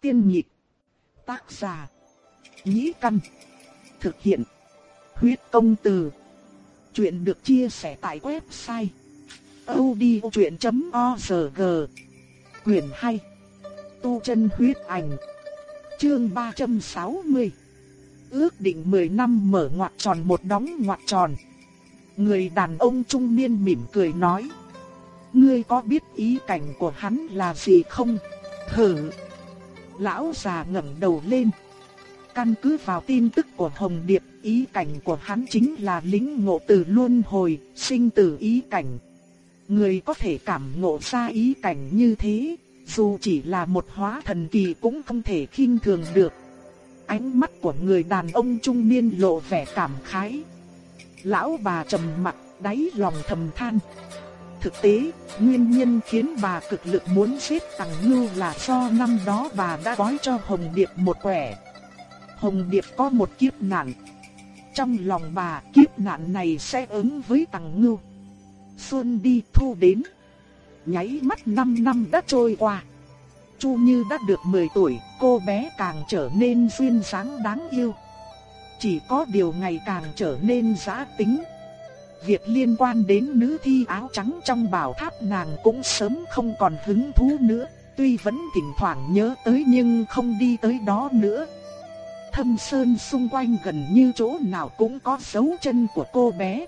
Tiên nhịp. Tác giả. Nhĩ căn. Thực hiện. Huyết công từ. Chuyện được chia sẻ tại website. odchuyện.org Quyền 2. Tu chân huyết ảnh. Chương 360. Ước định 10 năm mở ngoặc tròn một đóng ngoặc tròn. Người đàn ông trung niên mỉm cười nói. Ngươi có biết ý cảnh của hắn là gì không? Hử! Lão già ngẩng đầu lên. Căn cứ vào tin tức của Hồng Điệp, ý cảnh của hắn chính là lính ngộ từ luân hồi, sinh tử ý cảnh. Người có thể cảm ngộ ra ý cảnh như thế, dù chỉ là một hóa thần kỳ cũng không thể khinh thường được. Ánh mắt của người đàn ông trung niên lộ vẻ cảm khái. Lão bà trầm mặt, đáy lòng thầm than. Thực tế, nguyên nhân khiến bà cực lực muốn giết Tằng Ngưu là do năm đó bà đã gói cho Hồng Điệp một quẻ. Hồng Điệp có một kiếp nạn. Trong lòng bà, kiếp nạn này sẽ ứng với Tằng Ngưu. Xuân đi thu đến. Nháy mắt 5 năm đã trôi qua. Chu Như đã được 10 tuổi, cô bé càng trở nên duyên dáng đáng yêu. Chỉ có điều ngày càng trở nên giá tính. Việc liên quan đến nữ thi áo trắng trong bảo tháp nàng cũng sớm không còn hứng thú nữa, tuy vẫn thỉnh thoảng nhớ tới nhưng không đi tới đó nữa. Thâm sơn xung quanh gần như chỗ nào cũng có dấu chân của cô bé.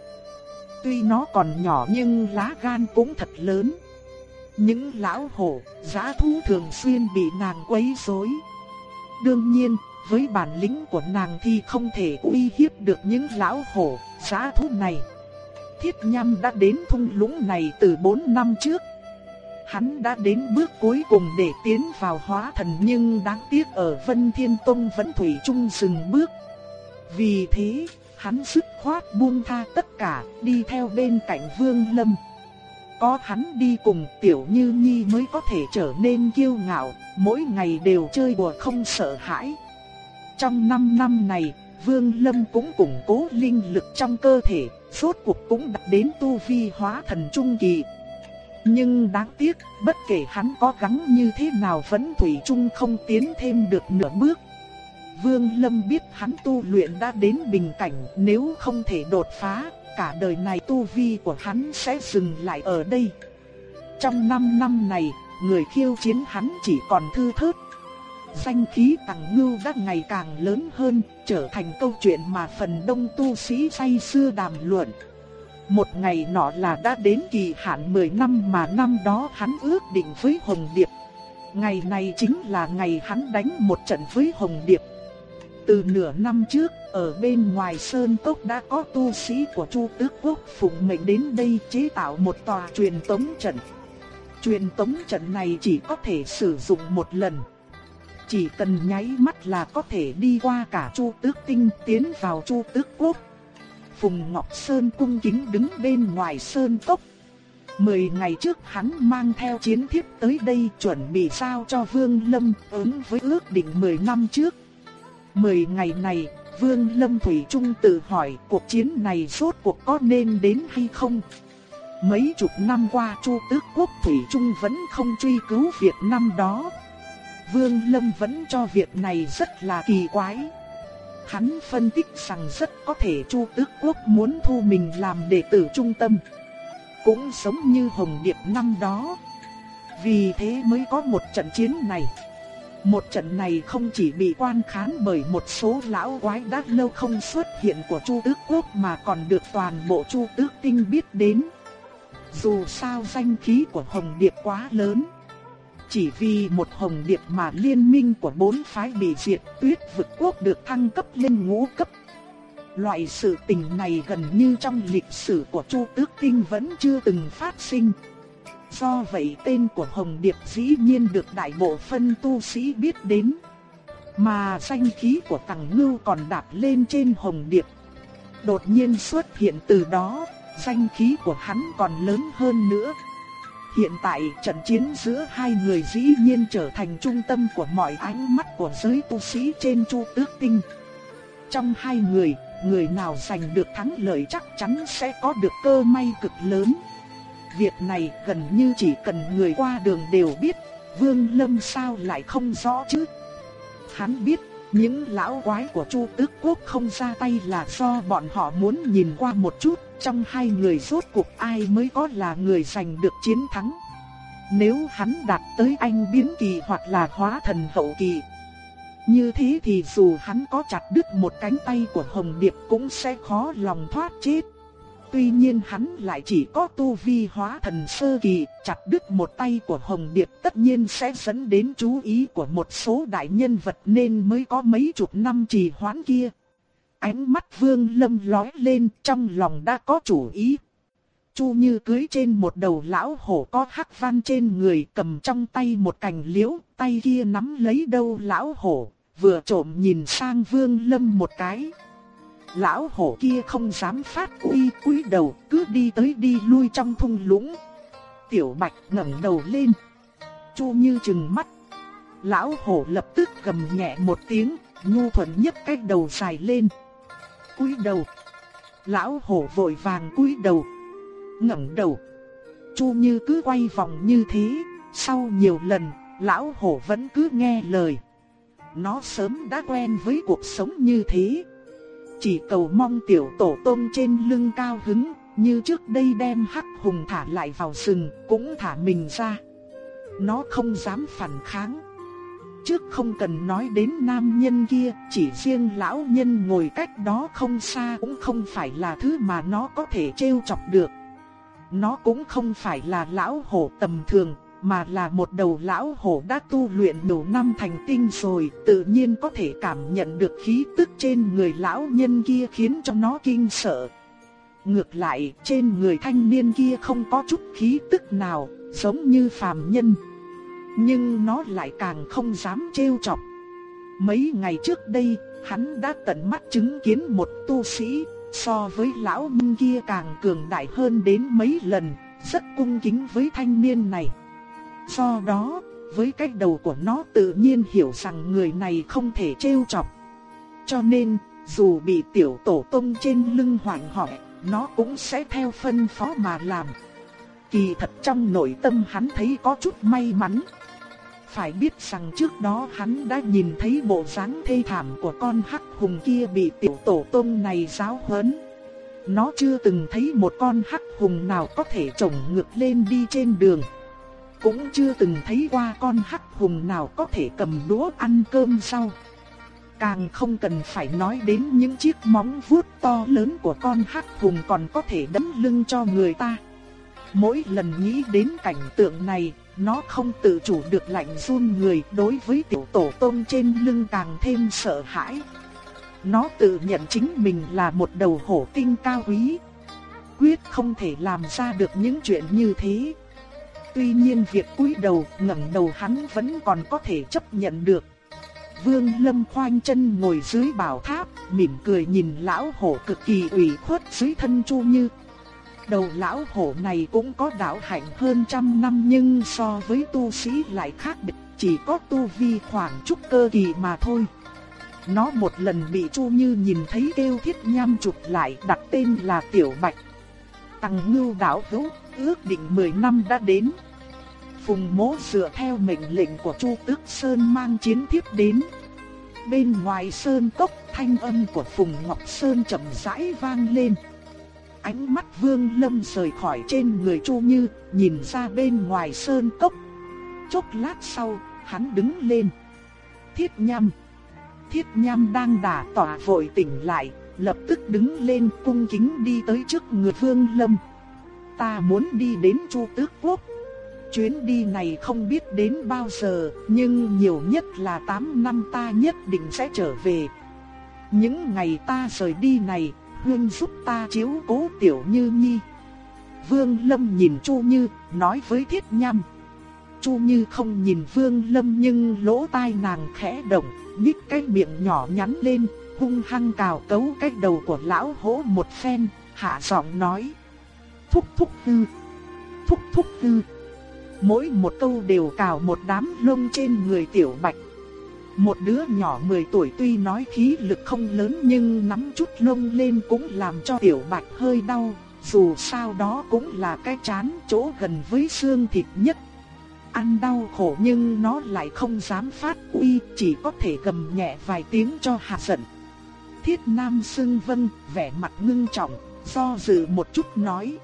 Tuy nó còn nhỏ nhưng lá gan cũng thật lớn. Những lão hổ, giá thú thường xuyên bị nàng quấy rối. Đương nhiên, với bản lĩnh của nàng thì không thể uy hiếp được những lão hổ, giá thú này. Thiết Nham đã đến thung lũng này từ 4 năm trước. Hắn đã đến bước cuối cùng để tiến vào hóa thần nhưng đáng tiếc ở Vân Thiên Tông vẫn thủy chung dừng bước. Vì thế, hắn dứt khoát buông tha tất cả, đi theo bên cạnh Vương Lâm. Có hắn đi cùng Tiểu Như Nhi mới có thể trở nên kiêu ngạo, mỗi ngày đều chơi đùa không sợ hãi. Trong 5 năm này, Vương Lâm cũng củng cố linh lực trong cơ thể, rốt cuộc cũng đạt đến tu vi hóa thần trung kỳ. Nhưng đáng tiếc, bất kể hắn có gắng như thế nào vẫn thủy chung không tiến thêm được nửa bước. Vương Lâm biết hắn tu luyện đã đến bình cảnh, nếu không thể đột phá, cả đời này tu vi của hắn sẽ dừng lại ở đây. Trong 5 năm này, người khiêu chiến hắn chỉ còn thư thớt, danh khí tàng ngưu đã ngày càng lớn hơn, trở thành câu chuyện mà phần đông tu sĩ say xưa đàm luận. Một ngày nọ là đã đến kỳ hạn 10 năm mà năm đó hắn ước định với Hồng Điệp. Ngày này chính là ngày hắn đánh một trận với Hồng Điệp. Từ nửa năm trước, ở bên ngoài Sơn Cốc đã có tu sĩ của Chu Tước Quốc phụng mệnh đến đây chế tạo một tòa truyền tống trận. Truyền tống trận này chỉ có thể sử dụng một lần. Chỉ cần nháy mắt là có thể đi qua cả Chu Tước Tinh tiến vào Chu Tước Quốc. Phùng Ngọc Sơn cung kính đứng bên ngoài Sơn Cốc. Mười ngày trước hắn mang theo chiến thiếp tới đây chuẩn bị sao cho Vương Lâm ứng với ước định 10 năm trước. Mười ngày này, Vương Lâm Thủy Trung tự hỏi cuộc chiến này suốt cuộc có nên đến hay không. Mấy chục năm qua Chu Tước Quốc Thủy Trung vẫn không truy cứu việc năm đó. Vương Lâm vẫn cho việc này rất là kỳ quái. Hắn phân tích rằng rất có thể Chu Tước Quốc muốn thu mình làm đệ tử trung tâm. Cũng giống như Hồng Điệp năm đó. Vì thế mới có một trận chiến này. Một trận này không chỉ bị quan khán bởi một số lão quái đã lâu không xuất hiện của Chu Tước Quốc mà còn được toàn bộ Chu Tước Tinh biết đến. Dù sao danh khí của Hồng Điệp quá lớn. Chỉ vì một hồng điệp mà liên minh của bốn phái bị diệt, tuyết vực quốc được thăng cấp lên ngũ cấp. Loại sự tình này gần như trong lịch sử của Chu Tước Kinh vẫn chưa từng phát sinh. Do vậy tên của Hồng Điệp dĩ nhiên được đại bộ phân tu sĩ biết đến. Mà danh khí của Tằng Ngưu còn đạp lên trên Hồng Điệp. Đột nhiên xuất hiện từ đó, danh khí của hắn còn lớn hơn nữa. Hiện tại trận chiến giữa hai người dĩ nhiên trở thành trung tâm của mọi ánh mắt của giới tu sĩ trên Chu Tước Tinh. Trong hai người, người nào giành được thắng lợi chắc chắn sẽ có được cơ may cực lớn. Việc này gần như chỉ cần người qua đường đều biết, Vương Lâm sao lại không rõ chứ? Hắn biết, những lão quái của Chu Tước Quốc không ra tay là do bọn họ muốn nhìn qua một chút, trong hai người rốt cuộc ai mới có là người giành được chiến thắng. Nếu hắn đạt tới anh biến kỳ hoặc là hóa thần hậu kỳ, như thế thì dù hắn có chặt đứt một cánh tay của Hồng Điệp cũng sẽ khó lòng thoát chết. Tuy nhiên hắn lại chỉ có tu vi hóa thần sơ kỳ, chặt đứt một tay của Hồng Điệp tất nhiên sẽ dẫn đến chú ý của một số đại nhân vật nên mới có mấy chục năm trì hoãn kia. Ánh mắt Vương Lâm lóe lên trong lòng đã có chủ ý. Chu Như cưới trên một đầu lão hổ có hắc văn trên người cầm trong tay một cành liễu, tay kia nắm lấy đầu lão hổ, vừa trộm nhìn sang Vương Lâm một cái. Lão hổ kia không dám phát uy cúi đầu, cứ đi tới đi lui trong thung lũng. Tiểu Bạch ngẩng đầu lên. Chu Như chừng mắt. Lão hổ lập tức gầm nhẹ một tiếng, nhu thuận nhất cái đầu dài lên. Cúi đầu. Lão hổ vội vàng cúi đầu. ngẩng đầu. Chu Như cứ quay vòng như thế, sau nhiều lần, lão hổ vẫn cứ nghe lời. Nó sớm đã quen với cuộc sống như thế. Chỉ cầu mong tiểu tổ tôm trên lưng cao hứng, như trước đây đem hắc hùng thả lại vào sừng cũng thả mình ra. Nó không dám phản kháng. Trước không cần nói đến nam nhân kia, chỉ riêng lão nhân ngồi cách đó không xa cũng không phải là thứ mà nó có thể trêu chọc được. Nó cũng không phải là lão hổ tầm thường, mà là một đầu lão hổ đã tu luyện đủ năm thành tinh rồi, tự nhiên có thể cảm nhận được khí tức trên người lão nhân kia khiến cho nó kinh sợ. Ngược lại, trên người thanh niên kia không có chút khí tức nào, giống như phàm nhân. Nhưng nó lại càng không dám trêu chọc. Mấy ngày trước đây, hắn đã tận mắt chứng kiến một tu sĩ, so với lão nhân kia càng cường đại hơn đến mấy lần, rất cung kính với thanh niên này. Do đó, với cái đầu của nó tự nhiên hiểu rằng người này không thể trêu chọc. Cho nên, dù bị tiểu tổ tông trên lưng hoảng hỏi, nó cũng sẽ theo phân phó mà làm. Kỳ thật trong nội tâm hắn thấy có chút may mắn. Phải biết rằng trước đó hắn đã nhìn thấy bộ dáng thê thảm của con hắc hùng kia bị tiểu tổ tông này giáo huấn. Nó chưa từng thấy một con hắc hùng nào có thể trồng ngược lên đi trên đường cũng chưa từng thấy qua con hắc hùng nào có thể cầm đũa ăn cơm sau. Càng không cần phải nói đến những chiếc móng vuốt to lớn của con hắc hùng còn có thể đấm lưng cho người ta. Mỗi lần nghĩ đến cảnh tượng này, nó không tự chủ được lạnh run người đối với tiểu tổ tôm trên lưng càng thêm sợ hãi. Nó tự nhận chính mình là một đầu hổ tinh cao quý. Quyết không thể làm ra được những chuyện như thế. Tuy nhiên việc cúi đầu ngẩng đầu hắn vẫn còn có thể chấp nhận được. Vương Lâm khoanh chân ngồi dưới bảo tháp, mỉm cười nhìn lão hổ cực kỳ ủy khuất dưới thân Chu Như. Đầu lão hổ này cũng có đạo hạnh hơn trăm năm nhưng so với tu sĩ lại khác biệt, chỉ có tu vi khoảng chút cơ kỳ mà thôi. Nó một lần bị Chu Như nhìn thấy kêu thiết nham chụp lại đặt tên là Tiểu Bạch. Tăng ngưu đảo hữu, ước định 10 năm đã đến. Phùng mố dựa theo mệnh lệnh của Chu Tước Sơn mang chiến thiếp đến. Bên ngoài sơn cốc thanh âm của Phùng Ngọc Sơn chậm rãi vang lên. Ánh mắt Vương Lâm rời khỏi trên người Chu Như, nhìn ra bên ngoài sơn cốc. Chốc lát sau, hắn đứng lên. Thiết Nham Thiết Nham đang đả tỏa vội tỉnh lại, lập tức đứng lên cung kính đi tới trước người Vương Lâm. Ta muốn đi đến Chu Tước Quốc. Chuyến đi này không biết đến bao giờ, nhưng nhiều nhất là 8 năm ta nhất định sẽ trở về. Những ngày ta rời đi này, Hương giúp ta chiếu cố tiểu như nhi. Vương Lâm nhìn Chu Như, nói với Thiết Nham. Chu Như không nhìn Vương Lâm nhưng lỗ tai nàng khẽ động, nhích cái miệng nhỏ nhắn lên, hung hăng cào cấu cái đầu của lão hổ một phen, hạ giọng nói. Thúc thúc tư thúc thúc tư Mỗi một câu đều cào một đám lông trên người tiểu bạch. Một đứa nhỏ 10 tuổi tuy nói khí lực không lớn nhưng nắm chút lông lên cũng làm cho tiểu bạch hơi đau, dù sao đó cũng là cái chán chỗ gần với xương thịt nhất. ăn đau khổ nhưng nó lại không dám phát uy, chỉ có thể gầm nhẹ vài tiếng cho hạ giận. Thiết Nam Sưng Vân vẻ mặt ngưng trọng, do dự một chút nói.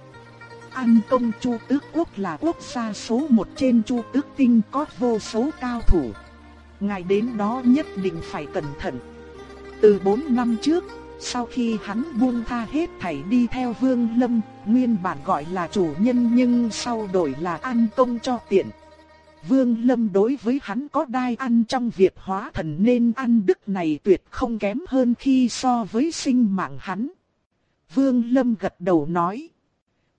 An công Chu Tước Quốc là quốc gia số một trên Chu Tước Tinh có vô số cao thủ. Ngài đến đó nhất định phải cẩn thận. Từ 4 năm trước, sau khi hắn buông tha hết thảy đi theo Vương Lâm, nguyên bản gọi là chủ nhân nhưng sau đổi là an công cho tiện. Vương Lâm đối với hắn có đai ăn trong việc hóa thần nên ăn đức này tuyệt không kém hơn khi so với sinh mạng hắn. Vương Lâm gật đầu nói.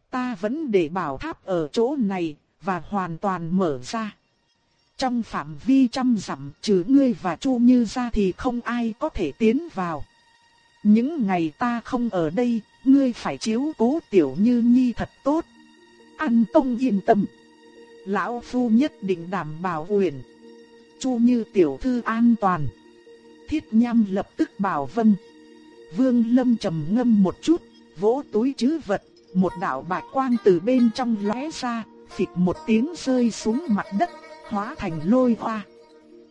Ta vẫn để bảo tháp ở chỗ này và hoàn toàn mở ra. Trong phạm vi trăm dặm trừ ngươi và Chu Như ra thì không ai có thể tiến vào. Những ngày ta không ở đây, ngươi phải chiếu cố tiểu như nhi thật tốt. An Tông yên tâm. Lão Phu nhất định đảm bảo uyển. Chu như tiểu thư an toàn. Thiết nham lập tức bảo vâng. Vương Lâm trầm ngâm một chút, vỗ túi trữ vật, một đạo bạch quang từ bên trong lóe ra, phịch một tiếng rơi xuống mặt đất, hóa thành lôi hoa.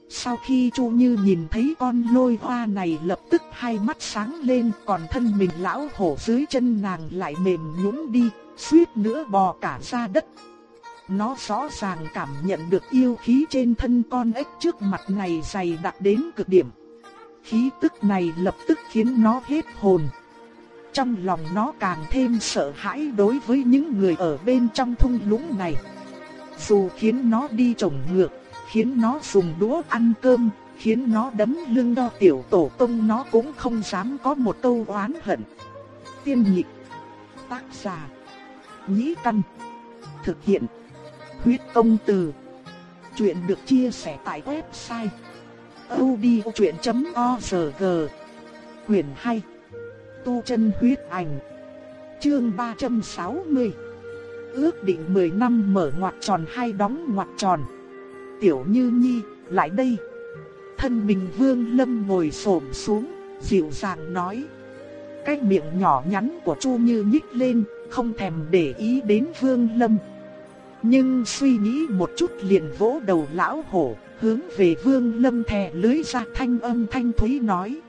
Sau khi Chu Như nhìn thấy con lôi hoa này lập tức hai mắt sáng lên còn thân mình lão hổ dưới chân nàng lại mềm nhũn đi, suýt nữa bò cả ra đất. Nó rõ ràng cảm nhận được yêu khí trên thân con ếch trước mặt này dày đặc đến cực điểm. Khí tức này lập tức khiến nó hết hồn. Trong lòng nó càng thêm sợ hãi đối với những người ở bên trong thung lũng này. Dù khiến nó đi trồng ngược, khiến nó dùng đũa ăn cơm, khiến nó đấm lưng đo tiểu tổ tông nó cũng không dám có một câu oán hận. Tiên nhị tác giả, nhĩ căn, thực hiện, huyết công từ. Chuyện được chia sẻ tại website odchuyện.org Quyền 2 Tu chân huyết ảnh Chương 360 Ước định 10 năm mở ngoặt tròn hay đóng ngoặt tròn Tiểu Như Nhi, lại đây. Thân mình Vương Lâm ngồi xổm xuống, dịu dàng nói. Cái miệng nhỏ nhắn của Chu Như nhích lên, không thèm để ý đến Vương Lâm. Nhưng suy nghĩ một chút liền vỗ đầu lão hổ, hướng về Vương Lâm thè lưới ra thanh âm thanh thúy nói.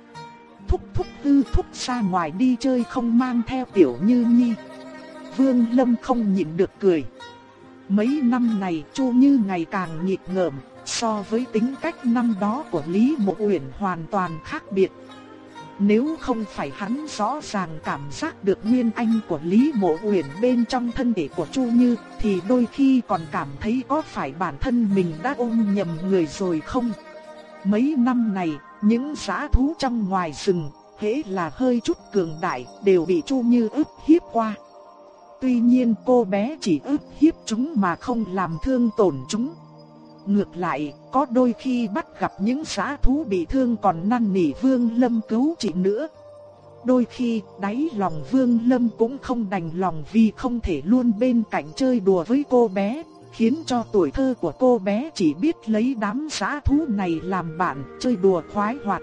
Thúc thúc tư thúc ra ngoài đi chơi không mang theo tiểu như nhi. Vương Lâm không nhịn được cười. Mấy năm này Chu Như ngày càng nhịp ngợm, so với tính cách năm đó của Lý Mộ Uyển hoàn toàn khác biệt. Nếu không phải hắn rõ ràng cảm giác được nguyên anh của Lý Mộ Uyển bên trong thân thể của Chu Như, thì đôi khi còn cảm thấy có phải bản thân mình đã ôm nhầm người rồi không? Mấy năm này, những giã thú trong ngoài rừng, hễ là hơi chút cường đại, đều bị Chu Như ức hiếp qua. Tuy nhiên cô bé chỉ ức hiếp chúng mà không làm thương tổn chúng. Ngược lại, có đôi khi bắt gặp những xã thú bị thương còn năn nỉ Vương Lâm cứu trị nữa. Đôi khi, đáy lòng Vương Lâm cũng không đành lòng vì không thể luôn bên cạnh chơi đùa với cô bé, khiến cho tuổi thơ của cô bé chỉ biết lấy đám xã thú này làm bạn, chơi đùa khoái hoạt.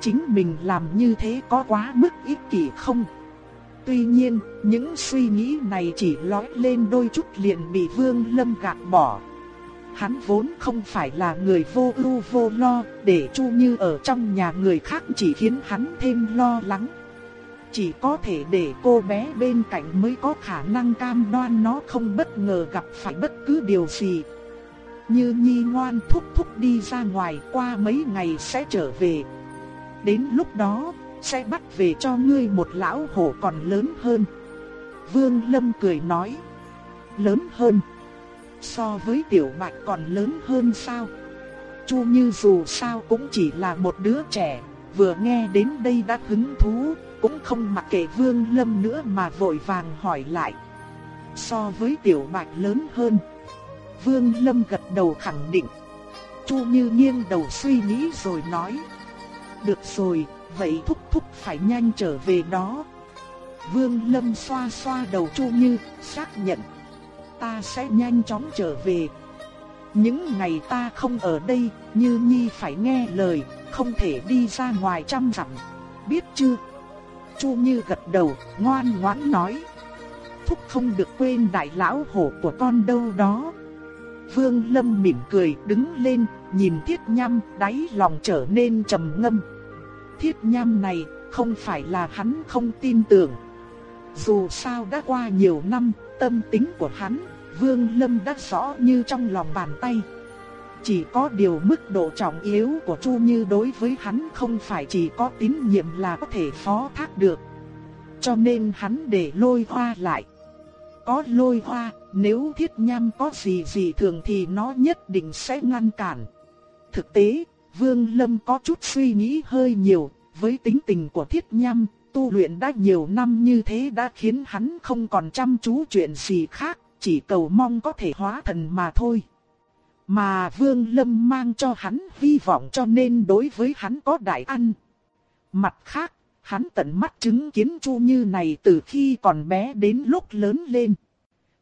Chính mình làm như thế có quá mức ích kỷ không? Tuy nhiên, những suy nghĩ này chỉ lói lên đôi chút liền bị Vương Lâm gạt bỏ. Hắn vốn không phải là người vô ưu vô lo, để Chu Như ở trong nhà người khác chỉ khiến hắn thêm lo lắng. Chỉ có thể để cô bé bên cạnh mới có khả năng cam đoan nó không bất ngờ gặp phải bất cứ điều gì. Như Nhi ngoan thúc thúc đi ra ngoài qua mấy ngày sẽ trở về. Đến lúc đó, sẽ bắt về cho ngươi một lão hổ còn lớn hơn. Vương Lâm cười nói, lớn hơn. So với tiểu bạch còn lớn hơn sao? Chu Như dù sao cũng chỉ là một đứa trẻ, vừa nghe đến đây đã hứng thú, cũng không mặc kệ Vương Lâm nữa mà vội vàng hỏi lại. So với tiểu bạch lớn hơn. Vương Lâm gật đầu khẳng định. Chu Như nghiêng đầu suy nghĩ rồi nói. Được rồi, vậy thúc thúc phải nhanh trở về đó. Vương Lâm xoa xoa đầu Chu Như, xác nhận. Ta sẽ nhanh chóng trở về. Những ngày ta không ở đây, Như Nhi phải nghe lời, không thể đi ra ngoài trăm dặm. Biết chưa? Chu Như gật đầu, ngoan ngoãn nói. Thúc không được quên đại lão hổ của con đâu đó. Vương Lâm mỉm cười đứng lên, nhìn Thiết Nham, đáy lòng trở nên trầm ngâm. Thiết Nham này không phải là hắn không tin tưởng. Dù sao đã qua nhiều năm, tâm tính của hắn, Vương Lâm đã rõ như trong lòng bàn tay. Chỉ có điều mức độ trọng yếu của Chu Như đối với hắn không phải chỉ có tín nhiệm là có thể phó thác được. Cho nên hắn để lôi hoa lại. Có lôi hoa, nếu thiết nham có gì gì thường thì nó nhất định sẽ ngăn cản. Thực tế, Vương Lâm có chút suy nghĩ hơi nhiều, với tính tình của thiết nham, tu luyện đã nhiều năm như thế đã khiến hắn không còn chăm chú chuyện gì khác, chỉ cầu mong có thể hóa thần mà thôi. Mà Vương Lâm mang cho hắn hy vọng cho nên đối với hắn có đại ăn. Mặt khác, hắn tận mắt chứng kiến Chu Như này từ khi còn bé đến lúc lớn lên.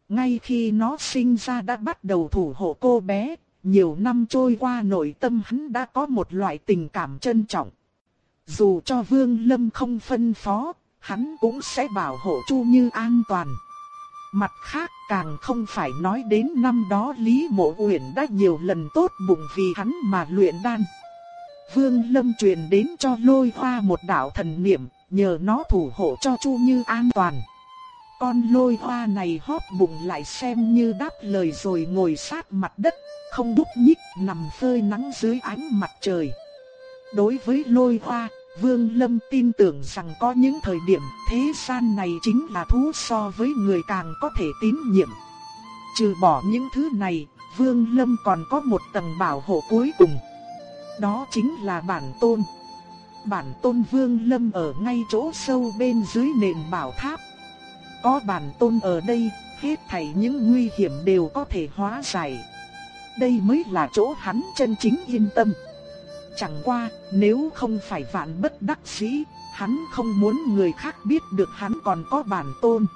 Ngay khi nó sinh ra đã bắt đầu thủ hộ cô bé, nhiều năm trôi qua nội tâm hắn đã có một loại tình cảm trân trọng. Dù cho Vương Lâm không phân phó, hắn cũng sẽ bảo hộ Chu Như an toàn. Mặt khác càng không phải nói đến năm đó Lý Mộ Uyển đã nhiều lần tốt bụng vì hắn mà luyện đan. Vương Lâm truyền đến cho lôi hoa một đạo thần niệm, nhờ nó thủ hộ cho Chu Như an toàn. Con lôi hoa này hóp bụng lại xem như đáp lời rồi ngồi sát mặt đất, không đúc nhích nằm phơi nắng dưới ánh mặt trời. Đối với lôi hoa, Vương Lâm tin tưởng rằng có những thời điểm thế gian này chính là thú so với người càng có thể tín nhiệm. Trừ bỏ những thứ này, Vương Lâm còn có một tầng bảo hộ cuối cùng. Đó chính là bản tôn. Bản tôn Vương Lâm ở ngay chỗ sâu bên dưới nền bảo tháp. Có bản tôn ở đây, hết thảy những nguy hiểm đều có thể hóa giải. Đây mới là chỗ hắn chân chính yên tâm. Chẳng qua, nếu không phải vạn bất đắc dĩ, hắn không muốn người khác biết được hắn còn có bản tôn.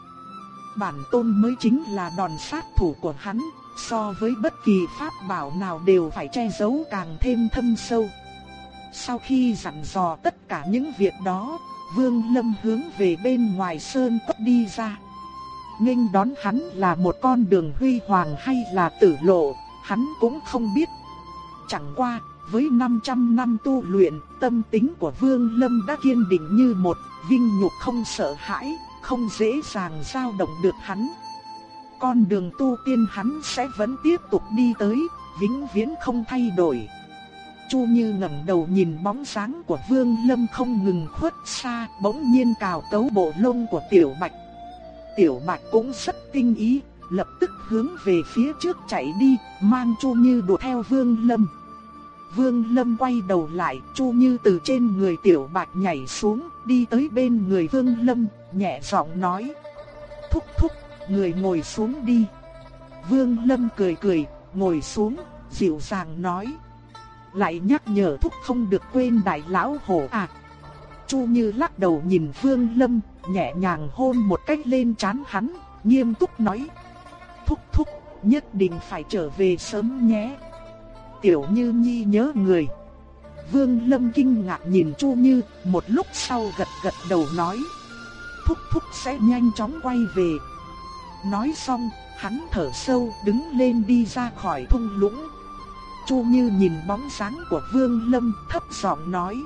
Bản tôn mới chính là đòn sát thủ của hắn, so với bất kỳ pháp bảo nào đều phải che giấu càng thêm thâm sâu. Sau khi dặn dò tất cả những việc đó, Vương Lâm hướng về bên ngoài sơn cốc đi ra. Nghênh đón hắn là một con đường huy hoàng hay là tử lộ, hắn cũng không biết. Chẳng qua, với 500 năm tu luyện, tâm tính của Vương Lâm đã kiên định như một, vinh nhục không sợ hãi, không dễ dàng dao động được hắn. Con đường tu tiên hắn sẽ vẫn tiếp tục đi tới, vĩnh viễn không thay đổi. Chu Như ngẩng đầu nhìn bóng dáng của Vương Lâm không ngừng khuất xa, bỗng nhiên cào cấu bộ lông của Tiểu Bạch. Tiểu Bạch cũng rất tinh ý, lập tức hướng về phía trước chạy đi, mang Chu Như đuổi theo Vương Lâm. Vương Lâm quay đầu lại, Chu Như từ trên người Tiểu Bạch nhảy xuống, đi tới bên người Vương Lâm, nhẹ giọng nói: "Thúc thúc, người ngồi xuống đi." Vương Lâm cười cười, ngồi xuống, dịu dàng nói: "Lại nhắc nhở thúc không được quên đại lão hổ à." Chu Như lắc đầu nhìn Vương Lâm, nhẹ nhàng hôn một cách lên trán hắn, nghiêm túc nói: "Thúc thúc, nhất định phải trở về sớm nhé." Tiểu Như Nhi nhớ người. Vương Lâm kinh ngạc nhìn Chu Như, một lúc sau gật gật đầu nói. Thúc thúc sẽ nhanh chóng quay về. Nói xong, hắn thở sâu đứng lên đi ra khỏi thung lũng. Chu Như nhìn bóng dáng của Vương Lâm thấp giọng nói.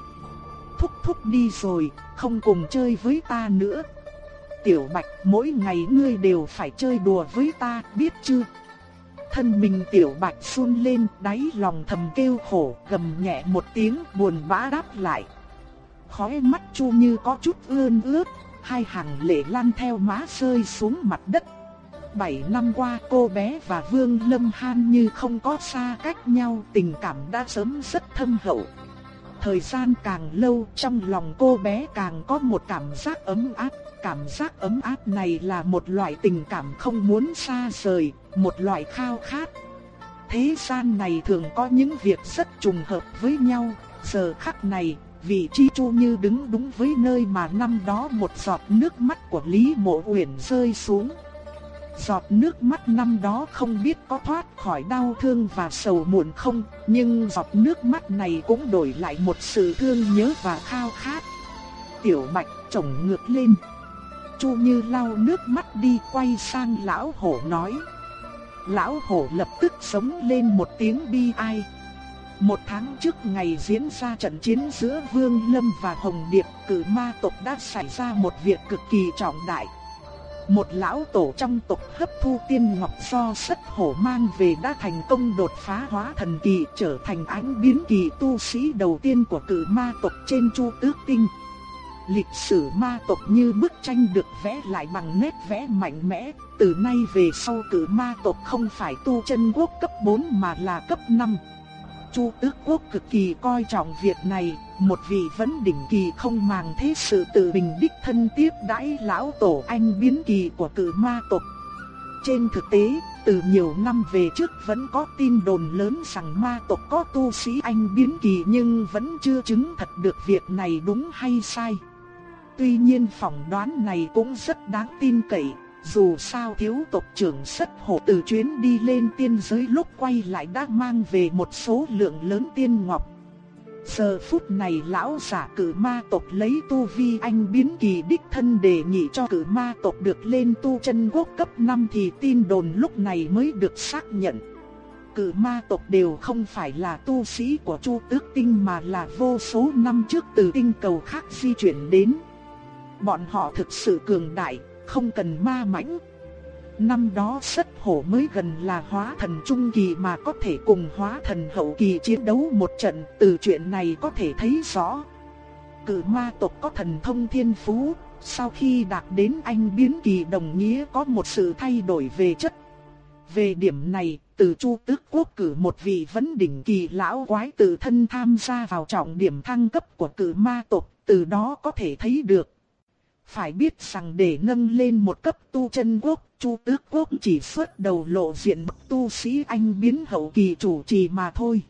Thúc thúc đi rồi, không cùng chơi với ta nữa. Tiểu Bạch mỗi ngày ngươi đều phải chơi đùa với ta, biết chưa? Thân mình tiểu bạch run lên, đáy lòng thầm kêu khổ, gầm nhẹ một tiếng buồn bã đáp lại. Khóe mắt Chu Như có chút ươn ướt, hai hàng lệ lan theo má rơi xuống mặt đất. Bảy năm qua cô bé và Vương Lâm Han như không có xa cách nhau, tình cảm đã sớm rất thâm hậu. Thời gian càng lâu trong lòng cô bé càng có một cảm giác ấm áp, cảm giác ấm áp này là một loại tình cảm không muốn xa rời, một loại khao khát. Thế gian này thường có những việc rất trùng hợp với nhau, giờ khắc này, vị chi chu như đứng đúng với nơi mà năm đó một giọt nước mắt của Lý Mộ Uyển rơi xuống. Giọt nước mắt năm đó không biết có thoát khỏi đau thương và sầu muộn không, nhưng giọt nước mắt này cũng đổi lại một sự thương nhớ và khao khát. Tiểu Bạch trồng ngược lên. Chu Như lau nước mắt đi quay sang lão hổ nói. Lão hổ lập tức sống lên một tiếng bi ai. Một tháng trước ngày diễn ra trận chiến giữa Vương Lâm và Hồng Điệp, cử ma tộc đã xảy ra một việc cực kỳ trọng đại. Một lão tổ trong tộc hấp thu tiên ngọc do sất hổ mang về đã thành công đột phá hóa thần kỳ trở thành ánh biến kỳ tu sĩ đầu tiên của cử ma tộc trên chu tước tinh. Lịch sử ma tộc như bức tranh được vẽ lại bằng nét vẽ mạnh mẽ, từ nay về sau cử ma tộc không phải tu chân quốc cấp 4 mà là cấp 5. Chu Tước Quốc cực kỳ coi trọng việc này, một vị vấn đỉnh kỳ không màng thế sự tự bình đích thân tiếp đãi lão tổ anh biến kỳ của cử ma tộc. Trên thực tế, từ nhiều năm về trước vẫn có tin đồn lớn rằng ma tộc có tu sĩ anh biến kỳ nhưng vẫn chưa chứng thật được việc này đúng hay sai. Tuy nhiên phỏng đoán này cũng rất đáng tin cậy, dù sao thiếu tộc trưởng sất hộ từ chuyến đi lên tiên giới lúc quay lại đã mang về một số lượng lớn tiên ngọc. Giờ phút này lão giả cử ma tộc lấy tu vi anh biến kỳ đích thân đề nghị cho cử ma tộc được lên tu chân quốc cấp 5 thì tin đồn lúc này mới được xác nhận. Cử ma tộc đều không phải là tu sĩ của Chu Tước Tinh mà là vô số năm trước từ tinh cầu khác di chuyển đến. Bọn họ thực sự cường đại, không cần ma mãnh. Năm đó sất hổ mới gần là hóa thần trung kỳ mà có thể cùng hóa thần hậu kỳ chiến đấu một trận, từ chuyện này có thể thấy rõ. Cử ma tộc có thần thông thiên phú, sau khi đạt đến anh biến kỳ đồng nghĩa có một sự thay đổi về chất. Về điểm này, từ Chu Tước Quốc cử một vị vấn đỉnh kỳ lão quái tự thân tham gia vào trọng điểm thăng cấp của cử ma tộc, từ đó có thể thấy được. Phải biết rằng để nâng lên một cấp tu chân quốc, Chu Tước Quốc chỉ xuất đầu lộ diện bậc tu sĩ anh biến hậu kỳ chủ trì mà thôi.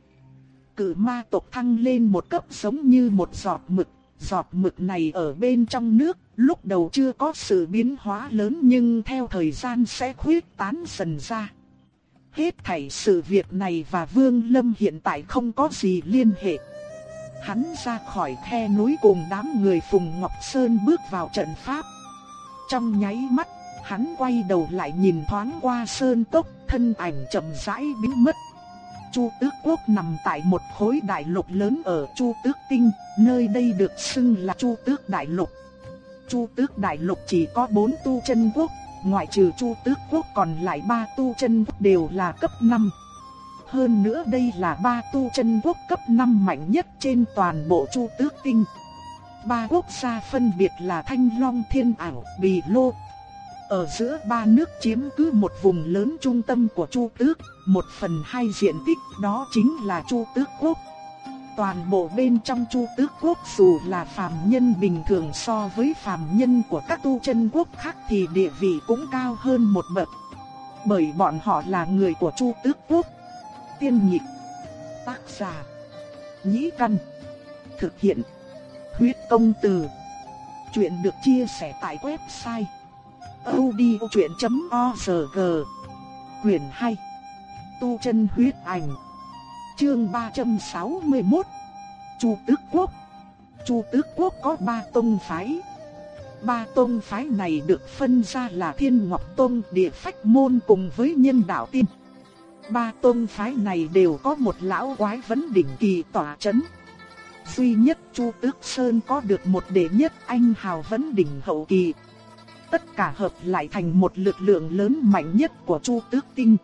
Cử ma tộc thăng lên một cấp giống như một giọt mực, giọt mực này ở bên trong nước, lúc đầu chưa có sự biến hóa lớn nhưng theo thời gian sẽ khuyết tán dần ra. Hết thảy sự việc này và Vương Lâm hiện tại không có gì liên hệ. Hắn ra khỏi khe núi cùng đám người Phùng Ngọc Sơn bước vào trận pháp. Trong nháy mắt, hắn quay đầu lại nhìn thoáng qua sơn tốc, thân ảnh chậm rãi biến mất. Chu Tước Quốc nằm tại một khối đại lục lớn ở Chu Tước Tinh, nơi đây được xưng là Chu Tước Đại Lục. Chu Tước Đại Lục chỉ có 4 tu chân quốc, ngoại trừ Chu Tước Quốc còn lại 3 tu chân quốc đều là cấp 5. Hơn nữa đây là ba tu chân quốc cấp 5 mạnh nhất trên toàn bộ Chu Tước Tinh. Ba quốc gia phân biệt là Thanh Long Thiên Ảo, Bì Lô. Ở giữa ba nước chiếm cứ một vùng lớn trung tâm của Chu Tước, một phần hai diện tích đó chính là Chu Tước Quốc. Toàn bộ bên trong Chu Tước Quốc dù là phàm nhân bình thường so với phàm nhân của các tu chân quốc khác thì địa vị cũng cao hơn một bậc. Bởi bọn họ là người của Chu Tước Quốc tiên nhịp. Tác giả. Nhĩ Căn. Thực hiện. Huyết công từ. Chuyện được chia sẻ tại website. odchuyện.org Quyền 2. Tu chân huyết ảnh. Chương 361. Chu Tước Quốc. Chu Tước Quốc có ba tông phái. Ba tông phái này được phân ra là Thiên Ngọc Tông, Địa Phách Môn cùng với Nhân Đạo Tiên. Ba tôn phái này đều có một lão quái vấn đỉnh kỳ tỏa chấn. Duy nhất Chu Tước Sơn có được một đệ nhất anh hào vấn đỉnh hậu kỳ. Tất cả hợp lại thành một lực lượng lớn mạnh nhất của Chu Tước Tinh.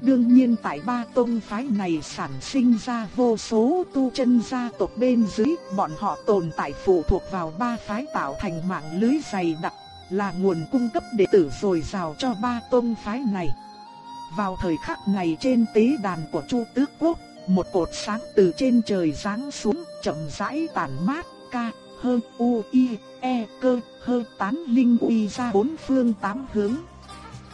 Đương nhiên tại ba tôn phái này sản sinh ra vô số tu chân gia tộc bên dưới, bọn họ tồn tại phụ thuộc vào ba phái tạo thành mạng lưới dày đặc, là nguồn cung cấp đệ tử rồi rào cho ba tôn phái này. Vào thời khắc này trên tế đàn của Chu Tước Quốc, một cột sáng từ trên trời giáng xuống, chậm rãi tản mát, ca, hơ, u, y, e, cơ, hơ tán linh uy ra bốn phương tám hướng.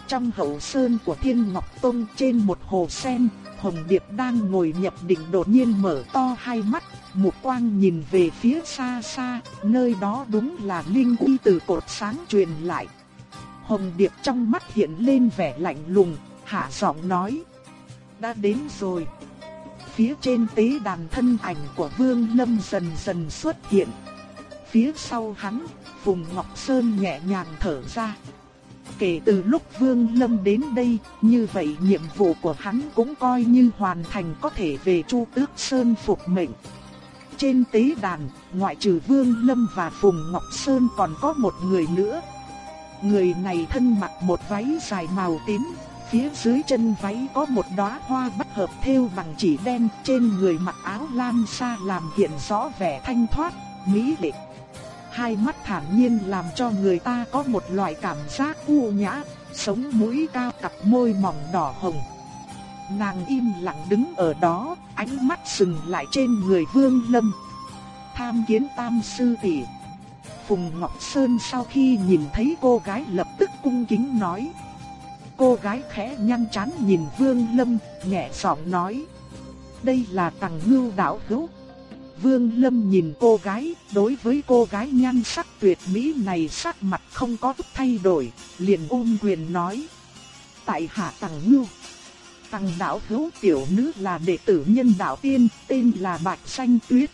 Trong hậu sơn của Thiên Ngọc Tông trên một hồ sen, Hồng Điệp đang ngồi nhập định đột nhiên mở to hai mắt, một quang nhìn về phía xa xa, nơi đó đúng là linh uy từ cột sáng truyền lại. Hồng Điệp trong mắt hiện lên vẻ lạnh lùng, hạ giọng nói. Đã đến rồi. Phía trên tế đàn thân ảnh của Vương Lâm dần dần xuất hiện. Phía sau hắn, Phùng Ngọc Sơn nhẹ nhàng thở ra. kể từ lúc Vương Lâm đến đây, như vậy nhiệm vụ của hắn cũng coi như hoàn thành có thể về Chu Tước Sơn phục mệnh. Trên tế đàn, ngoại trừ Vương Lâm và Phùng Ngọc Sơn còn có một người nữa. Người này thân mặc một váy dài màu tím, phía dưới chân váy có một đóa hoa bất hợp thêu bằng chỉ đen, trên người mặc áo lam sa làm hiện rõ vẻ thanh thoát, mỹ lệ. Hai mắt thản nhiên làm cho người ta có một loại cảm giác u nhã, sống mũi cao cặp môi mỏng đỏ hồng. Nàng im lặng đứng ở đó, ánh mắt sừng lại trên người Vương Lâm. Tham kiến tam sư tỷ. Phùng Ngọc Sơn sau khi nhìn thấy cô gái lập tức cung kính nói. Cô gái khẽ nhăn chán nhìn Vương Lâm, nhẹ giọng nói. Đây là tàng ngưu đảo hữu. Vương Lâm nhìn cô gái, đối với cô gái nhan sắc tuyệt mỹ này sắc mặt không có chút thay đổi, liền ôm quyền nói. Tại hạ tàng ngưu. tàng đảo hữu tiểu nữ là đệ tử nhân đạo tiên, tên là Bạch Xanh Tuyết.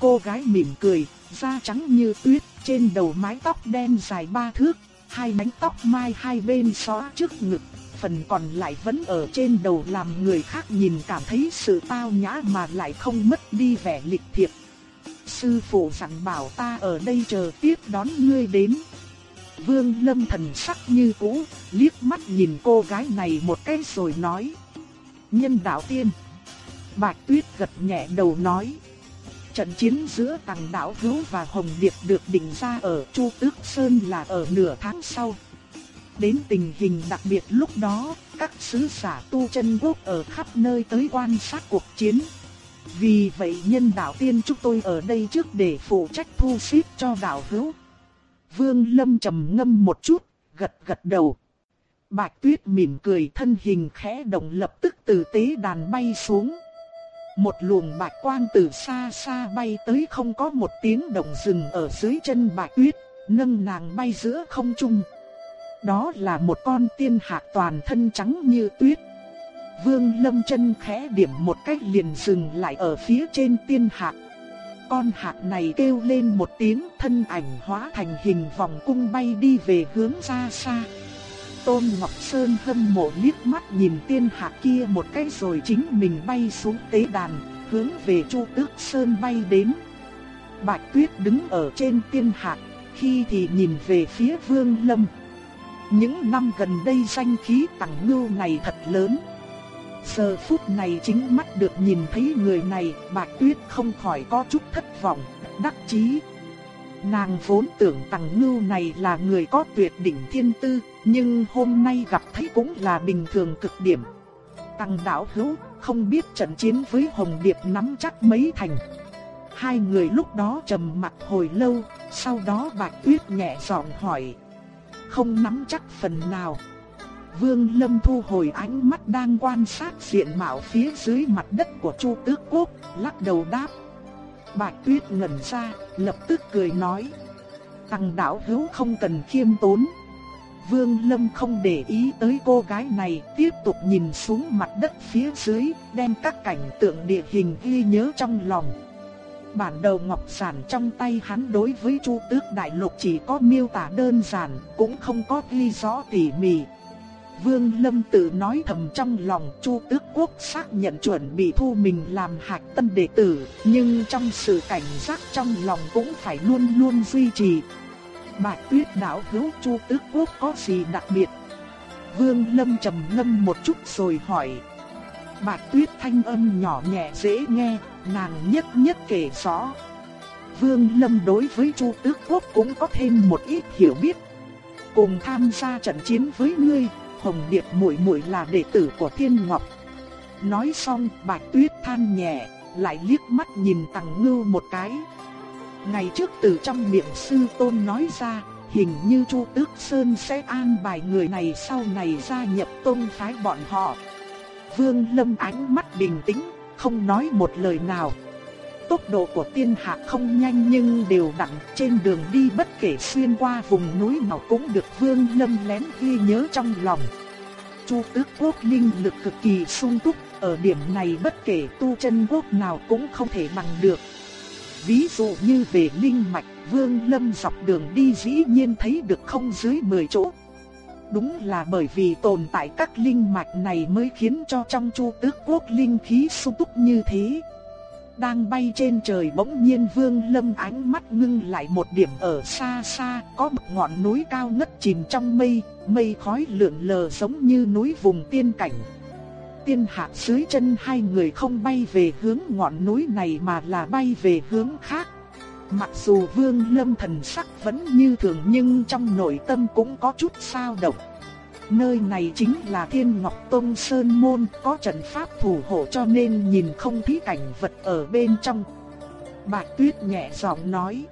Cô gái mỉm cười, da trắng như tuyết, trên đầu mái tóc đen dài ba thước, hai mái tóc mai hai bên xóa trước ngực, phần còn lại vẫn ở trên đầu làm người khác nhìn cảm thấy sự tao nhã mà lại không mất đi vẻ lịch thiệp. Sư phụ dặn bảo ta ở đây chờ tiếp đón ngươi đến. Vương Lâm thần sắc như cũ, liếc mắt nhìn cô gái này một cái rồi nói. Nhân đạo tiên. Bạch Tuyết gật nhẹ đầu nói. Trận chiến giữa Tằng Đạo Hữu và Hồng Điệp được định ra ở Chu Tước Sơn là ở nửa tháng sau. Đến tình hình đặc biệt lúc đó, các sứ giả tu chân quốc ở khắp nơi tới quan sát cuộc chiến. Vì vậy nhân đạo tiên chúng tôi ở đây trước để phụ trách thu xếp cho đạo hữu. Vương Lâm trầm ngâm một chút, gật gật đầu. Bạch Tuyết mỉm cười thân hình khẽ động lập tức từ tế đàn bay xuống. Một luồng bạch quang từ xa xa bay tới không có một tiếng động dừng ở dưới chân Bạch Tuyết, nâng nàng bay giữa không trung. Đó là một con tiên hạc toàn thân trắng như tuyết. Vương Lâm chân khẽ điểm một cách liền dừng lại ở phía trên tiên hạc. Con hạc này kêu lên một tiếng thân ảnh hóa thành hình vòng cung bay đi về hướng xa xa. Tôn Ngọc Sơn hâm mộ liếc mắt nhìn tiên hạc kia một cái rồi chính mình bay xuống tế đàn, hướng về Chu Tước Sơn bay đến. Bạch Tuyết đứng ở trên tiên hạc, khi thì nhìn về phía Vương Lâm. Những năm gần đây danh khí tặng ngưu này thật lớn. Giờ phút này chính mắt được nhìn thấy người này, Bạch Tuyết không khỏi có chút thất vọng, đắc chí. Nàng vốn tưởng tặng ngưu này là người có tuyệt đỉnh thiên tư, nhưng hôm nay gặp thấy cũng là bình thường cực điểm. Tăng đạo hữu, không biết trận chiến với Hồng Điệp nắm chắc mấy thành. Hai người lúc đó trầm mặt hồi lâu, sau đó Bạch Tuyết nhẹ giọng hỏi không nắm chắc phần nào. Vương Lâm thu hồi ánh mắt đang quan sát diện mạo phía dưới mặt đất của Chu Tước Quốc, lắc đầu đáp. Bạch Tuyết ngẩn ra, lập tức cười nói. Tăng đạo hữu không cần khiêm tốn. Vương Lâm không để ý tới cô gái này, tiếp tục nhìn xuống mặt đất phía dưới, đem các cảnh tượng địa hình ghi nhớ trong lòng. Bản đầu ngọc giản trong tay hắn đối với Chu Tước Đại Lục chỉ có miêu tả đơn giản, cũng không có ghi rõ tỉ mỉ. Vương Lâm tự nói thầm trong lòng Chu Tước Quốc xác nhận chuẩn bị thu mình làm hạch tân đệ tử, nhưng trong sự cảnh giác trong lòng cũng phải luôn luôn duy trì. Bạch Tuyết đạo hữu Chu Tước Quốc có gì đặc biệt? Vương Lâm trầm ngâm một chút rồi hỏi. Bạch Tuyết thanh âm nhỏ nhẹ dễ nghe, nàng nhất nhất kể rõ. Vương Lâm đối với Chu Tước Quốc cũng có thêm một ít hiểu biết. Cùng tham gia trận chiến với ngươi, Hồng Điệp muội muội là đệ tử của Thiên Ngọc. Nói xong, Bạch Tuyết than nhẹ, lại liếc mắt nhìn Tằng Ngưu một cái. Ngày trước từ trong miệng sư tôn nói ra, hình như Chu Tước Sơn sẽ an bài người này sau này gia nhập tôn phái bọn họ. Vương Lâm ánh mắt bình tĩnh, không nói một lời nào. Tốc độ của tiên hạ không nhanh nhưng đều đặn, trên đường đi bất kể xuyên qua vùng núi nào cũng được Vương Lâm lén ghi nhớ trong lòng. Chu Tước Quốc linh lực cực kỳ sung túc, ở điểm này bất kể tu chân quốc nào cũng không thể bằng được. Ví dụ như về linh mạch, Vương Lâm dọc đường đi dĩ nhiên thấy được không dưới 10 chỗ. Đúng là bởi vì tồn tại các linh mạch này mới khiến cho trong chu tước quốc linh khí sung túc như thế. Đang bay trên trời bỗng nhiên Vương Lâm ánh mắt ngưng lại một điểm ở xa xa, có một ngọn núi cao ngất chìm trong mây, mây khói lượn lờ giống như núi vùng tiên cảnh. Tiên hạ dưới chân hai người không bay về hướng ngọn núi này mà là bay về hướng khác. Mặc dù Vương Lâm thần sắc vẫn như thường nhưng trong nội tâm cũng có chút sao động. Nơi này chính là Thiên Ngọc Tông Sơn Môn, có trận pháp thủ hộ cho nên nhìn không thấy cảnh vật ở bên trong. Bạch Tuyết nhẹ giọng nói.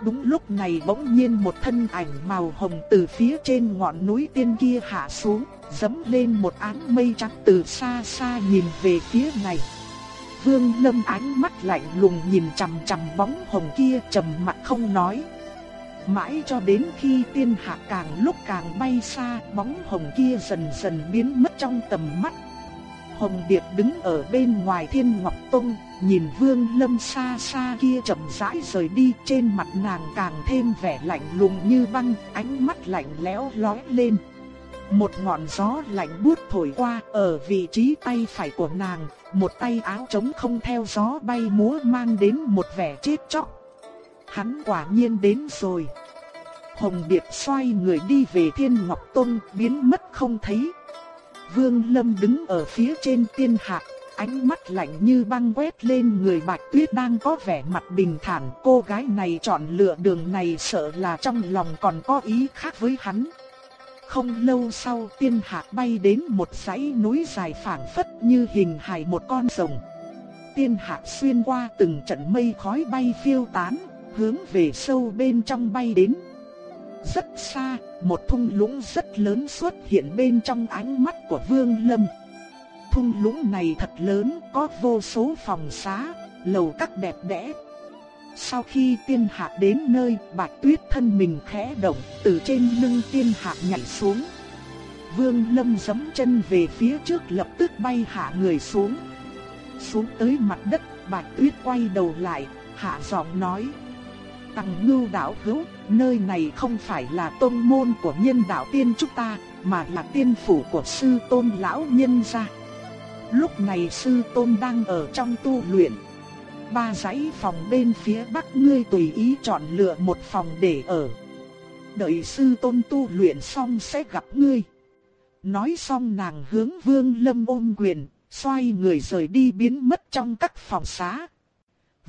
Đúng lúc này bỗng nhiên một thân ảnh màu hồng từ phía trên ngọn núi tiên kia hạ xuống, dẫm lên một áng mây trắng từ xa xa nhìn về phía này. Vương Lâm ánh mắt lạnh lùng nhìn chằm chằm bóng hồng kia trầm mặt không nói. Mãi cho đến khi tiên hạ càng lúc càng bay xa, bóng hồng kia dần dần biến mất trong tầm mắt. Hồng Điệp đứng ở bên ngoài Thiên Ngọc Tông, nhìn Vương Lâm xa xa kia chậm rãi rời đi, trên mặt nàng càng thêm vẻ lạnh lùng như băng, ánh mắt lạnh lẽo lóe lên. Một ngọn gió lạnh buốt thổi qua, ở vị trí tay phải của nàng, một tay áo trống không theo gió bay múa mang đến một vẻ chết chóc. Hắn quả nhiên đến rồi. Hồng Điệp xoay người đi về Thiên Ngọc Tông, biến mất không thấy. Vương Lâm đứng ở phía trên tiên hạc, ánh mắt lạnh như băng quét lên người Bạch Tuyết đang có vẻ mặt bình thản. Cô gái này chọn lựa đường này sợ là trong lòng còn có ý khác với hắn. Không lâu sau tiên hạc bay đến một dãy núi dài phảng phất như hình hài một con rồng. Tiên hạc xuyên qua từng trận mây khói bay phiêu tán, hướng về sâu bên trong bay đến. Rất xa, một thung lũng rất lớn xuất hiện bên trong ánh mắt của Vương Lâm. Thung lũng này thật lớn, có vô số phòng xá, lầu các đẹp đẽ. Sau khi tiên hạc đến nơi, bạch tuyết thân mình khẽ động, từ trên lưng tiên hạc nhảy xuống. Vương Lâm giẫm chân về phía trước lập tức bay hạ người xuống. Xuống tới mặt đất, bạch tuyết quay đầu lại, hạ giọng nói. Tằng ngưu đạo hữu, nơi này không phải là tôn môn của nhân đạo tiên chúng ta, mà là tiên phủ của sư tôn lão nhân gia. Lúc này sư tôn đang ở trong tu luyện. Ba dãy phòng bên phía bắc ngươi tùy ý chọn lựa một phòng để ở. Đợi sư tôn tu luyện xong sẽ gặp ngươi. Nói xong nàng hướng vương lâm ôm quyền, xoay người rời đi biến mất trong các phòng xá.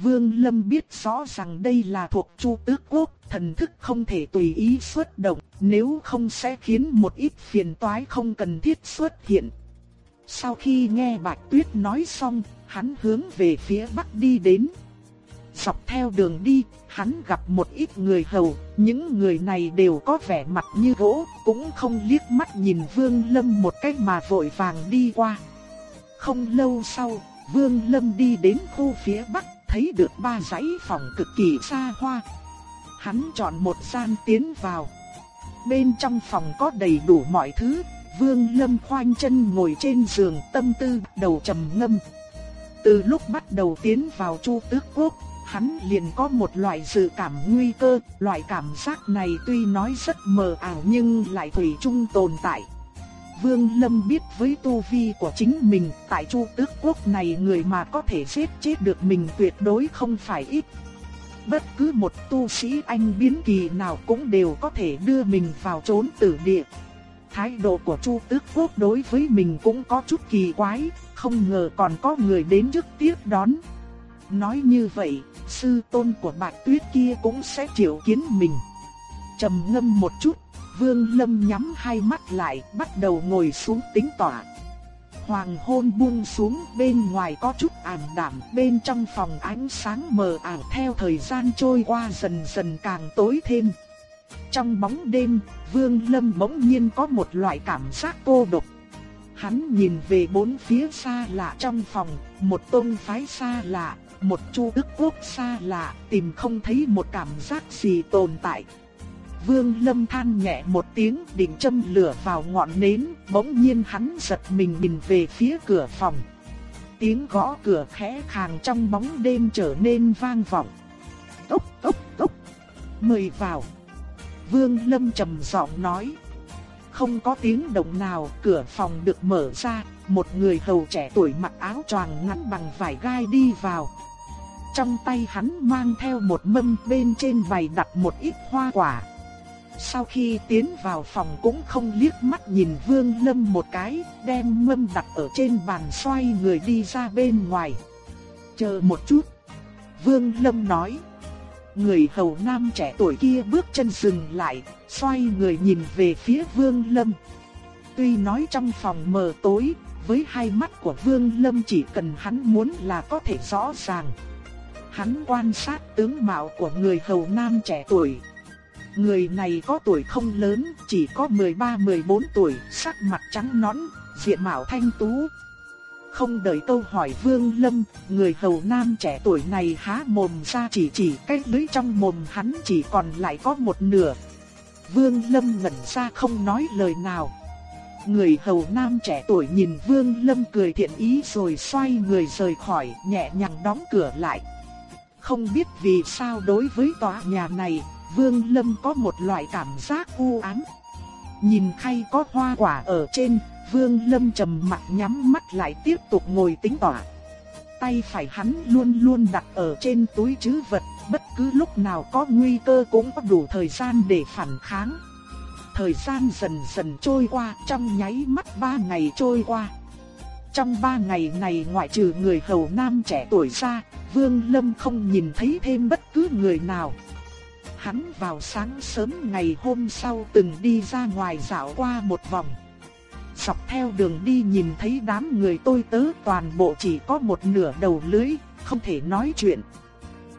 Vương Lâm biết rõ rằng đây là thuộc Chu Tước Quốc, thần thức không thể tùy ý xuất động, nếu không sẽ khiến một ít phiền toái không cần thiết xuất hiện. Sau khi nghe Bạch Tuyết nói xong, hắn hướng về phía bắc đi đến. Dọc theo đường đi, hắn gặp một ít người hầu, những người này đều có vẻ mặt như gỗ, cũng không liếc mắt nhìn Vương Lâm một cách mà vội vàng đi qua. Không lâu sau, Vương Lâm đi đến khu phía bắc thấy được ba dãy phòng cực kỳ xa hoa. Hắn chọn một gian tiến vào. Bên trong phòng có đầy đủ mọi thứ, Vương Lâm khoanh chân ngồi trên giường tâm tư đầu trầm ngâm. Từ lúc bắt đầu tiến vào Chu Tước Quốc, hắn liền có một loại dự cảm nguy cơ, loại cảm giác này tuy nói rất mờ ảo nhưng lại thủy chung tồn tại. Vương Lâm biết với tu vi của chính mình, tại Chu Tước Quốc này người mà có thể giết chết được mình tuyệt đối không phải ít. Bất cứ một tu sĩ anh biến kỳ nào cũng đều có thể đưa mình vào trốn tử địa. Thái độ của Chu Tước Quốc đối với mình cũng có chút kỳ quái, không ngờ còn có người đến trước tiếp đón. Nói như vậy, sư tôn của Bạch Tuyết kia cũng sẽ triệu kiến mình. Trầm ngâm một chút, Vương Lâm nhắm hai mắt lại, bắt đầu ngồi xuống tính tỏa. Hoàng hôn buông xuống, bên ngoài có chút ảm đạm, bên trong phòng ánh sáng mờ ảo theo thời gian trôi qua dần dần càng tối thêm. Trong bóng đêm, Vương Lâm bỗng nhiên có một loại cảm giác cô độc. Hắn nhìn về bốn phía xa lạ trong phòng, một tôn phái xa lạ, một chu ức quốc xa lạ, tìm không thấy một cảm giác gì tồn tại. Vương Lâm than nhẹ một tiếng định châm lửa vào ngọn nến, bỗng nhiên hắn giật mình nhìn về phía cửa phòng. Tiếng gõ cửa khẽ khàng trong bóng đêm trở nên vang vọng. Tốc tốc tốc, mời vào. Vương Lâm trầm giọng nói. không có tiếng động nào, cửa phòng được mở ra, một người hầu trẻ tuổi mặc áo choàng ngắn bằng vải gai đi vào. Trong tay hắn mang theo một mâm bên trên bày đặt một ít hoa quả. Sau khi tiến vào phòng cũng không liếc mắt nhìn Vương Lâm một cái, đem mâm đặt ở trên bàn xoay người đi ra bên ngoài. Chờ một chút. Vương Lâm nói. Người hầu nam trẻ tuổi kia bước chân dừng lại, xoay người nhìn về phía Vương Lâm. Tuy nói trong phòng mờ tối, với hai mắt của Vương Lâm chỉ cần hắn muốn là có thể rõ ràng. Hắn quan sát tướng mạo của người hầu nam trẻ tuổi. Người này có tuổi không lớn, chỉ có 13-14 tuổi, sắc mặt trắng nõn, diện mạo thanh tú. Không đợi câu hỏi Vương Lâm, người hầu nam trẻ tuổi này há mồm ra chỉ chỉ cái lưỡi trong mồm hắn chỉ còn lại có một nửa. Vương Lâm ngẩn ra không nói lời nào. Người hầu nam trẻ tuổi nhìn Vương Lâm cười thiện ý rồi xoay người rời khỏi, nhẹ nhàng đóng cửa lại. Không biết vì sao đối với tòa nhà này, Vương Lâm có một loại cảm giác u ám. Nhìn khay có hoa quả ở trên, Vương Lâm trầm mặt nhắm mắt lại tiếp tục ngồi tính tỏa. Tay phải hắn luôn luôn đặt ở trên túi trữ vật, bất cứ lúc nào có nguy cơ cũng có đủ thời gian để phản kháng. Thời gian dần dần trôi qua, trong nháy mắt ba ngày trôi qua. Trong ba ngày này ngoại trừ người hầu nam trẻ tuổi ra, Vương Lâm không nhìn thấy thêm bất cứ người nào. Hắn vào sáng sớm ngày hôm sau từng đi ra ngoài dạo qua một vòng. Dọc theo đường đi nhìn thấy đám người tôi tớ toàn bộ chỉ có một nửa đầu lưới, không thể nói chuyện.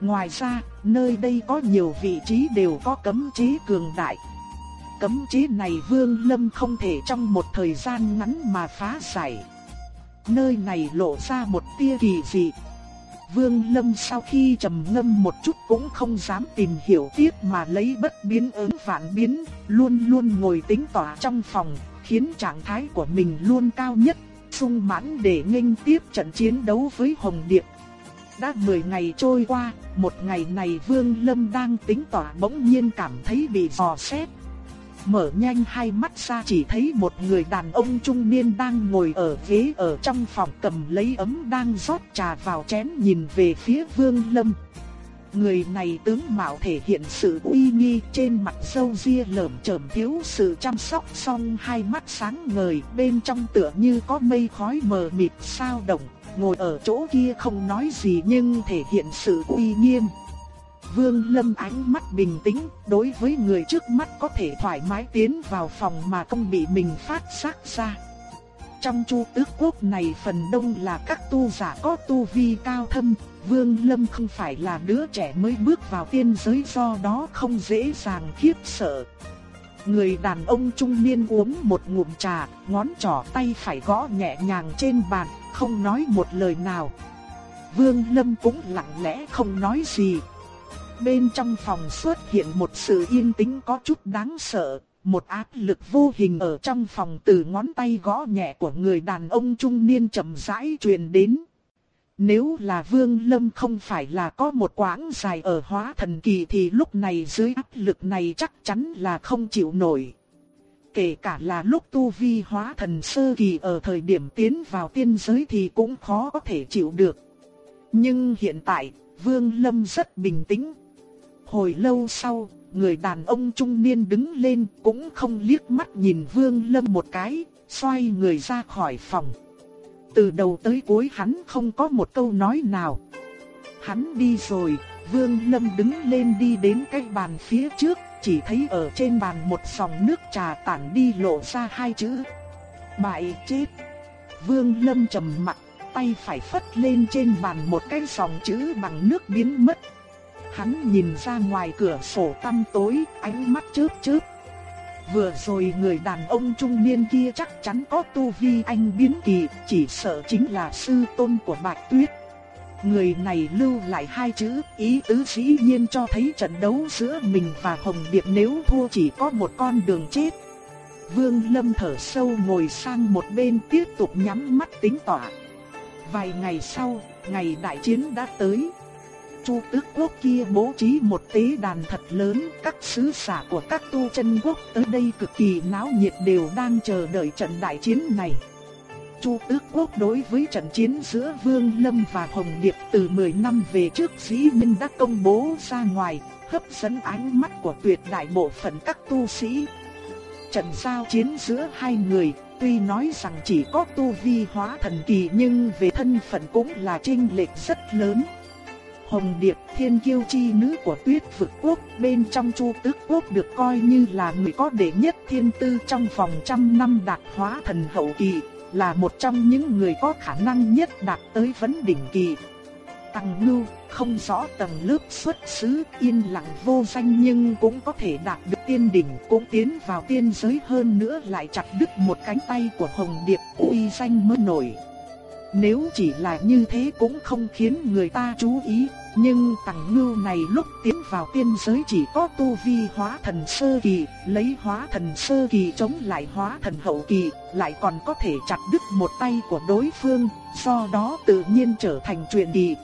Ngoài ra, nơi đây có nhiều vị trí đều có cấm chế cường đại. Cấm chế này Vương Lâm không thể trong một thời gian ngắn mà phá giải. Nơi này lộ ra một tia kỳ dị. Vương Lâm sau khi trầm ngâm một chút cũng không dám tìm hiểu tiếp mà lấy bất biến ứng vạn biến, luôn luôn ngồi tính tỏa trong phòng, khiến trạng thái của mình luôn cao nhất, sung mãn để nghênh tiếp trận chiến đấu với Hồng Điệp. Đã 10 ngày trôi qua, một ngày này Vương Lâm đang tính tỏa bỗng nhiên cảm thấy bị dò xét. Mở nhanh hai mắt ra chỉ thấy một người đàn ông trung niên đang ngồi ở ghế ở trong phòng cầm lấy ấm đang rót trà vào chén nhìn về phía Vương Lâm. Người này tướng mạo thể hiện sự uy nghi trên mặt sâu ria lởm chởm thiếu sự chăm sóc song hai mắt sáng ngời bên trong tựa như có mây khói mờ mịt sao động, ngồi ở chỗ kia không nói gì nhưng thể hiện sự uy nghiêm. Vương Lâm ánh mắt bình tĩnh, đối với người trước mắt có thể thoải mái tiến vào phòng mà không bị mình phát giác ra. Trong chu tước quốc này phần đông là các tu giả có tu vi cao thâm, Vương Lâm không phải là đứa trẻ mới bước vào tiên giới do đó không dễ dàng khiếp sợ. Người đàn ông trung niên uống một ngụm trà, ngón trỏ tay phải gõ nhẹ nhàng trên bàn, không nói một lời nào. Vương Lâm cũng lặng lẽ không nói gì. Bên trong phòng xuất hiện một sự yên tĩnh có chút đáng sợ, một áp lực vô hình ở trong phòng từ ngón tay gõ nhẹ của người đàn ông trung niên chậm rãi truyền đến. Nếu là Vương Lâm không phải là có một quãng dài ở hóa thần kỳ thì lúc này dưới áp lực này chắc chắn là không chịu nổi. Kể cả là lúc tu vi hóa thần sơ kỳ ở thời điểm tiến vào tiên giới thì cũng khó có thể chịu được. Nhưng hiện tại, Vương Lâm rất bình tĩnh. Hồi lâu sau, người đàn ông trung niên đứng lên cũng không liếc mắt nhìn Vương Lâm một cái, xoay người ra khỏi phòng. Từ đầu tới cuối hắn không có một câu nói nào. Hắn đi rồi, Vương Lâm đứng lên đi đến cái bàn phía trước, chỉ thấy ở trên bàn một dòng nước trà tản đi lộ ra hai chữ. Bại chết. Vương Lâm trầm mặt, tay phải phất lên trên bàn một cái dòng chữ bằng nước biến mất. Hắn nhìn ra ngoài cửa sổ tăm tối, ánh mắt chớp chớp. Vừa rồi người đàn ông trung niên kia chắc chắn có tu vi anh biến kỳ, chỉ sợ chính là sư tôn của Bạch Tuyết. Người này lưu lại hai chữ, ý tứ dĩ nhiên cho thấy trận đấu giữa mình và Hồng Điệp nếu thua chỉ có một con đường chết. Vương Lâm thở sâu ngồi sang một bên tiếp tục nhắm mắt tính tỏa. Vài ngày sau, ngày đại chiến đã tới. Chu tước quốc kia bố trí một tế đàn thật lớn, các sứ giả của các tu chân quốc tới đây cực kỳ náo nhiệt đều đang chờ đợi trận đại chiến này. Chu tước quốc đối với trận chiến giữa Vương Lâm và Hồng Điệp từ 10 năm về trước dĩ minh đã công bố ra ngoài, hấp dẫn ánh mắt của tuyệt đại bộ phận các tu sĩ. Trận giao chiến giữa hai người, tuy nói rằng chỉ có tu vi hóa thần kỳ nhưng về thân phận cũng là chênh lệch rất lớn. Hồng Điệp thiên kiêu chi nữ của tuyết vực quốc bên trong chu tước quốc được coi như là người có đệ nhất thiên tư trong vòng trăm năm đạt hóa thần hậu kỳ, là một trong những người có khả năng nhất đạt tới vấn đỉnh kỳ. Tăng Ngưu không rõ tầng lớp xuất xứ yên lặng vô danh nhưng cũng có thể đạt được tiên đỉnh cũng tiến vào tiên giới hơn nữa lại chặt đứt một cánh tay của Hồng Điệp uy danh mới nổi. Nếu chỉ là như thế cũng không khiến người ta chú ý, nhưng tàng ngưu này lúc tiến vào tiên giới chỉ có tu vi hóa thần sơ kỳ, lấy hóa thần sơ kỳ chống lại hóa thần hậu kỳ, lại còn có thể chặt đứt một tay của đối phương, do đó tự nhiên trở thành chuyện kỳ.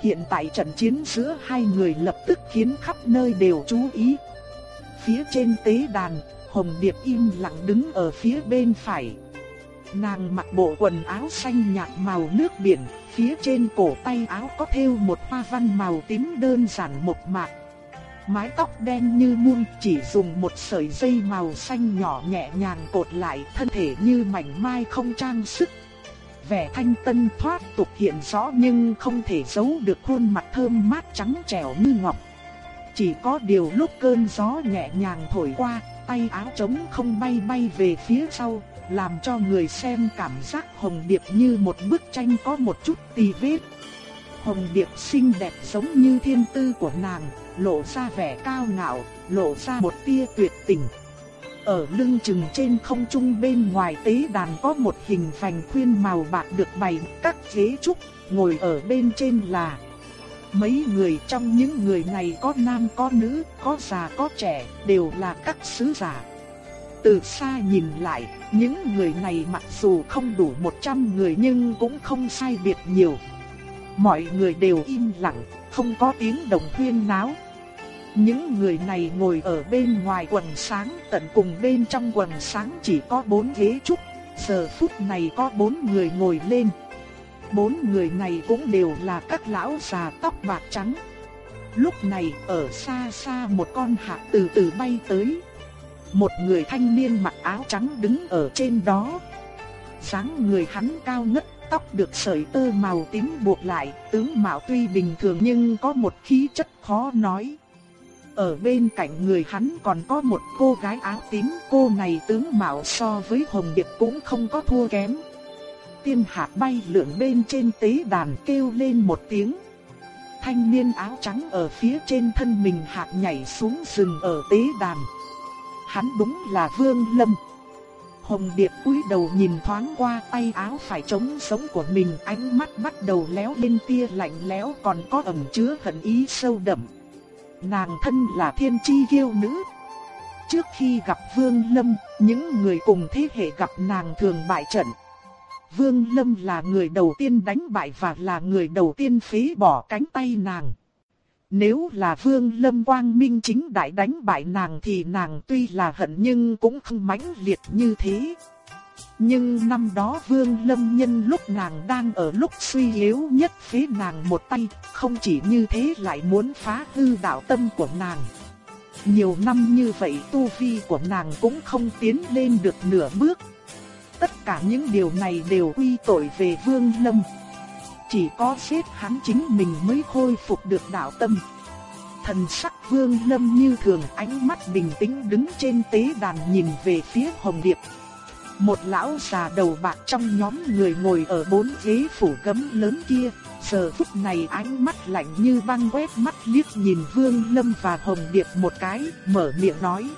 Hiện tại trận chiến giữa hai người lập tức khiến khắp nơi đều chú ý. Phía trên tế đàn, Hồng Điệp im lặng đứng ở phía bên phải, Nàng mặc bộ quần áo xanh nhạt màu nước biển, phía trên cổ tay áo có thêu một hoa văn màu tím đơn giản mộc mạc. Mái tóc đen như muôn chỉ dùng một sợi dây màu xanh nhỏ nhẹ nhàng cột lại thân thể như mảnh mai không trang sức. Vẻ thanh tân thoát tục hiện rõ nhưng không thể giấu được khuôn mặt thơm mát trắng trẻo như ngọc. Chỉ có điều lúc cơn gió nhẹ nhàng thổi qua, tay áo trống không bay bay về phía sau, làm cho người xem cảm giác Hồng Điệp như một bức tranh có một chút tì vết. Hồng Điệp xinh đẹp giống như thiên tư của nàng, lộ ra vẻ cao ngạo, lộ ra một tia tuyệt tình. Ở lưng chừng trên không trung bên ngoài tế đàn có một hình vành khuyên màu bạc được bày các ghế trúc, ngồi ở bên trên là Mấy người trong những người này có nam có nữ, có già có trẻ, đều là các sứ giả. Từ xa nhìn lại, những người này mặc dù không đủ 100 người nhưng cũng không sai biệt nhiều. Mọi người đều im lặng, không có tiếng đồng huyên náo. Những người này ngồi ở bên ngoài quần sáng, tận cùng bên trong quần sáng chỉ có bốn ghế trúc. Giờ phút này có bốn người ngồi lên. Bốn người này cũng đều là các lão già tóc bạc trắng. Lúc này ở xa xa một con hạ từ từ bay tới. Một người thanh niên mặc áo trắng đứng ở trên đó. dáng người hắn cao ngất, tóc được sợi tơ màu tím buộc lại, tướng mạo tuy bình thường nhưng có một khí chất khó nói. Ở bên cạnh người hắn còn có một cô gái áo tím, cô này tướng mạo so với Hồng Điệp cũng không có thua kém. Tiên hạt bay lượn bên trên tế đàn kêu lên một tiếng. Thanh niên áo trắng ở phía trên thân mình hạt nhảy xuống rừng ở tế đàn hắn đúng là Vương Lâm. Hồng Điệp cúi đầu nhìn thoáng qua tay áo phải trống sống của mình, ánh mắt bắt đầu léo lên tia lạnh lẽo còn có ẩn chứa hận ý sâu đậm. Nàng thân là thiên chi kiêu nữ. Trước khi gặp Vương Lâm, những người cùng thế hệ gặp nàng thường bại trận. Vương Lâm là người đầu tiên đánh bại và là người đầu tiên phế bỏ cánh tay nàng. Nếu là Vương Lâm Quang Minh chính đại đánh bại nàng thì nàng tuy là hận nhưng cũng không mãnh liệt như thế. Nhưng năm đó Vương Lâm nhân lúc nàng đang ở lúc suy yếu nhất phế nàng một tay, không chỉ như thế lại muốn phá hư đạo tâm của nàng. Nhiều năm như vậy tu vi của nàng cũng không tiến lên được nửa bước. Tất cả những điều này đều quy tội về Vương Lâm. Chỉ có giết hắn chính mình mới khôi phục được đạo tâm. Thần sắc vương lâm như thường ánh mắt bình tĩnh đứng trên tế đàn nhìn về phía Hồng Điệp. Một lão già đầu bạc trong nhóm người ngồi ở bốn ghế phủ gấm lớn kia, giờ phút này ánh mắt lạnh như băng quét mắt liếc nhìn Vương Lâm và Hồng Điệp một cái, mở miệng nói.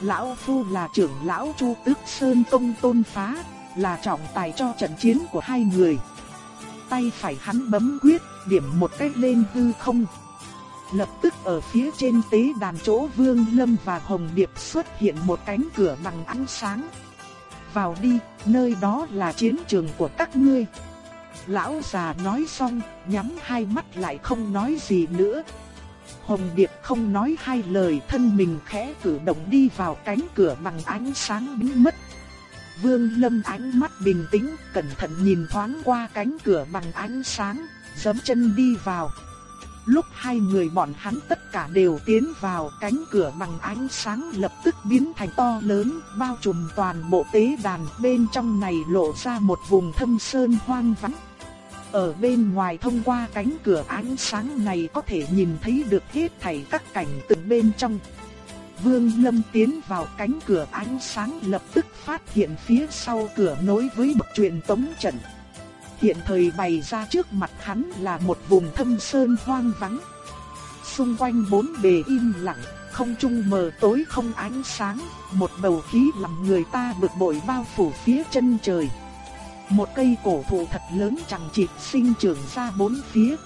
Lão Phu là trưởng lão Chu Tước Sơn Tông Tôn Phá, là trọng tài cho trận chiến của hai người tay phải hắn bấm quyết, điểm một cái lên hư không. Lập tức ở phía trên tế đàn chỗ Vương Lâm và Hồng Điệp xuất hiện một cánh cửa bằng ánh sáng. Vào đi, nơi đó là chiến trường của các ngươi. Lão già nói xong, nhắm hai mắt lại không nói gì nữa. Hồng Điệp không nói hai lời thân mình khẽ cử động đi vào cánh cửa bằng ánh sáng biến mất. Vương Lâm ánh mắt bình tĩnh, cẩn thận nhìn thoáng qua cánh cửa bằng ánh sáng, giẫm chân đi vào. Lúc hai người bọn hắn tất cả đều tiến vào cánh cửa bằng ánh sáng lập tức biến thành to lớn, bao trùm toàn bộ tế đàn bên trong này lộ ra một vùng thâm sơn hoang vắng. Ở bên ngoài thông qua cánh cửa ánh sáng này có thể nhìn thấy được hết thảy các cảnh tượng bên trong. Vương Lâm tiến vào cánh cửa ánh sáng lập tức phát hiện phía sau cửa nối với bậc truyền tống trận. Hiện thời bày ra trước mặt hắn là một vùng thâm sơn hoang vắng. Xung quanh bốn bề im lặng, không trung mờ tối không ánh sáng, một bầu khí làm người ta bực bội bao phủ phía chân trời. Một cây cổ thụ thật lớn chẳng chịt sinh trưởng ra bốn phía.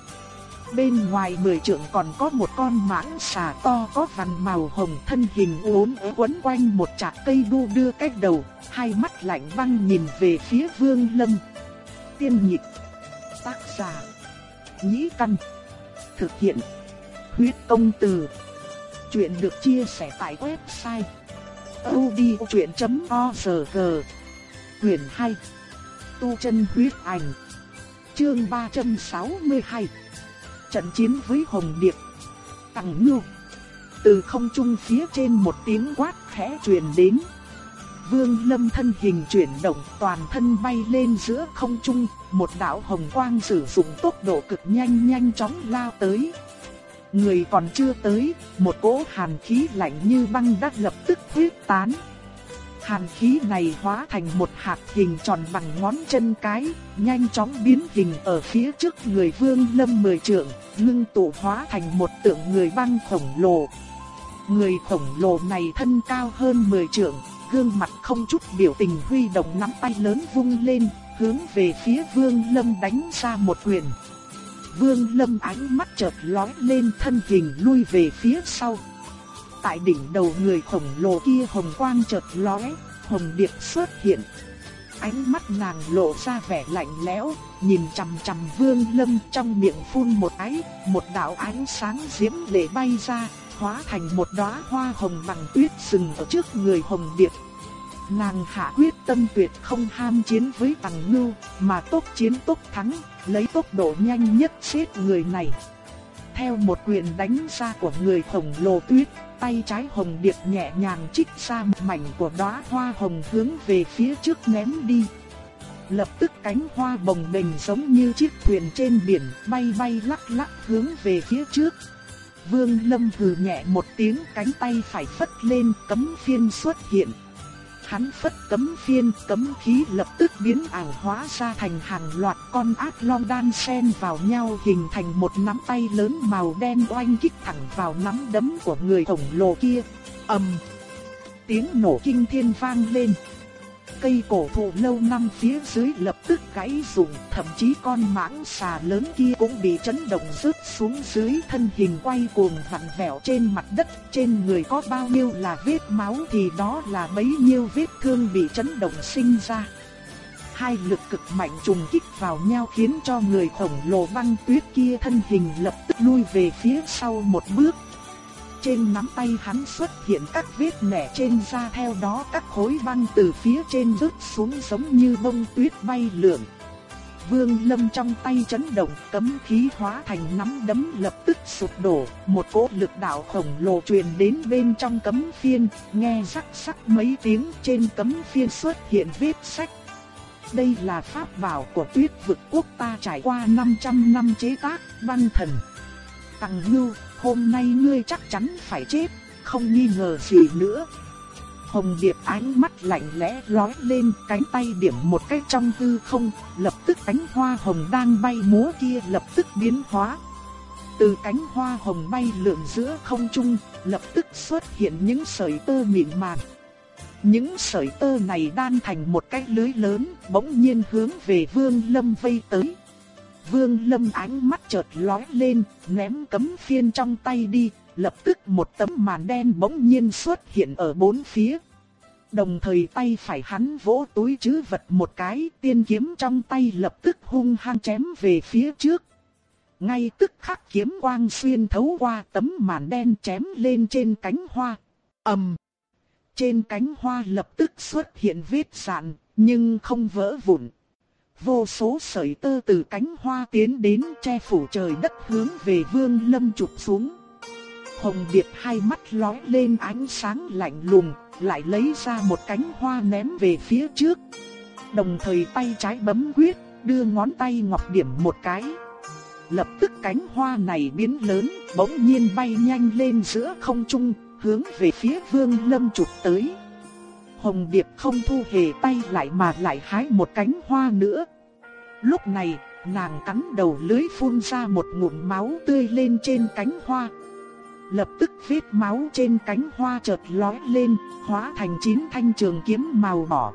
Bên ngoài mười trượng còn có một con mãng xà to có vằn màu hồng thân hình uốn quấn quanh một chạc cây đu đưa cách đầu, hai mắt lạnh băng nhìn về phía vương lâm. Tiên nhịp, tác giả, nhĩ căn, thực hiện, huyết công từ. Chuyện được chia sẻ tại website odchuyện.org Quyền 2 Tu chân huyết ảnh Chương 362 Trận chiến với Hồng Điệp. Tằng Ngưu Từ không trung phía trên một tiếng quát khẽ truyền đến. Vương Lâm thân hình chuyển động toàn thân bay lên giữa không trung Một đạo hồng quang sử dụng tốc độ cực nhanh nhanh chóng lao tới. Người còn chưa tới, một cỗ hàn khí lạnh như băng đã lập tức huyết tán. Hàn khí này hóa thành một hạt hình tròn bằng ngón chân cái, nhanh chóng biến hình ở phía trước người vương lâm mười trượng, ngưng tụ hóa thành một tượng người băng khổng lồ. Người khổng lồ này thân cao hơn 10 trượng, gương mặt không chút biểu tình huy động nắm tay lớn vung lên, hướng về phía vương lâm đánh ra một quyền. Vương lâm ánh mắt chợt lóe lên thân hình lui về phía sau. Tại đỉnh đầu người khổng lồ kia hồng quang chợt lóe, hồng điệp xuất hiện. Ánh mắt nàng lộ ra vẻ lạnh lẽo, nhìn chằm chằm Vương Lâm trong miệng phun một cái, một đạo ánh sáng diễm lệ bay ra, hóa thành một đóa hoa hồng bằng tuyết sừng ở trước người hồng điệp. Nàng hạ quyết tâm tuyệt không ham chiến với Tằng Ngưu, mà tốc chiến tốc thắng, lấy tốc độ nhanh nhất giết người này. Theo một quyền đánh ra của người khổng lồ tuyết, tay trái hồng điệp nhẹ nhàng trích ra một mảnh của đóa hoa hồng hướng về phía trước ném đi. Lập tức cánh hoa bồng bềnh giống như chiếc thuyền trên biển bay bay lắc lắc hướng về phía trước. Vương Lâm hừ nhẹ một tiếng cánh tay phải phất lên, cấm phiên xuất hiện. Hắn phất cấm phiên, cấm khí lập tức biến ảo hóa ra thành hàng loạt con ác long đan xen vào nhau hình thành một nắm tay lớn màu đen oanh kích thẳng vào nắm đấm của người khổng lồ kia. ầm, tiếng nổ kinh thiên vang lên cây cổ thụ lâu năm phía dưới lập tức gãy rụng, thậm chí con mãng xà lớn kia cũng bị chấn động rớt xuống dưới thân hình quay cuồng vặn vẹo trên mặt đất, trên người có bao nhiêu là vết máu thì đó là bấy nhiêu vết thương bị chấn động sinh ra. Hai lực cực mạnh trùng kích vào nhau khiến cho người khổng lồ băng tuyết kia thân hình lập tức lui về phía sau một bước, trên nắm tay hắn xuất hiện các vết nẻ trên da theo đó các khối băng từ phía trên rớt xuống giống như bông tuyết bay lượn. Vương Lâm trong tay chấn động, cấm khí hóa thành nắm đấm lập tức sụp đổ, một cỗ lực đạo khổng lồ truyền đến bên trong cấm phiên, nghe rắc rắc mấy tiếng trên cấm phiên xuất hiện vết sách. Đây là pháp bảo của tuyết vực quốc ta trải qua 500 năm chế tác, băng thần. Tằng Ngưu, hôm nay ngươi chắc chắn phải chết, không nghi ngờ gì nữa. Hồng Điệp ánh mắt lạnh lẽ lói lên, cánh tay điểm một cái trong hư không, lập tức cánh hoa hồng đang bay múa kia lập tức biến hóa. Từ cánh hoa hồng bay lượn giữa không trung, lập tức xuất hiện những sợi tơ mịn màng. Những sợi tơ này đan thành một cái lưới lớn, bỗng nhiên hướng về Vương Lâm vây tới. Vương Lâm ánh mắt chợt lóe lên, ném cấm phiên trong tay đi, lập tức một tấm màn đen bỗng nhiên xuất hiện ở bốn phía. Đồng thời tay phải hắn vỗ túi chứ vật một cái, tiên kiếm trong tay lập tức hung hăng chém về phía trước. Ngay tức khắc kiếm quang xuyên thấu qua tấm màn đen chém lên trên cánh hoa. ầm, Trên cánh hoa lập tức xuất hiện vết sạn, nhưng không vỡ vụn. Vô số sợi tơ từ cánh hoa tiến đến che phủ trời đất hướng về vương lâm chụp xuống. Hồng Điệp hai mắt lóe lên ánh sáng lạnh lùng, lại lấy ra một cánh hoa ném về phía trước. Đồng thời tay trái bấm quyết, đưa ngón tay ngọc điểm một cái. Lập tức cánh hoa này biến lớn, bỗng nhiên bay nhanh lên giữa không trung, hướng về phía Vương Lâm chụp tới. Hồng Điệp không thu hề tay lại mà lại hái một cánh hoa nữa. Lúc này, nàng cắn đầu lưới phun ra một ngụm máu tươi lên trên cánh hoa. Lập tức vết máu trên cánh hoa chợt lóe lên, hóa thành chín thanh trường kiếm màu đỏ.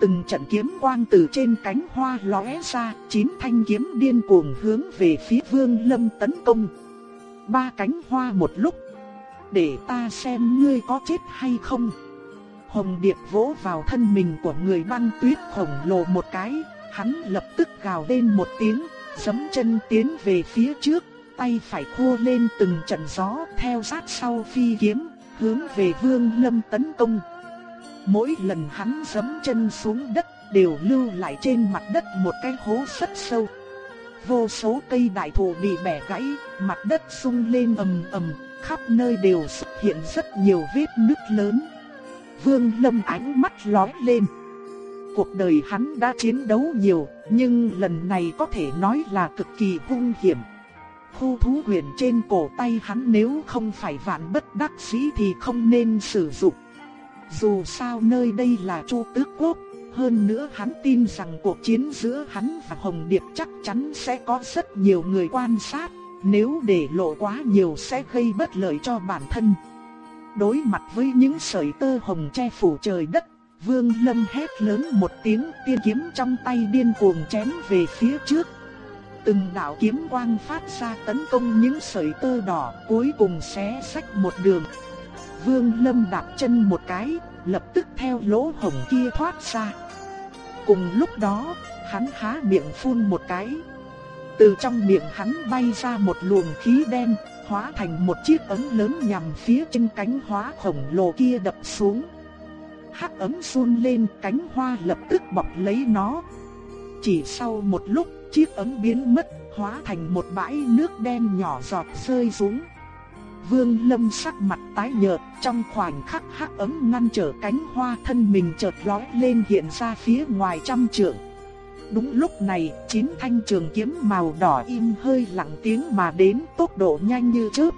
Từng trận kiếm quang từ trên cánh hoa lóe ra, chín thanh kiếm điên cuồng hướng về phía Vương Lâm tấn công. Ba cánh hoa một lúc, để ta xem ngươi có chết hay không. Hồng Điệp vỗ vào thân mình của người băng tuyết khổng lồ một cái, hắn lập tức gào lên một tiếng, giẫm chân tiến về phía trước, tay phải khua lên từng trận gió theo sát sau phi kiếm, hướng về Vương Lâm tấn công. Mỗi lần hắn giẫm chân xuống đất đều lưu lại trên mặt đất một cái hố rất sâu. Vô số cây đại thụ bị bẻ gãy, mặt đất sung lên ầm ầm, khắp nơi đều xuất hiện rất nhiều vết nứt lớn. Vương Lâm ánh mắt lóe lên. Cuộc đời hắn đã chiến đấu nhiều, nhưng lần này có thể nói là cực kỳ hung hiểm. Khu thú quyền trên cổ tay hắn nếu không phải vạn bất đắc dĩ thì không nên sử dụng. Dù sao nơi đây là Chu Tước Quốc, hơn nữa hắn tin rằng cuộc chiến giữa hắn và Hồng Điệp chắc chắn sẽ có rất nhiều người quan sát, nếu để lộ quá nhiều sẽ gây bất lợi cho bản thân. Đối mặt với những sợi tơ hồng che phủ trời đất, Vương Lâm hét lớn một tiếng tiên kiếm trong tay điên cuồng chém về phía trước. Từng đạo kiếm quang phát ra tấn công những sợi tơ đỏ cuối cùng xé sách một đường. Vương Lâm đạp chân một cái, lập tức theo lỗ hồng kia thoát ra. Cùng lúc đó, hắn há miệng phun một cái. Từ trong miệng hắn bay ra một luồng khí đen, hóa thành một chiếc ấm lớn nhằm phía trên cánh hoa khổng lồ kia đập xuống. Hắc ấm run lên, cánh hoa lập tức bọc lấy nó. Chỉ sau một lúc, chiếc ấm biến mất, hóa thành một bãi nước đen nhỏ giọt rơi xuống. Vương Lâm sắc mặt tái nhợt, trong khoảnh khắc hắc ấm ngăn trở cánh hoa thân mình chợt lói lên hiện ra phía ngoài trăm trượng. Đúng lúc này, chín thanh trường kiếm màu đỏ im hơi lặng tiếng mà đến tốc độ nhanh như chớp.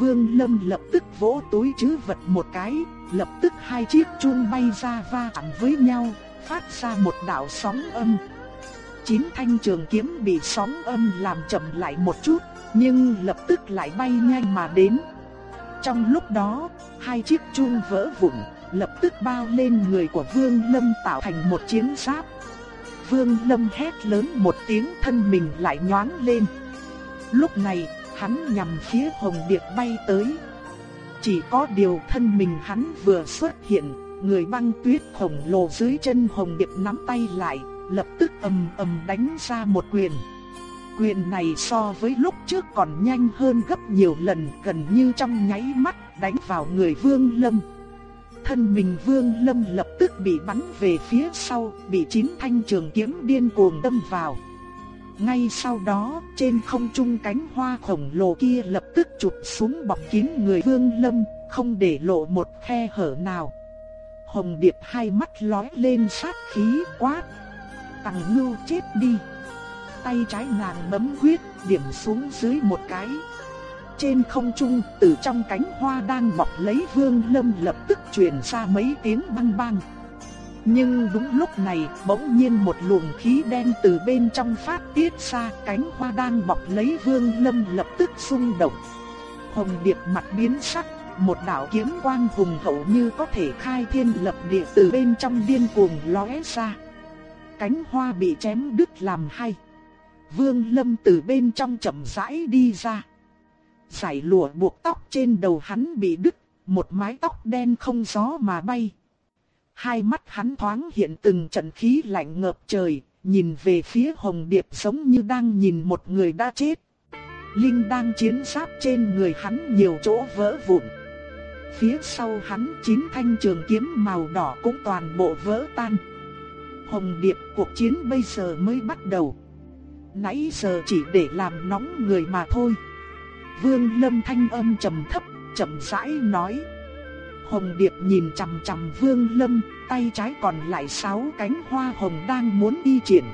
Vương Lâm lập tức vỗ túi chứ vật một cái, lập tức hai chiếc chuông bay ra va chạm với nhau, phát ra một đạo sóng âm. Chín thanh trường kiếm bị sóng âm làm chậm lại một chút, nhưng lập tức lại bay nhanh mà đến. Trong lúc đó, hai chiếc chuông vỡ vụn, lập tức bao lên người của Vương Lâm tạo thành một chiến giáp. Vương Lâm hét lớn một tiếng thân mình lại nhoáng lên. Lúc này, hắn nhằm phía Hồng Điệp bay tới. Chỉ có điều thân mình hắn vừa xuất hiện, người băng tuyết khổng lồ dưới chân Hồng Điệp nắm tay lại, lập tức ầm ầm đánh ra một quyền. Quyền này so với lúc trước còn nhanh hơn gấp nhiều lần, gần như trong nháy mắt đánh vào người Vương Lâm thân mình Vương Lâm lập tức bị bắn về phía sau, bị chín thanh trường kiếm điên cuồng đâm vào. Ngay sau đó, trên không trung cánh hoa khổng lồ kia lập tức chụp xuống bọc kín người Vương Lâm, không để lộ một khe hở nào. Hồng Điệp hai mắt lóe lên sát khí quát. Tằng ngưu chết đi. Tay trái nàng bấm quyết, điểm xuống dưới một cái. Trên không trung, từ trong cánh hoa đang bọc lấy Vương Lâm lập tức truyền ra mấy tiếng băng băng. Nhưng đúng lúc này, bỗng nhiên một luồng khí đen từ bên trong phát tiết ra, cánh hoa đang bọc lấy Vương Lâm lập tức xung động. Hồng Điệp mặt biến sắc, một đạo kiếm quang hùng hậu như có thể khai thiên lập địa từ bên trong điên cuồng lóe ra. Cánh hoa bị chém đứt làm hai. Vương Lâm từ bên trong chậm rãi đi ra. Giải lụa buộc tóc trên đầu hắn bị đứt, một mái tóc đen không gió mà bay. hai mắt hắn thoáng hiện từng trận khí lạnh ngập trời, nhìn về phía Hồng Điệp giống như đang nhìn một người đã chết. Linh đang chiến giáp trên người hắn nhiều chỗ vỡ vụn. Phía sau hắn chín thanh trường kiếm màu đỏ cũng toàn bộ vỡ tan. Hồng Điệp cuộc chiến bây giờ mới bắt đầu. Nãy giờ chỉ để làm nóng người mà thôi. Vương Lâm thanh âm trầm thấp, chậm rãi nói. Hồng Điệp nhìn chằm chằm Vương Lâm, tay trái còn lại sáu cánh hoa hồng đang muốn đi triển.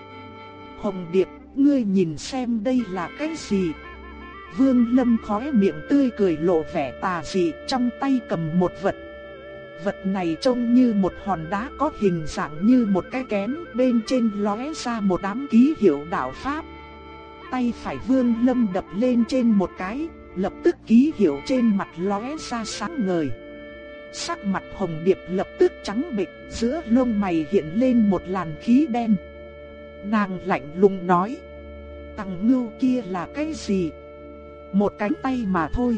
Hồng Điệp, ngươi nhìn xem đây là cái gì? Vương Lâm khóe miệng tươi cười lộ vẻ tà dị trong tay cầm một vật. Vật này trông như một hòn đá có hình dạng như một cái kén bên trên lóe ra một đám ký hiệu đạo Pháp. Tay phải Vương Lâm đập lên trên một cái, lập tức ký hiệu trên mặt lóe ra sáng ngời. Sắc mặt Hồng Điệp lập tức trắng bệch, giữa lông mày hiện lên một làn khí đen. Nàng lạnh lùng nói: "Tằng ngưu kia là cái gì?" Một cánh tay mà thôi.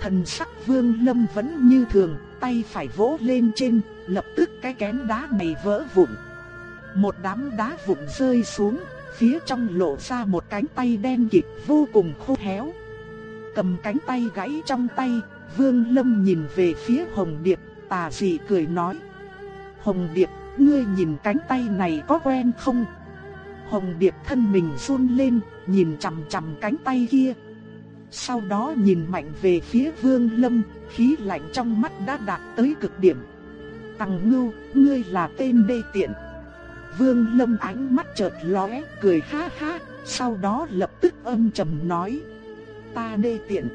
Thần sắc Vương Lâm vẫn như thường, tay phải vỗ lên trên, lập tức cái kén đá này vỡ vụn. Một đám đá vụn rơi xuống, phía trong lộ ra một cánh tay đen kịt vô cùng khô héo. Cầm cánh tay gãy trong tay, Vương Lâm nhìn về phía Hồng Điệp, tà dị cười nói. Hồng Điệp, ngươi nhìn cánh tay này có quen không? Hồng Điệp thân mình run lên, nhìn chằm chằm cánh tay kia. Sau đó nhìn mạnh về phía Vương Lâm, khí lạnh trong mắt đã đạt tới cực điểm. Tằng ngưu, ngươi là tên đê tiện. Vương Lâm ánh mắt chợt lóe, cười ha ha, sau đó lập tức âm trầm nói. Ta đê tiện.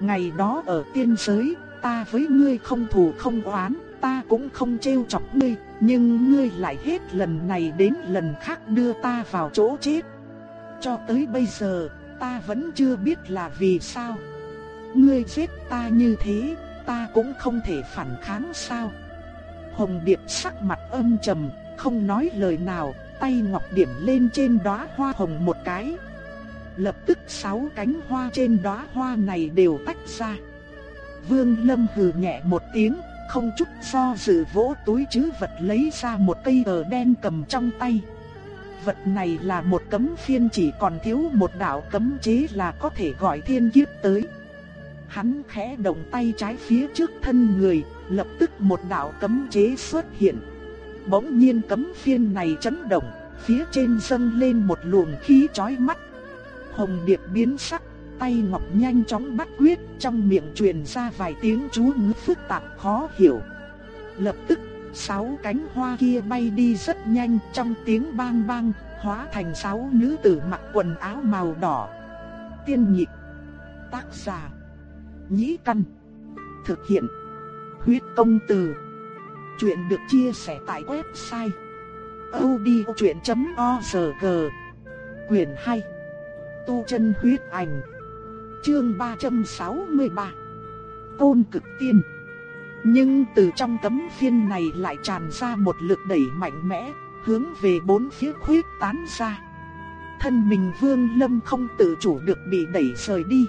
Ngày đó ở tiên giới, ta với ngươi không thù không oán, ta cũng không trêu chọc ngươi, nhưng ngươi lại hết lần này đến lần khác đưa ta vào chỗ chết. Cho tới bây giờ, ta vẫn chưa biết là vì sao. Ngươi giết ta như thế, ta cũng không thể phản kháng sao? Hồng Điệp sắc mặt âm trầm, không nói lời nào, tay ngọc điểm lên trên đóa hoa hồng một cái. Lập tức sáu cánh hoa trên đóa hoa này đều tách ra. Vương Lâm hừ nhẹ một tiếng, không chút do dự vỗ túi trữ vật lấy ra một cây cờ đen cầm trong tay. Vật này là một cấm phiên chỉ còn thiếu một đạo cấm chế là có thể gọi thiên kiếp tới. Hắn khẽ động tay trái phía trước thân người, lập tức một đạo cấm chế xuất hiện. Bỗng nhiên cấm phiên này chấn động, phía trên dâng lên một luồng khí chói mắt. Hồng Điệp biến sắc, tay ngọc nhanh chóng bắt quyết, trong miệng truyền ra vài tiếng chú ngữ phức tạp khó hiểu. Lập tức, sáu cánh hoa kia bay đi rất nhanh trong tiếng bang bang, hóa thành sáu nữ tử mặc quần áo màu đỏ. Tiên nhịp, tác giả, nhĩ căn, thực hiện, huyết công từ. Chuyện được chia sẻ tại website odchuyện.org Quyền 2 Tu chân huyết ảnh, Chương 363 Côn cực tiên. Nhưng từ trong tấm phiên này lại tràn ra một lực đẩy mạnh mẽ, Hướng về bốn phía khuyết tán ra. Thân mình vương lâm không tự chủ được bị đẩy rời đi.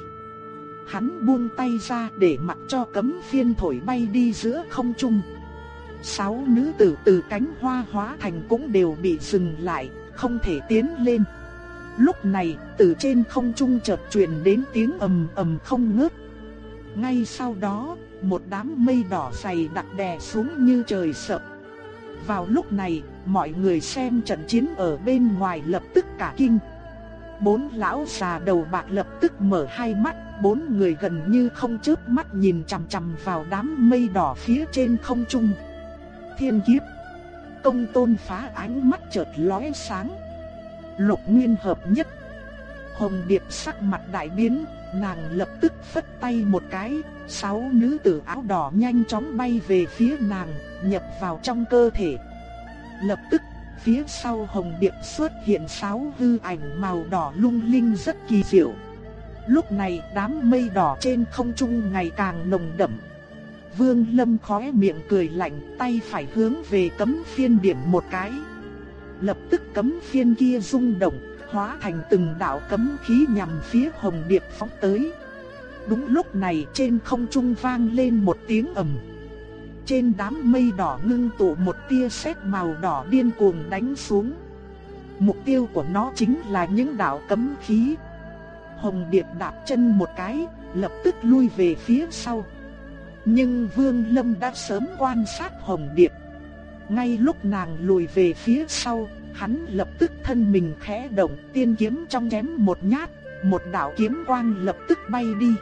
Hắn buông tay ra để mặc cho cấm phiên thổi bay đi giữa không trung. Sáu nữ tử từ cánh hoa hóa thành cũng đều bị dừng lại, không thể tiến lên. Lúc này, từ trên không trung chợt truyền đến tiếng ầm ầm không ngớt. Ngay sau đó, một đám mây đỏ dày đặc đè xuống như trời sập. Vào lúc này, mọi người xem trận chiến ở bên ngoài lập tức cả kinh. Bốn lão già đầu bạc lập tức mở hai mắt, bốn người gần như không chớp mắt nhìn chằm chằm vào đám mây đỏ phía trên không trung thiên kiếp. Công tôn phá ánh mắt chợt lóe sáng. Lục nguyên hợp nhất. Hồng điệp sắc mặt đại biến, nàng lập tức phất tay một cái, sáu nữ tử áo đỏ nhanh chóng bay về phía nàng, nhập vào trong cơ thể. Lập tức, phía sau hồng điệp xuất hiện sáu hư ảnh màu đỏ lung linh rất kỳ diệu. Lúc này đám mây đỏ trên không trung ngày càng nồng đậm, Vương Lâm khóe miệng cười lạnh, tay phải hướng về cấm phiên điểm một cái. Lập tức cấm phiên kia rung động, hóa thành từng đạo cấm khí nhằm phía Hồng Điệp phóng tới. Đúng lúc này trên không trung vang lên một tiếng ầm. trên đám mây đỏ ngưng tụ một tia sét màu đỏ điên cuồng đánh xuống. Mục tiêu của nó chính là những đạo cấm khí. Hồng Điệp đạp chân một cái, lập tức lui về phía sau. Nhưng Vương Lâm đã sớm quan sát Hồng Điệp. Ngay lúc nàng lùi về phía sau, hắn lập tức thân mình khẽ động, tiên kiếm trong chém một nhát, một đạo kiếm quang lập tức bay đi.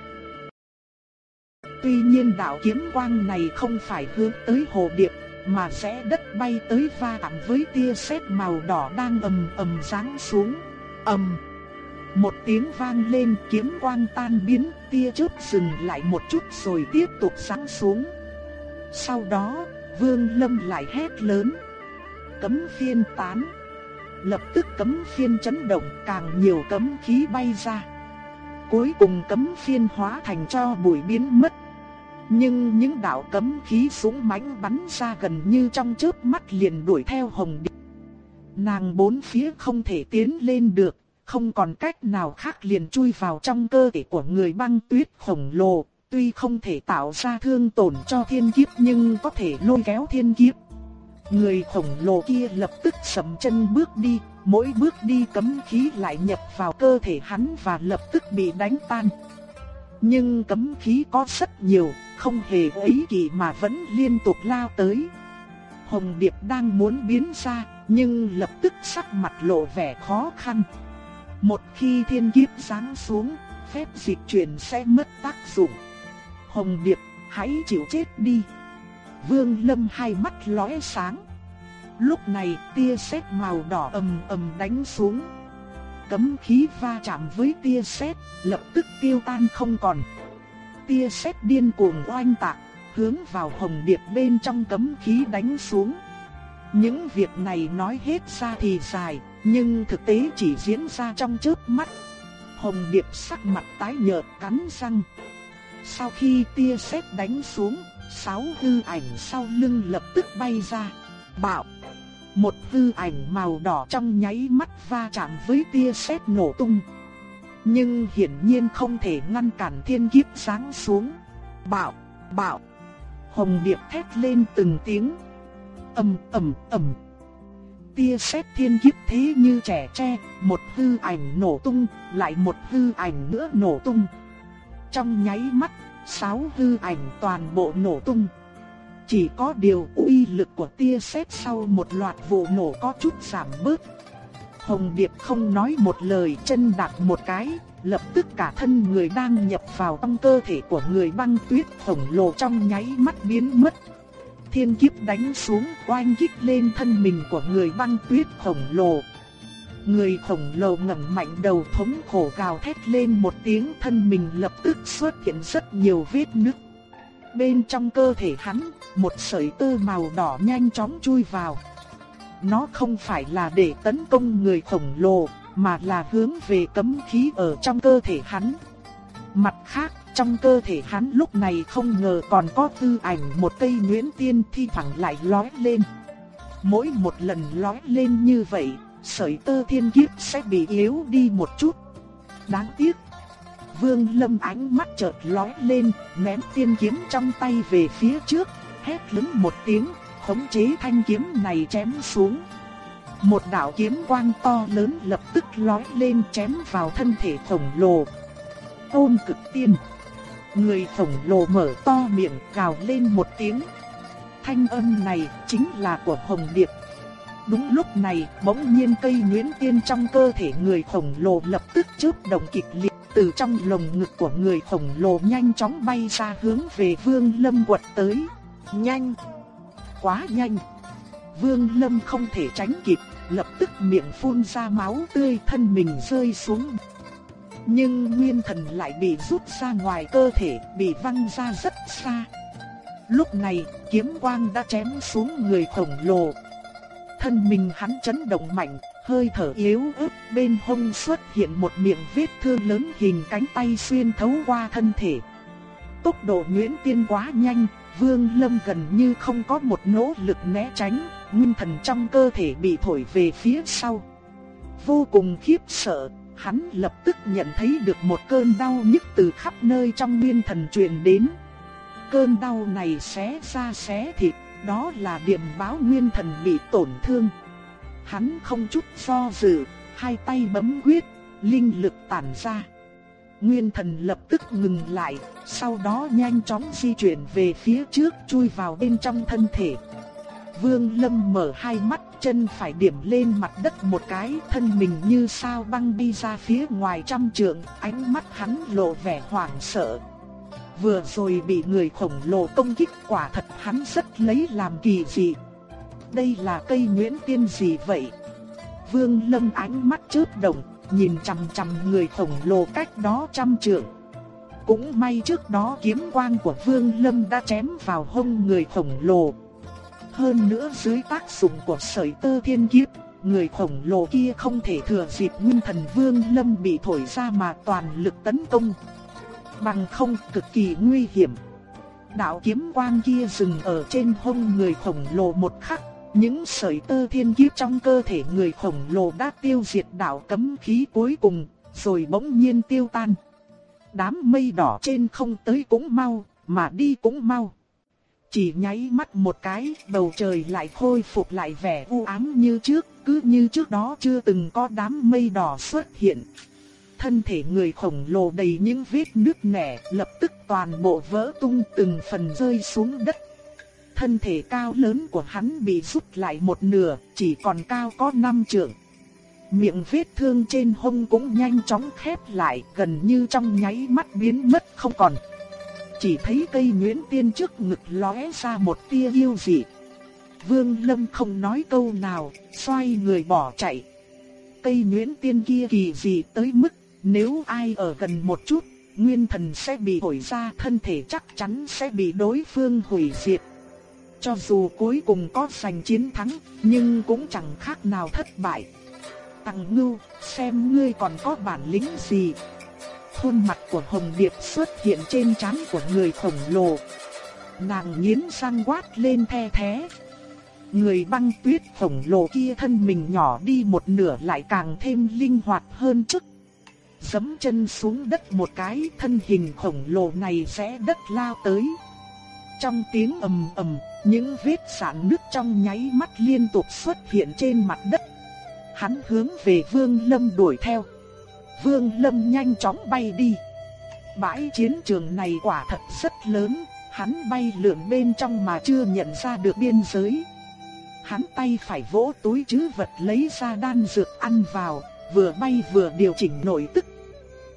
Tuy nhiên đạo kiếm quang này không phải hướng tới hồ điệp, mà sẽ đất bay tới va chạm với tia sét màu đỏ đang ầm ầm giáng xuống. Ầm. Một tiếng vang lên, kiếm quang tan biến, tia chớp dừng lại một chút rồi tiếp tục sáng xuống. Sau đó, Vương Lâm lại hét lớn: "Cấm phiên tán!" Lập tức cấm phiên chấn động, càng nhiều cấm khí bay ra. Cuối cùng cấm phiên hóa thành cho bụi biến mất. Nhưng những đạo cấm khí súng mãnh bắn ra gần như trong chớp mắt liền đuổi theo Hồng Điệp. Nàng bốn phía không thể tiến lên được, không còn cách nào khác liền chui vào trong cơ thể của người băng tuyết khổng lồ, tuy không thể tạo ra thương tổn cho thiên kiếp nhưng có thể lôi kéo thiên kiếp. Người khổng lồ kia lập tức sầm chân bước đi, mỗi bước đi cấm khí lại nhập vào cơ thể hắn và lập tức bị đánh tan. Nhưng cấm khí có rất nhiều, không hề ấy kỳ mà vẫn liên tục lao tới. Hồng Điệp đang muốn biến ra, nhưng lập tức sắc mặt lộ vẻ khó khăn. Một khi thiên kiếp giáng xuống, phép dịch chuyển sẽ mất tác dụng. Hồng Điệp, hãy chịu chết đi. Vương Lâm hai mắt lóe sáng. Lúc này tia sét màu đỏ ầm ầm đánh xuống. Cấm khí va chạm với tia sét, lập tức tiêu tan không còn. Tia sét điên cuồng oanh tạc, hướng vào hồng điệp bên trong cấm khí đánh xuống. Những việc này nói hết ra thì dài, nhưng thực tế chỉ diễn ra trong chớp mắt. Hồng điệp sắc mặt tái nhợt cắn răng. Sau khi tia sét đánh xuống, sáu hư ảnh sau lưng lập tức bay ra. Bạo! Một hư ảnh màu đỏ trong nháy mắt va chạm với tia sét nổ tung. Nhưng hiển nhiên không thể ngăn cản thiên kiếp sáng xuống. Bạo! Bạo! Hồng điệp thét lên từng tiếng. ầm ầm ầm. Tia sét thiên kiếp thế như trẻ tre, một hư ảnh nổ tung, lại một hư ảnh nữa nổ tung. Trong nháy mắt, sáu hư ảnh toàn bộ nổ tung. Chỉ có điều uy lực của tia sét sau một loạt vụ nổ có chút giảm bớt. Hồng Điệp không nói một lời chân đạp một cái, lập tức cả thân người đang nhập vào trong cơ thể của người băng tuyết khổng lồ trong nháy mắt biến mất. Thiên kiếp đánh xuống oanh kích lên thân mình của người băng tuyết khổng lồ, Người khổng lồ ngẩng mạnh đầu thống khổ gào thét lên một tiếng thân mình lập tức xuất hiện rất nhiều vết nứt. Bên trong cơ thể hắn, một sợi tơ màu đỏ nhanh chóng chui vào. Nó không phải là để tấn công người khổng lồ, mà là hướng về cấm khí ở trong cơ thể hắn. Mặt khác, trong cơ thể hắn lúc này không ngờ còn có tư ảnh một cây nguyễn tiên thi thẳng lại lói lên. Mỗi một lần lói lên như vậy, sợi tơ thiên kiếp sẽ bị yếu đi một chút. Đáng tiếc. Vương Lâm ánh mắt chợt lói lên, ném tiên kiếm trong tay về phía trước, hét lớn một tiếng, khống chế thanh kiếm này chém xuống. Một đạo kiếm quang to lớn lập tức lói lên chém vào thân thể khổng lồ. Tôn cực tiên. Người khổng lồ mở to miệng gào lên một tiếng. Thanh âm này chính là của Hồng Điệp Đúng lúc này, bỗng nhiên cây nhuyễn tiên trong cơ thể người khổng lồ lập tức chớp động kịch liệt, từ trong lồng ngực của người khổng lồ nhanh chóng bay ra hướng về Vương Lâm quật tới. Nhanh! Quá nhanh! Vương Lâm không thể tránh kịp, lập tức miệng phun ra máu tươi thân mình rơi xuống. Nhưng nguyên thần lại bị rút ra ngoài cơ thể, bị văng ra rất xa. Lúc này, kiếm quang đã chém xuống người khổng lồ, thân mình hắn chấn động mạnh, hơi thở yếu ớt, bên hông xuất hiện một miệng vết thương lớn hình cánh tay xuyên thấu qua thân thể. Tốc độ Nguyễn Tiên quá nhanh, Vương Lâm gần như không có một nỗ lực né tránh, nguyên thần trong cơ thể bị thổi về phía sau. Vô cùng khiếp sợ, hắn lập tức nhận thấy được một cơn đau nhức từ khắp nơi trong nguyên thần truyền đến. cơn đau này xé ra xé thịt, đó là điểm báo nguyên thần bị tổn thương. Hắn không chút do dự, hai tay bấm quyết, linh lực tản ra. Nguyên thần lập tức ngừng lại, sau đó nhanh chóng di chuyển về phía trước chui vào bên trong thân thể. Vương Lâm mở hai mắt chân phải điểm lên mặt đất một cái thân mình như sao băng đi ra phía ngoài trăm trượng, ánh mắt hắn lộ vẻ hoảng sợ. Vừa rồi bị người khổng lồ công kích quả thật hắn rất lấy làm kỳ dị. Đây là cây nguyễn tiên gì vậy? Vương Lâm ánh mắt chớp động, nhìn chằm chằm người khổng lồ cách đó trăm trượng. Cũng may trước đó kiếm quang của Vương Lâm đã chém vào hông người khổng lồ. Hơn nữa dưới tác dụng của sợi tơ thiên kiếp, người khổng lồ kia không thể thừa dịp nguyên thần Vương Lâm bị thổi ra mà toàn lực tấn công. Bằng không cực kỳ nguy hiểm. Đạo kiếm quang kia dừng ở trên hông người khổng lồ một khắc, những sợi tơ thiên kiếp trong cơ thể người khổng lồ đã tiêu diệt đạo cấm khí cuối cùng, rồi bỗng nhiên tiêu tan. Đám mây đỏ trên không tới cũng mau, mà đi cũng mau. Chỉ nháy mắt một cái, bầu trời lại khôi phục lại vẻ u ám như trước, cứ như trước đó chưa từng có đám mây đỏ xuất hiện. Thân thể người khổng lồ đầy những vết nứt nẻ, lập tức toàn bộ vỡ tung từng phần rơi xuống đất thân thể cao lớn của hắn bị rút lại một nửa, chỉ còn cao có 5 trượng. Miệng vết thương trên hông cũng nhanh chóng khép lại, gần như trong nháy mắt biến mất không còn. Chỉ thấy cây nhuyễn tiên trước ngực lóe ra một tia yêu dị. Vương Lâm không nói câu nào, xoay người bỏ chạy. Cây nhuyễn tiên kia kỳ dị tới mức, nếu ai ở gần một chút, nguyên thần sẽ bị hủy ra, thân thể chắc chắn sẽ bị đối phương hủy diệt. Cho dù cuối cùng có giành chiến thắng, nhưng cũng chẳng khác nào thất bại. Tăng ngưu, xem ngươi còn có bản lĩnh gì. Khuôn mặt của Hồng Điệp xuất hiện trên trán của người khổng lồ. Nàng nghiến răng quát lên the thế. Người băng tuyết khổng lồ kia thân mình nhỏ đi một nửa lại càng thêm linh hoạt hơn trước. Dấm chân xuống đất một cái thân hình khổng lồ này sẽ đất lao tới. Trong tiếng ầm ầm, những vết sạn nước trong nháy mắt liên tục xuất hiện trên mặt đất. Hắn hướng về Vương Lâm đuổi theo. Vương Lâm nhanh chóng bay đi. Bãi chiến trường này quả thật rất lớn, hắn bay lượn bên trong mà chưa nhận ra được biên giới. Hắn tay phải vỗ túi trữ vật lấy ra đan dược ăn vào, vừa bay vừa điều chỉnh nội tức.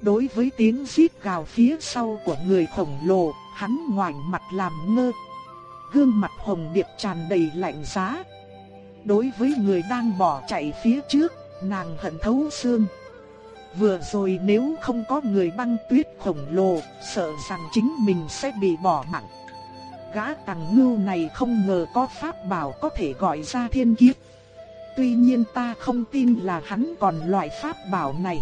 Đối với tiếng xít gào phía sau của người khổng lồ, hắn ngoảnh mặt làm ngơ. Gương mặt hồng điệp tràn đầy lạnh giá. Đối với người đang bỏ chạy phía trước, nàng hận thấu xương. Vừa rồi nếu không có người băng tuyết khổng lồ, sợ rằng chính mình sẽ bị bỏ mạng. Gã tàng ngưu này không ngờ có pháp bảo có thể gọi ra thiên kiếp. Tuy nhiên ta không tin là hắn còn loại pháp bảo này.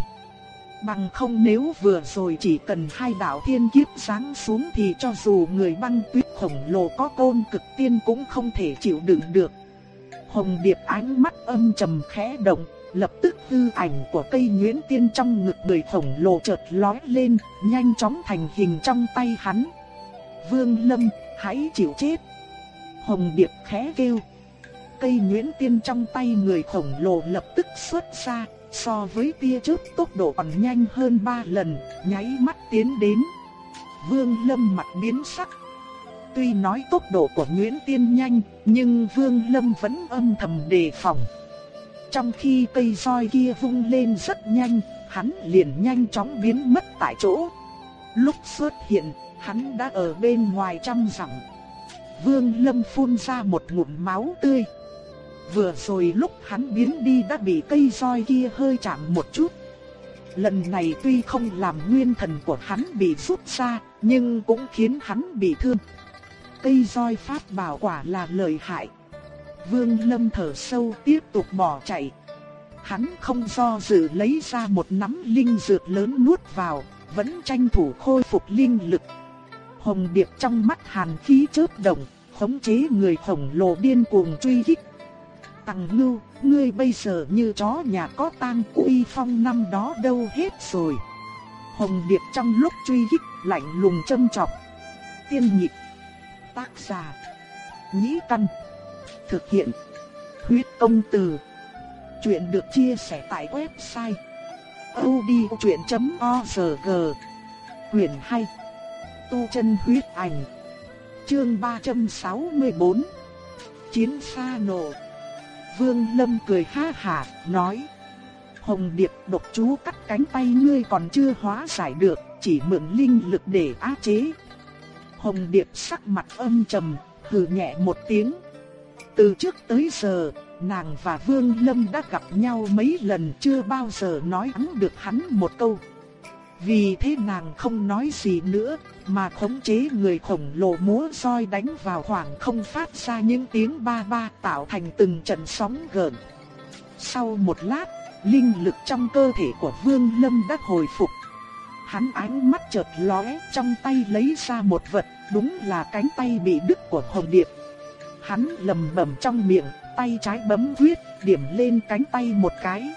Bằng không nếu vừa rồi chỉ cần hai đạo thiên kiếp sáng xuống thì cho dù người băng tuyết khổng lồ có côn cực tiên cũng không thể chịu đựng được. Hồng Điệp ánh mắt âm trầm khẽ động, lập tức hư ảnh của cây nhuyễn tiên trong ngực người khổng lồ chợt lói lên, nhanh chóng thành hình trong tay hắn. Vương Lâm, hãy chịu chết. Hồng Điệp khẽ kêu. Cây nhuyễn tiên trong tay người khổng lồ lập tức xuất ra, So với tia chớp tốc độ còn nhanh hơn 3 lần, nháy mắt tiến đến. Vương Lâm mặt biến sắc. Tuy nói tốc độ của Nguyễn Tiên nhanh, nhưng Vương Lâm vẫn âm thầm đề phòng. Trong khi cây roi kia vung lên rất nhanh, hắn liền nhanh chóng biến mất tại chỗ. Lúc xuất hiện, hắn đã ở bên ngoài trăm dặm. Vương Lâm phun ra một ngụm máu tươi. Vừa rồi lúc hắn biến đi đã bị cây roi kia hơi chạm một chút. Lần này tuy không làm nguyên thần của hắn bị rút ra, nhưng cũng khiến hắn bị thương. Cây roi pháp bảo quả là lợi hại. Vương Lâm thở sâu tiếp tục bỏ chạy. Hắn không do dự lấy ra một nắm linh dược lớn nuốt vào, vẫn tranh thủ khôi phục linh lực. Hồng Điệp trong mắt hàn khí chớp động, khống chế người khổng lồ điên cuồng truy kích. Tằng ngưu, ngươi bây giờ như chó nhà có tang uy phong năm đó đâu hết rồi. Hồng Điệp trong lúc truy kích lạnh lùng châm chọc. Tiên nhịp, Tác giả. Nhĩ Căn. Thực hiện. Huyết công từ. Chuyện được chia sẻ tại website. odchuyện.org Quyền 2 Tu chân huyết ảnh Chương 364 Chiến xa nổ Vương Lâm cười ha hà, nói Hồng Điệp độc chú cắt cánh tay ngươi còn chưa hóa giải được, chỉ mượn linh lực để á chế. Hồng Điệp sắc mặt âm trầm, hừ nhẹ một tiếng. Từ trước tới giờ, nàng và Vương Lâm đã gặp nhau mấy lần chưa bao giờ nói hắn được hắn một câu. Vì thế nàng không nói gì nữa, mà khống chế người khổng lồ múa roi đánh vào khoảng không phát ra những tiếng ba ba tạo thành từng trận sóng gợn. Sau một lát, linh lực trong cơ thể của Vương Lâm đã hồi phục. Hắn ánh mắt chợt lóe, trong tay lấy ra một vật, đúng là cánh tay bị đứt của Hồng Điệp. Hắn lầm bầm trong miệng, tay trái bấm huyết điểm lên cánh tay một cái.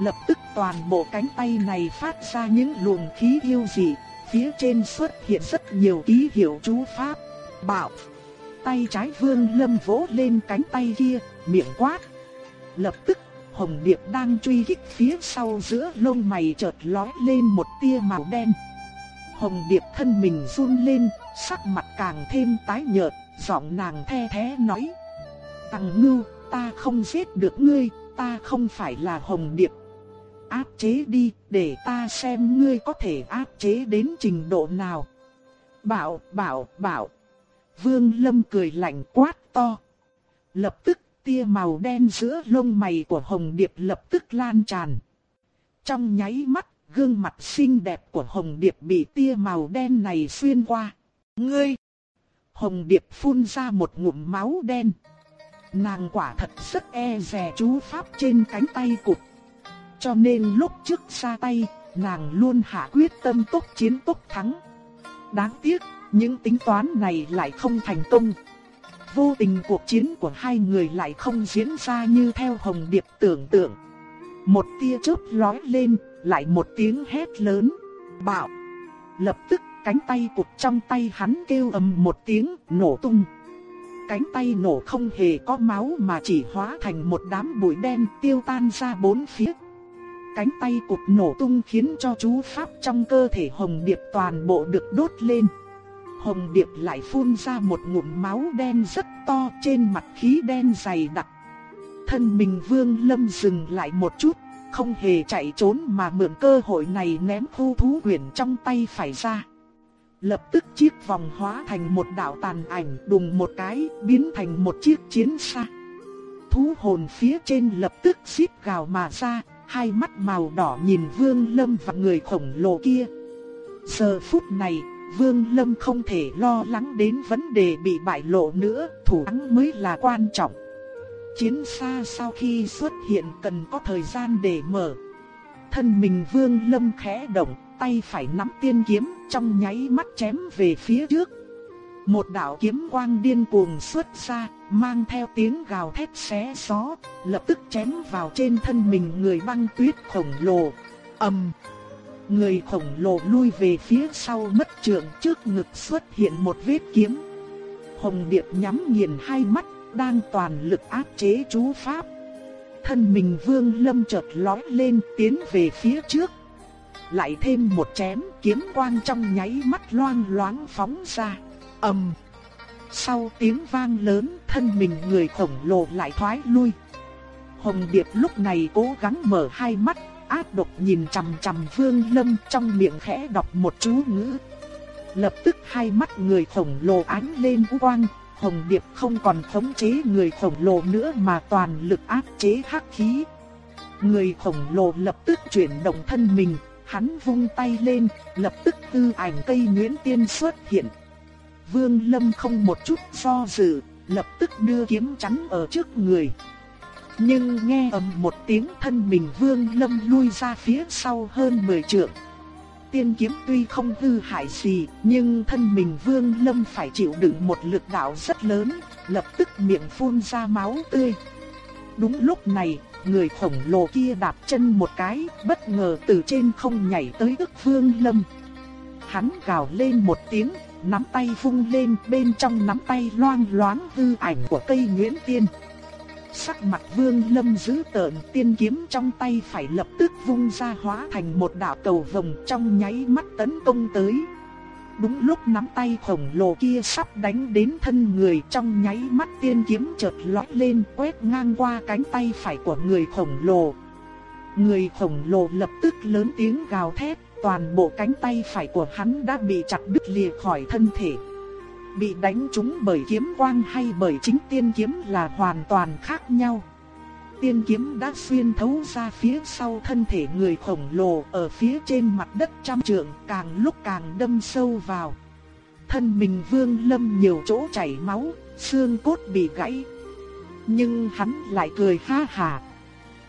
Lập tức toàn bộ cánh tay này phát ra những luồng khí yêu dị, phía trên xuất hiện rất nhiều ký hiệu chú pháp. Bạo! Tay trái vương lâm vỗ lên cánh tay kia, miệng quát. Lập tức Hồng Điệp đang truy kích phía sau giữa lông mày chợt lóe lên một tia màu đen. Hồng Điệp thân mình run lên, sắc mặt càng thêm tái nhợt, giọng nàng the thế nói. Tằng ngưu, ta không giết được ngươi, ta không phải là Hồng Điệp. Áp chế đi, để ta xem ngươi có thể áp chế đến trình độ nào. Bảo, bảo, bảo. Vương Lâm cười lạnh quát to. Lập tức tia màu đen giữa lông mày của Hồng Điệp lập tức lan tràn. Trong nháy mắt, gương mặt xinh đẹp của Hồng Điệp bị tia màu đen này xuyên qua. Ngươi! Hồng Điệp phun ra một ngụm máu đen. Nàng quả thật rất e dè chú pháp trên cánh tay cụt. Cho nên lúc trước ra tay, nàng luôn hạ quyết tâm tốc chiến tốc thắng. Đáng tiếc, những tính toán này lại không thành công. Vô tình cuộc chiến của hai người lại không diễn ra như theo Hồng Điệp tưởng tượng. Một tia chớp lói lên, lại một tiếng hét lớn, bạo. Lập tức cánh tay cụt trong tay hắn kêu ầm một tiếng, nổ tung. Cánh tay nổ không hề có máu mà chỉ hóa thành một đám bụi đen tiêu tan ra bốn phía. Cánh tay cụt nổ tung khiến cho chú pháp trong cơ thể Hồng Điệp toàn bộ được đốt lên. Hồng Điệp lại phun ra một ngụm máu đen rất to trên mặt khí đen dày đặc. Thân mình Vương Lâm dừng lại một chút, không hề chạy trốn mà mượn cơ hội này ném khu thú huyền trong tay phải ra. Lập tức chiếc vòng hóa thành một đạo tàn ảnh đùng một cái biến thành một chiếc chiến xa. Thú hồn phía trên lập tức xít gào mà ra, hai mắt màu đỏ nhìn Vương Lâm và người khổng lồ kia. Giờ phút này, Vương Lâm không thể lo lắng đến vấn đề bị bại lộ nữa, thủ thắng mới là quan trọng. Chiến xa sau khi xuất hiện cần có thời gian để mở. Thân mình Vương Lâm khẽ động, tay phải nắm tiên kiếm, trong nháy mắt chém về phía trước. Một đạo kiếm quang điên cuồng xuất ra, mang theo tiếng gào thét xé gió, lập tức chém vào trên thân mình người băng tuyết khổng lồ. Ầm! Người khổng lồ lui về phía sau mất trường trước ngực xuất hiện một vết kiếm. Hồng Điệp nhắm nghiền hai mắt, đang toàn lực áp chế chú pháp. Thân mình Vương Lâm chợt lói lên tiến về phía trước. Lại thêm một chém kiếm quang trong nháy mắt loang loáng phóng ra. ầm. Sau tiếng vang lớn, thân mình người khổng lồ lại thoái lui. Hồng Điệp lúc này cố gắng mở hai mắt, ác độc nhìn chằm chằm Vương Lâm trong miệng khẽ đọc một chú ngữ. Lập tức hai mắt người khổng lồ ánh lên quang, Hồng Điệp không còn khống chế người khổng lồ nữa mà toàn lực áp chế hắc khí. Người khổng lồ lập tức chuyển động thân mình, hắn vung tay lên, lập tức tư ảnh cây Nguyễn Tiên xuất hiện. Vương Lâm không một chút do dự, lập tức đưa kiếm chắn ở trước người. Nhưng nghe ầm một tiếng thân mình Vương Lâm lui ra phía sau hơn 10 trượng. Tiên kiếm tuy không hư hại gì, nhưng thân mình Vương Lâm phải chịu đựng một lực đạo rất lớn, lập tức miệng phun ra máu tươi. Đúng lúc này, người khổng lồ kia đạp chân một cái, bất ngờ từ trên không nhảy tới ức Vương Lâm. Hắn gào lên một tiếng, nắm tay vung lên bên trong nắm tay loang loáng hư ảnh của cây Nguyễn Tiên. Sắc mặt vương lâm giữ tợn tiên kiếm trong tay phải lập tức vung ra hóa thành một đạo cầu vồng trong nháy mắt tấn công tới. Đúng lúc nắm tay khổng lồ kia sắp đánh đến thân người trong nháy mắt tiên kiếm chợt lói lên quét ngang qua cánh tay phải của người khổng lồ. Người khổng lồ lập tức lớn tiếng gào thét, toàn bộ cánh tay phải của hắn đã bị chặt đứt lìa khỏi thân thể. Bị đánh trúng bởi kiếm quang hay bởi chính tiên kiếm là hoàn toàn khác nhau. Tiên kiếm đã xuyên thấu ra phía sau thân thể người khổng lồ ở phía trên mặt đất trăm trượng càng lúc càng đâm sâu vào. Thân mình vương lâm nhiều chỗ chảy máu, xương cốt bị gãy. Nhưng hắn lại cười ha hà.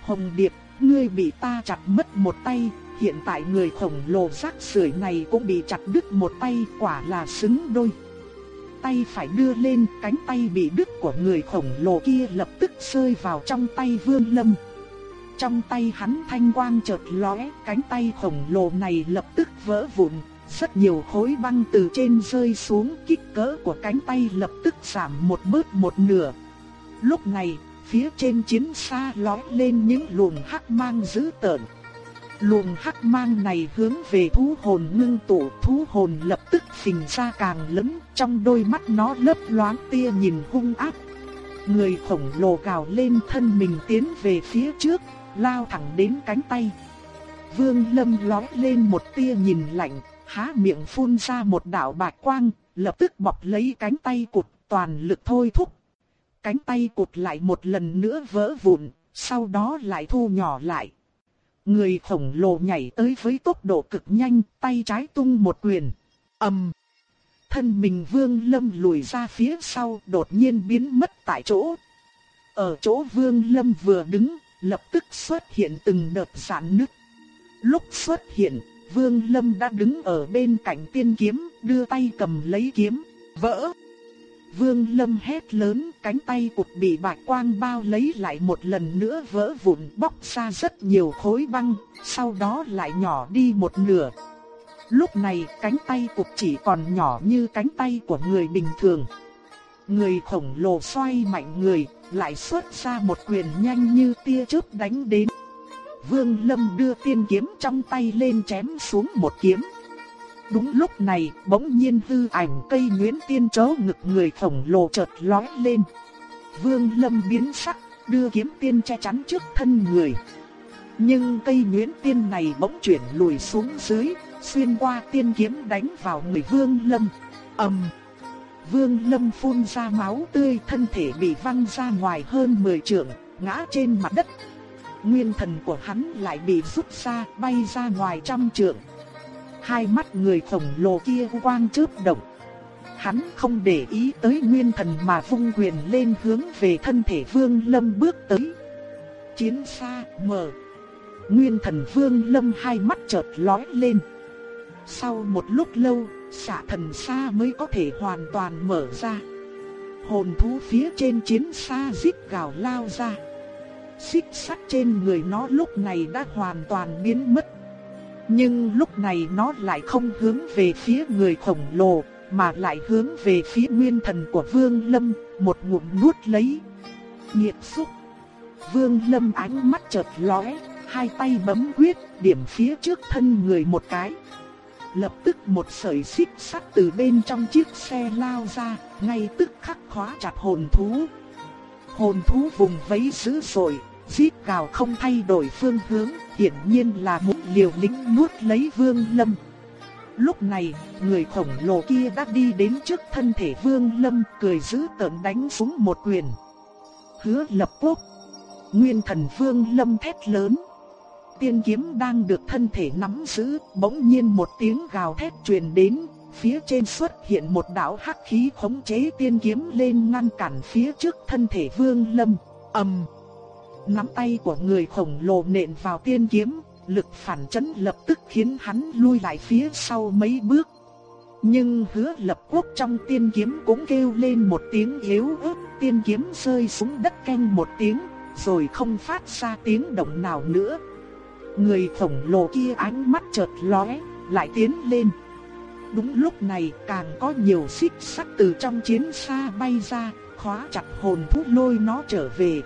Hồng Điệp, ngươi bị ta chặt mất một tay, hiện tại người khổng lồ rác rưởi này cũng bị chặt đứt một tay quả là xứng đôi tay phải đưa lên, cánh tay bị đứt của người khổng lồ kia lập tức rơi vào trong tay Vương Lâm. Trong tay hắn thanh quang chợt lóe, cánh tay khổng lồ này lập tức vỡ vụn, rất nhiều khối băng từ trên rơi xuống, kích cỡ của cánh tay lập tức giảm một bớt một nửa. Lúc này, phía trên chiến xa lóe lên những luồng hắc mang dữ tợn. Luồng hắc mang này hướng về thú hồn ngưng tụ, thú hồn lập tức phình ra càng lớn, trong đôi mắt nó lấp loáng tia nhìn hung ác. Người khổng lồ gào lên thân mình tiến về phía trước, lao thẳng đến cánh tay. Vương Lâm lóe lên một tia nhìn lạnh, há miệng phun ra một đạo bạch quang, lập tức bọc lấy cánh tay cụt, toàn lực thôi thúc. Cánh tay cụt lại một lần nữa vỡ vụn, sau đó lại thu nhỏ lại. Người khổng lồ nhảy tới với tốc độ cực nhanh, tay trái tung một quyền. ầm, Thân mình vương lâm lùi ra phía sau đột nhiên biến mất tại chỗ. Ở chỗ vương lâm vừa đứng, lập tức xuất hiện từng đợt giãn nứt. Lúc xuất hiện, vương lâm đã đứng ở bên cạnh tiên kiếm, đưa tay cầm lấy kiếm, vỡ. Vương Lâm hét lớn, cánh tay cụt bị bạch quang bao lấy lại một lần nữa vỡ vụn bóc ra rất nhiều khối băng, sau đó lại nhỏ đi một nửa. Lúc này cánh tay cụt chỉ còn nhỏ như cánh tay của người bình thường. Người khổng lồ xoay mạnh người, lại xuất ra một quyền nhanh như tia chớp đánh đến. Vương Lâm đưa tiên kiếm trong tay lên chém xuống một kiếm. Đúng lúc này, bỗng nhiên hư ảnh cây nguyễn tiên chớ ngực người khổng lồ chợt lói lên. Vương Lâm biến sắc, đưa kiếm tiên che chắn trước thân người. Nhưng cây nguyễn tiên này bỗng chuyển lùi xuống dưới, xuyên qua tiên kiếm đánh vào người Vương Lâm. ầm, Vương Lâm phun ra máu tươi, thân thể bị văng ra ngoài hơn 10 trượng, ngã trên mặt đất. Nguyên thần của hắn lại bị rút ra, bay ra ngoài trăm trượng. Hai mắt người khổng lồ kia quang chớp động. Hắn không để ý tới nguyên thần mà vung quyền lên hướng về thân thể Vương Lâm bước tới. Chiến xa mở. Nguyên thần Vương Lâm hai mắt chợt lói lên. Sau một lúc lâu, xạ thần xa mới có thể hoàn toàn mở ra. Hồn thú phía trên chiến xa rít gào lao ra. Xích sắt trên người nó lúc này đã hoàn toàn biến mất. Nhưng lúc này nó lại không hướng về phía người khổng lồ, mà lại hướng về phía nguyên thần của Vương Lâm, một ngụm nuốt lấy. nghiệp xúc. Vương Lâm ánh mắt chợt lóe, hai tay bấm quyết, điểm phía trước thân người một cái. Lập tức một sợi xích sắt từ bên trong chiếc xe lao ra, ngay tức khắc khóa chặt hồn thú. Hồn thú vùng vẫy dữ dội, giết gào không thay đổi phương hướng, hiển nhiên là muốn liều lĩnh nuốt lấy Vương Lâm. Lúc này, người khổng lồ kia đã đi đến trước thân thể Vương Lâm, cười giữ tợn đánh xuống một quyền. Hứa lập quốc. Nguyên thần Vương Lâm thét lớn. Tiên kiếm đang được thân thể nắm giữ, bỗng nhiên một tiếng gào thét truyền đến, phía trên xuất hiện một đạo hắc khí khống chế tiên kiếm lên ngăn cản phía trước thân thể Vương Lâm. Ầm. Um nắm tay của người khổng lồ nện vào tiên kiếm, lực phản chấn lập tức khiến hắn lui lại phía sau mấy bước. Nhưng hứa lập quốc trong tiên kiếm cũng kêu lên một tiếng yếu ớt, tiên kiếm rơi xuống đất canh một tiếng, rồi không phát ra tiếng động nào nữa. Người khổng lồ kia ánh mắt chợt lóe, lại tiến lên. Đúng lúc này càng có nhiều xích sắt từ trong chiến xa bay ra, khóa chặt hồn thú lôi nó trở về.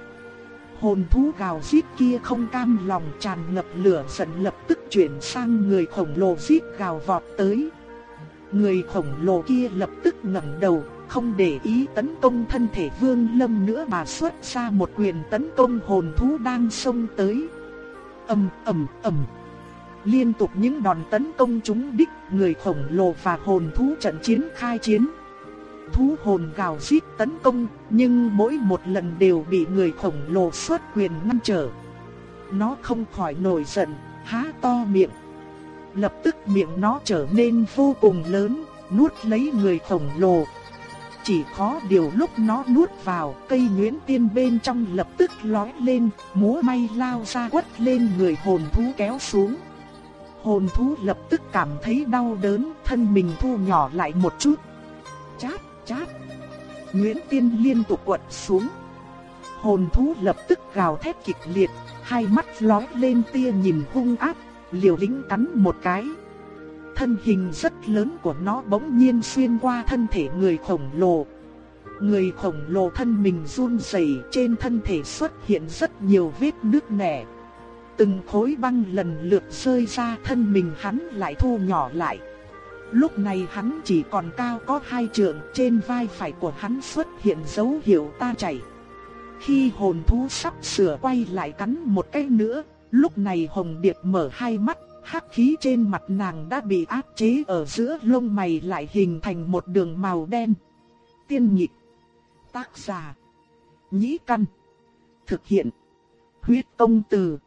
Hồn thú gào rít kia không cam lòng tràn ngập lửa giận lập tức chuyển sang người khổng lồ rít gào vọt tới. Người khổng lồ kia lập tức ngẩng đầu, không để ý tấn công thân thể Vương Lâm nữa mà xuất ra một quyền tấn công hồn thú đang xông tới. Ầm ầm ầm. Liên tục những đòn tấn công trúng đích, người khổng lồ và hồn thú trận chiến khai chiến. Thú hồn gào rít tấn công, nhưng mỗi một lần đều bị người khổng lồ xuất quyền ngăn trở. Nó không khỏi nổi giận, há to miệng. Lập tức miệng nó trở nên vô cùng lớn, nuốt lấy người khổng lồ. Chỉ khó điều lúc nó nuốt vào, cây nhuyễn tiên bên trong lập tức lói lên, múa may lao ra quất lên người hồn thú kéo xuống. Hồn thú lập tức cảm thấy đau đớn, thân mình thu nhỏ lại một chút. Chát, chát. Nguyễn Tiên liên tục quật xuống. Hồn thú lập tức gào thét kịch liệt, hai mắt lóe lên tia nhìn hung ác, liều lĩnh cắn một cái. Thân hình rất lớn của nó bỗng nhiên xuyên qua thân thể người khổng lồ. Người khổng lồ thân mình run rẩy, trên thân thể xuất hiện rất nhiều vết nứt nẻ. Từng khối băng lần lượt rơi ra thân mình hắn lại thu nhỏ lại. Lúc này hắn chỉ còn cao có hai trượng trên vai phải của hắn xuất hiện dấu hiệu ta chảy. Khi hồn thú sắp sửa quay lại cắn một cái nữa, lúc này Hồng Điệp mở hai mắt, hắc khí trên mặt nàng đã bị áp chế ở giữa lông mày lại hình thành một đường màu đen. Tiên nhịp, tác giả, nhĩ căn, thực hiện, huyết công từ.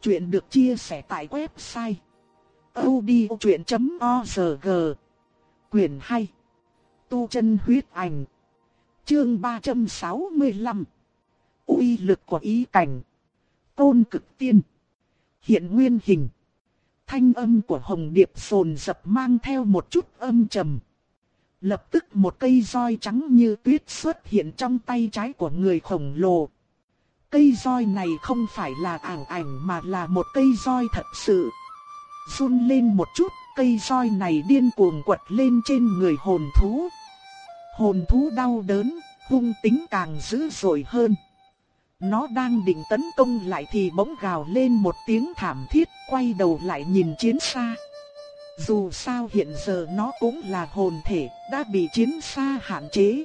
Chuyện được chia sẻ tại website audiochuyện.org Quyền hay. Tu chân huyết ảnh Chương 365 uy lực của ý cảnh Tôn cực tiên Hiện nguyên hình Thanh âm của Hồng Điệp sồn dập mang theo một chút âm trầm. Lập tức một cây roi trắng như tuyết xuất hiện trong tay trái của người khổng lồ. Cây roi này không phải là ảo ảnh mà là một cây roi thật sự. Run lên một chút, cây roi này điên cuồng quật lên trên người hồn thú. Hồn thú đau đớn, hung tính càng dữ dội hơn. Nó đang định tấn công lại thì bỗng gào lên một tiếng thảm thiết, quay đầu lại nhìn chiến xa. Dù sao hiện giờ nó cũng là hồn thể, đã bị chiến xa hạn chế.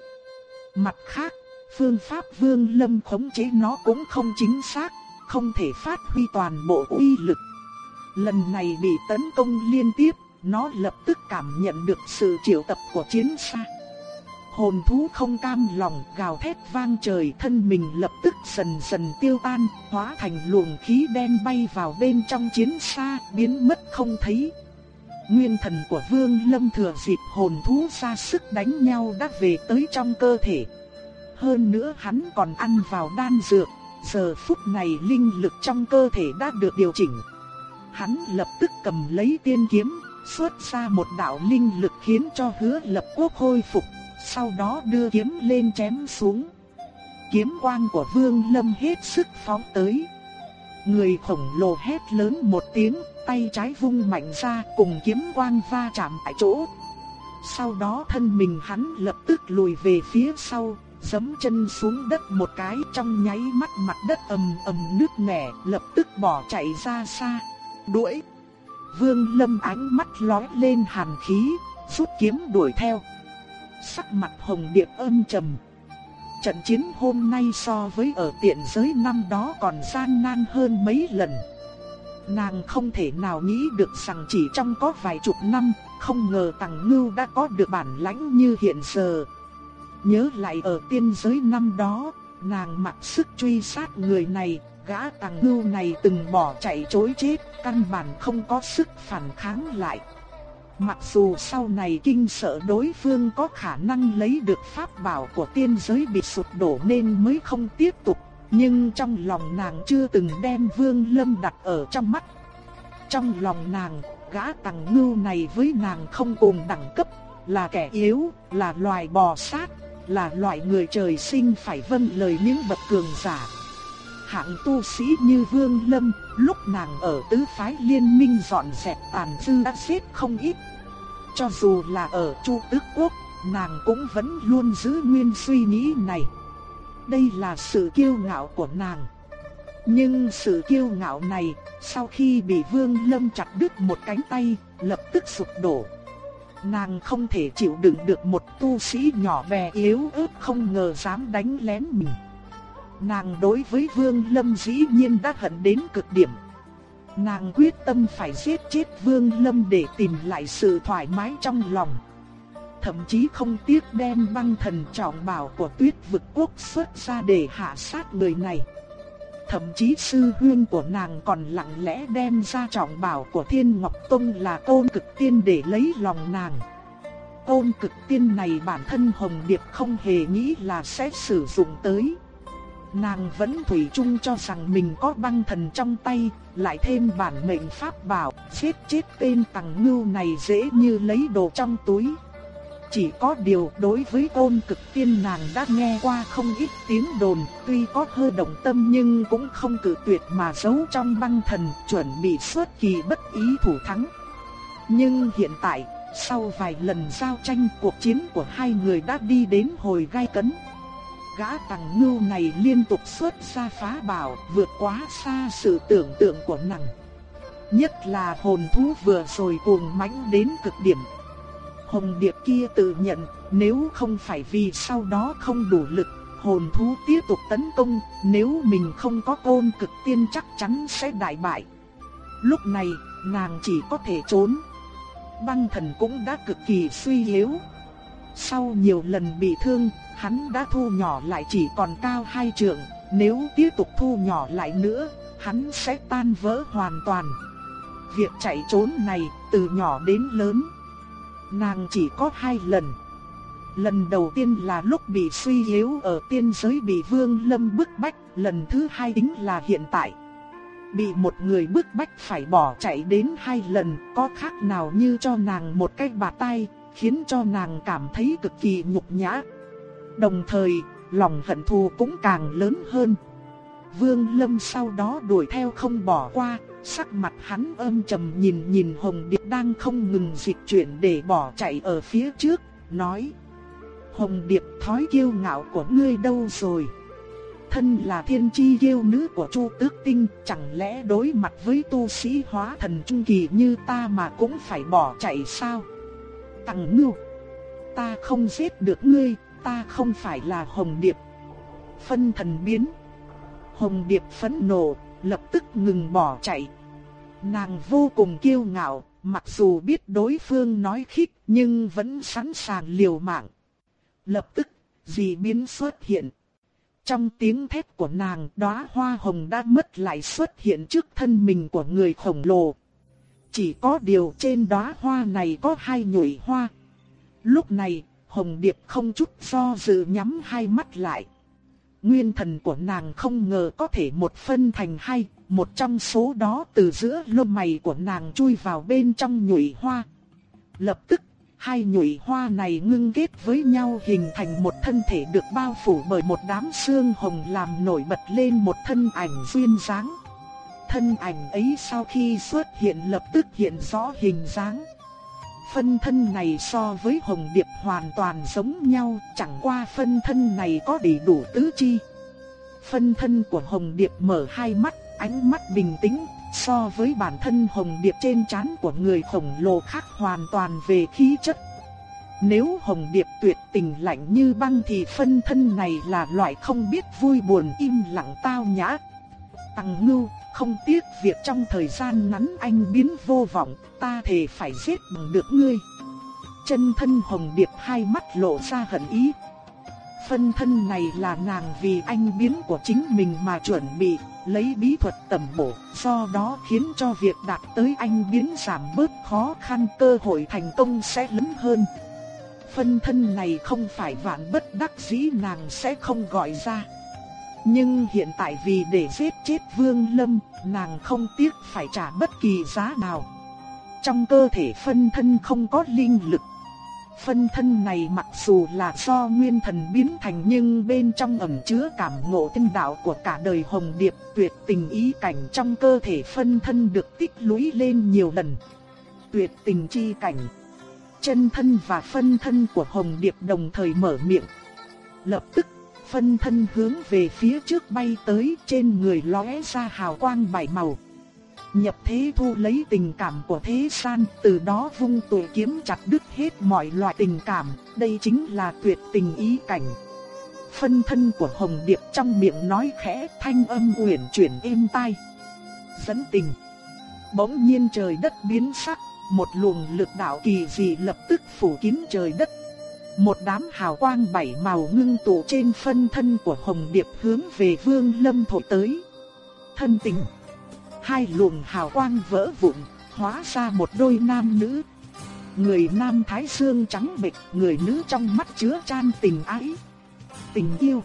Mặt khác, phương pháp vương lâm khống chế nó cũng không chính xác, không thể phát huy toàn bộ uy lực. Lần này bị tấn công liên tiếp, nó lập tức cảm nhận được sự triệu tập của chiến xa. Hồn thú không cam lòng gào thét vang trời thân mình lập tức dần dần tiêu tan, hóa thành luồng khí đen bay vào bên trong chiến xa, biến mất không thấy. Nguyên thần của Vương Lâm thừa dịp hồn thú ra sức đánh nhau đã về tới trong cơ thể. Hơn nữa hắn còn ăn vào đan dược, giờ phút này linh lực trong cơ thể đã được điều chỉnh. Hắn lập tức cầm lấy tiên kiếm, xuất ra một đạo linh lực khiến cho hứa lập quốc khôi phục sau đó đưa kiếm lên chém xuống. Kiếm quang của Vương Lâm hết sức phóng tới. Người khổng lồ hét lớn một tiếng, tay trái vung mạnh ra cùng kiếm quang va chạm tại chỗ. Sau đó thân mình hắn lập tức lùi về phía sau, giẫm chân xuống đất một cái trong nháy mắt mặt đất ầm ầm nước nẻ, lập tức bỏ chạy ra xa. Đuổi. Vương Lâm ánh mắt lóe lên hàn khí, rút kiếm đuổi theo sắc mặt hồng điệp âm trầm. Trận chiến hôm nay so với ở tiện giới năm đó còn gian nan hơn mấy lần. Nàng không thể nào nghĩ được rằng chỉ trong có vài chục năm, không ngờ Tằng Ngưu đã có được bản lãnh như hiện giờ. Nhớ lại ở tiên giới năm đó, nàng mặc sức truy sát người này, gã Tàng Ngưu này từng bỏ chạy chối chết, căn bản không có sức phản kháng lại. Mặc dù sau này kinh sợ đối phương có khả năng lấy được pháp bảo của tiên giới bị sụt đổ nên mới không tiếp tục, nhưng trong lòng nàng chưa từng đem Vương Lâm đặt ở trong mắt. Trong lòng nàng, gã tàng ngưu này với nàng không cùng đẳng cấp, là kẻ yếu, là loài bò sát, là loại người trời sinh phải vâng lời những bậc cường giả. Hạng tu sĩ như Vương Lâm, lúc nàng ở tứ phái liên minh dọn dẹp tàn dư đã xếp không ít cho dù là ở Chu Tước Quốc, nàng cũng vẫn luôn giữ nguyên suy nghĩ này. Đây là sự kiêu ngạo của nàng. Nhưng sự kiêu ngạo này, sau khi bị Vương Lâm chặt đứt một cánh tay, lập tức sụp đổ. Nàng không thể chịu đựng được một tu sĩ nhỏ bé yếu ớt không ngờ dám đánh lén mình. Nàng đối với Vương Lâm dĩ nhiên đã hận đến cực điểm. Nàng quyết tâm phải giết chết Vương Lâm để tìm lại sự thoải mái trong lòng. Thậm chí không tiếc đem băng thần trọng bảo của tuyết vực quốc xuất ra để hạ sát người này. Thậm chí sư huyên của nàng còn lặng lẽ đem ra trọng bảo của Thiên Ngọc Tông là côn cực tiên để lấy lòng nàng. Côn cực tiên này bản thân Hồng Điệp không hề nghĩ là sẽ sử dụng tới. Nàng vẫn thủy chung cho rằng mình có băng thần trong tay, lại thêm bản mệnh pháp bảo, giết chết tên tàng ngưu này dễ như lấy đồ trong túi. Chỉ có điều đối với ôn cực tiên nàng đã nghe qua không ít tiếng đồn, tuy có hơi động tâm nhưng cũng không cử tuyệt mà giấu trong băng thần, chuẩn bị xuất kỳ bất ý thủ thắng. Nhưng hiện tại, sau vài lần giao tranh cuộc chiến của hai người đã đi đến hồi gai cấn. Gã tàng ngưu này liên tục xuất ra phá bảo, vượt quá xa sự tưởng tượng của nàng. Nhất là hồn thú vừa rồi cuồng mãnh đến cực điểm, Hồng Điệp kia tự nhận, nếu không phải vì sau đó không đủ lực, hồn thú tiếp tục tấn công, nếu mình không có côn cực tiên chắc chắn sẽ đại bại. Lúc này, nàng chỉ có thể trốn. Băng thần cũng đã cực kỳ suy yếu. Sau nhiều lần bị thương, hắn đã thu nhỏ lại chỉ còn cao hai trượng, nếu tiếp tục thu nhỏ lại nữa, hắn sẽ tan vỡ hoàn toàn. Việc chạy trốn này, từ nhỏ đến lớn, Nàng chỉ có hai lần. Lần đầu tiên là lúc bị suy yếu ở tiên giới bị Vương Lâm bức bách, lần thứ hai chính là hiện tại. Bị một người bức bách phải bỏ chạy đến hai lần, có khác nào như cho nàng một cái bạt tay, khiến cho nàng cảm thấy cực kỳ nhục nhã. Đồng thời, lòng hận thù cũng càng lớn hơn. Vương Lâm sau đó đuổi theo không bỏ qua, Sắc mặt hắn âm trầm nhìn nhìn Hồng Điệp đang không ngừng dịch chuyển để bỏ chạy ở phía trước, nói Hồng Điệp thói kiêu ngạo của ngươi đâu rồi? Thân là thiên chi yêu nữ của Chu Tước Tinh, chẳng lẽ đối mặt với tu sĩ hóa thần trung kỳ như ta mà cũng phải bỏ chạy sao? Tằng ngưu, ta không giết được ngươi, ta không phải là Hồng Điệp. Phân thần biến. Hồng Điệp phẫn nộ, lập tức ngừng bỏ chạy. Nàng vô cùng kiêu ngạo, mặc dù biết đối phương nói khích nhưng vẫn sẵn sàng liều mạng. Lập tức, dị biến xuất hiện. Trong tiếng thét của nàng, đóa hoa hồng đã mất lại xuất hiện trước thân mình của người khổng lồ. Chỉ có điều trên đóa hoa này có hai nhụy hoa. Lúc này, Hồng Điệp không chút do dự nhắm hai mắt lại. Nguyên thần của nàng không ngờ có thể một phân thành hai, một trong số đó từ giữa lông mày của nàng chui vào bên trong nhụy hoa. Lập tức, hai nhụy hoa này ngưng kết với nhau hình thành một thân thể được bao phủ bởi một đám xương hồng làm nổi bật lên một thân ảnh duyên dáng. Thân ảnh ấy sau khi xuất hiện lập tức hiện rõ hình dáng. Phân thân này so với hồng điệp hoàn toàn giống nhau, chẳng qua phân thân này có đầy đủ tứ chi. Phân thân của hồng điệp mở hai mắt, ánh mắt bình tĩnh, so với bản thân hồng điệp trên trán của người khổng lồ khác hoàn toàn về khí chất. Nếu hồng điệp tuyệt tình lạnh như băng thì phân thân này là loại không biết vui buồn im lặng tao nhã. Tăng ngưu, không tiếc việc trong thời gian ngắn anh biến vô vọng, ta thề phải giết bằng được ngươi. Chân thân hồng điệp hai mắt lộ ra hận ý. Phân thân này là nàng vì anh biến của chính mình mà chuẩn bị, lấy bí thuật tầm bổ, do đó khiến cho việc đạt tới anh biến giảm bớt khó khăn cơ hội thành công sẽ lớn hơn. Phân thân này không phải vạn bất đắc dĩ nàng sẽ không gọi ra. Nhưng hiện tại vì để giết chết Vương Lâm, nàng không tiếc phải trả bất kỳ giá nào. Trong cơ thể phân thân không có linh lực. Phân thân này mặc dù là do nguyên thần biến thành nhưng bên trong ẩn chứa cảm ngộ tinh đạo của cả đời hồng điệp tuyệt tình ý cảnh trong cơ thể phân thân được tích lũy lên nhiều lần. Tuyệt tình chi cảnh. chân thân và phân thân của Hồng Điệp đồng thời mở miệng. Lập tức, phân thân hướng về phía trước bay tới trên người lóe ra hào quang bảy màu. Nhập thế thu lấy tình cảm của thế gian, từ đó vung tụ kiếm chặt đứt hết mọi loại tình cảm, đây chính là tuyệt tình ý cảnh. Phân thân của Hồng Điệp trong miệng nói khẽ thanh âm uyển chuyển êm tai. Dẫn tình. Bỗng nhiên trời đất biến sắc, một luồng lực đạo kỳ dị lập tức phủ kín trời đất. Một đám hào quang bảy màu ngưng tụ trên phân thân của Hồng Điệp hướng về Vương Lâm thổi tới. Thân tình. Hai luồng hào quang vỡ vụn, hóa ra một đôi nam nữ. Người nam thái xương trắng bệch, người nữ trong mắt chứa chan tình ái. Tình yêu.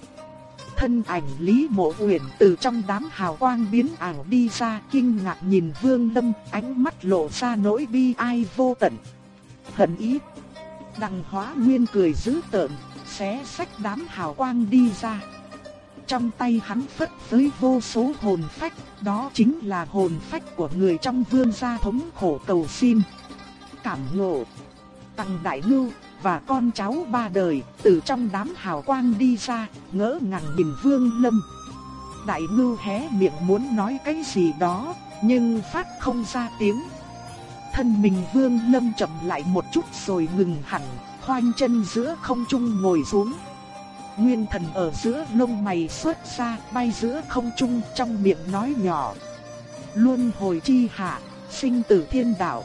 Thân ảnh Lý Mộ Uyển từ trong đám hào quang biến ảo đi ra, kinh ngạc nhìn Vương Lâm, ánh mắt lộ ra nỗi bi ai vô tận. Hận ý. Đằng Hóa Nguyên cười dữ tợn, xé sách đám hào quang đi ra. Trong tay hắn phất với vô số hồn phách, đó chính là hồn phách của người trong vương gia thống khổ cầu xin. Cảm ngộ. Tăng Đại lưu và con cháu ba đời từ trong đám hào quang đi ra, ngỡ ngàng nhìn Vương Lâm. Đại Ngưu hé miệng muốn nói cái gì đó, nhưng phát không ra tiếng. Thân mình Vương Lâm chậm lại một chút rồi ngừng hẳn, khoanh chân giữa không trung ngồi xuống. Nguyên thần ở giữa lông mày xuất ra, bay giữa không trung trong miệng nói nhỏ. Luân hồi chi hạ, sinh tử thiên đạo.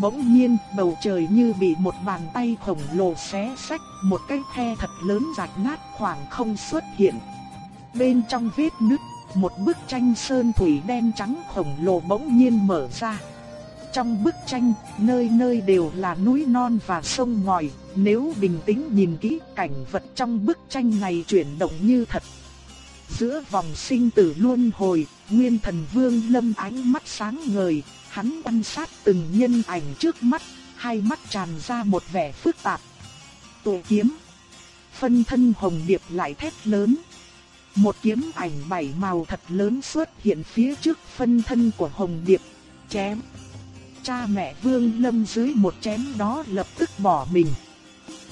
Bỗng nhiên, bầu trời như bị một bàn tay khổng lồ xé sách, một cái khe thật lớn rạch nát khoảng không xuất hiện. Bên trong vết nứt, một bức tranh sơn thủy đen trắng khổng lồ bỗng nhiên mở ra. Trong bức tranh, nơi nơi đều là núi non và sông ngòi, nếu bình tĩnh nhìn kỹ cảnh vật trong bức tranh này chuyển động như thật. Giữa vòng sinh tử luân hồi, Nguyên Thần Vương Lâm ánh mắt sáng ngời, hắn quan sát từng nhân ảnh trước mắt, hai mắt tràn ra một vẻ phức tạp. Tụ kiếm, phân thân hồng điệp lại thét lớn. Một kiếm ảnh bảy màu thật lớn xuất hiện phía trước phân thân của hồng điệp, chém. Cha mẹ Vương Lâm dưới một chém đó lập tức bỏ mình.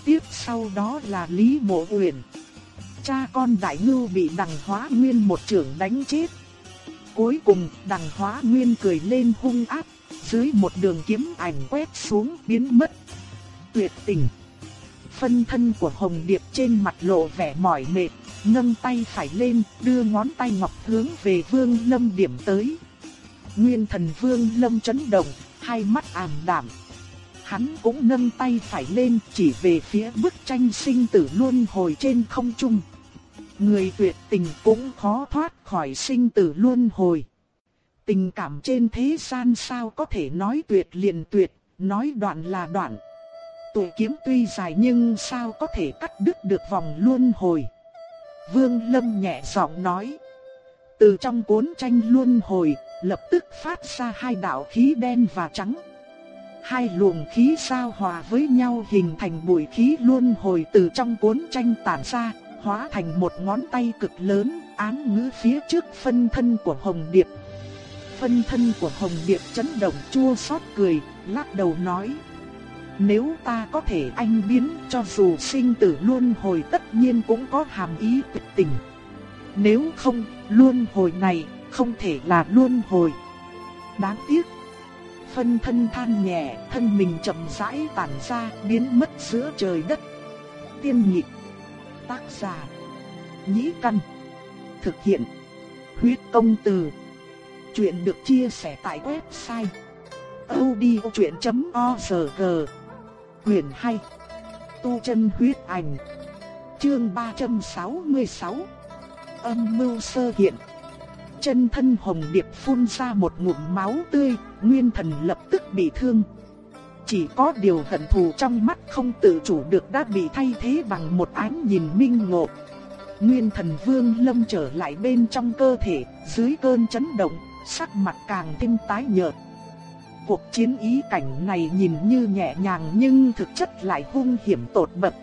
Tiếp sau đó là Lý Mộ Uyển. Cha con Đại Ngưu bị Đằng Hóa Nguyên một trưởng đánh chết. Cuối cùng, Đằng Hóa Nguyên cười lên hung ác, dưới một đường kiếm ảnh quét xuống biến mất. Tuyệt tình. Phân thân của Hồng Điệp trên mặt lộ vẻ mỏi mệt, nâng tay phải lên, đưa ngón tay ngọc hướng về Vương Lâm điểm tới. Nguyên thần Vương Lâm chấn động, hai mắt ảm đạm. Hắn cũng nâng tay phải lên chỉ về phía bức tranh sinh tử luân hồi trên không trung. Người tuyệt tình cũng khó thoát khỏi sinh tử luân hồi. Tình cảm trên thế gian sao có thể nói tuyệt liền tuyệt, nói đoạn là đoạn. Tuổi kiếm tuy dài nhưng sao có thể cắt đứt được vòng luân hồi. Vương Lâm nhẹ giọng nói. Từ trong cuốn tranh luân hồi, lập tức phát ra hai đạo khí đen và trắng. Hai luồng khí sao hòa với nhau hình thành bụi khí luân hồi từ trong cuốn tranh tản ra, hóa thành một ngón tay cực lớn, án ngữ phía trước phân thân của Hồng Điệp. Phân thân của Hồng Điệp chấn động chua xót cười, lắc đầu nói. Nếu ta có thể anh biến cho dù sinh tử luân hồi tất nhiên cũng có hàm ý tuyệt tình. Nếu không, luân hồi này không thể là luân hồi. Đáng tiếc. Phân thân than nhẹ, thân mình chậm rãi tản ra, biến mất giữa trời đất. Tiên nhị Tác giả. Nhĩ căn. Thực hiện. Huyết công từ. Chuyện được chia sẻ tại website. odchuyện.org Quyền hay Tu chân huyết ảnh Chương 366 Âm mưu sơ hiện Chân thân hồng điệp phun ra một ngụm máu tươi, nguyên thần lập tức bị thương. Chỉ có điều hận thù trong mắt không tự chủ được đã bị thay thế bằng một ánh nhìn minh ngộ. Nguyên thần vương lâm trở lại bên trong cơ thể, dưới cơn chấn động, sắc mặt càng thêm tái nhợt. Cuộc chiến ý cảnh này nhìn như nhẹ nhàng nhưng thực chất lại hung hiểm tột bậc.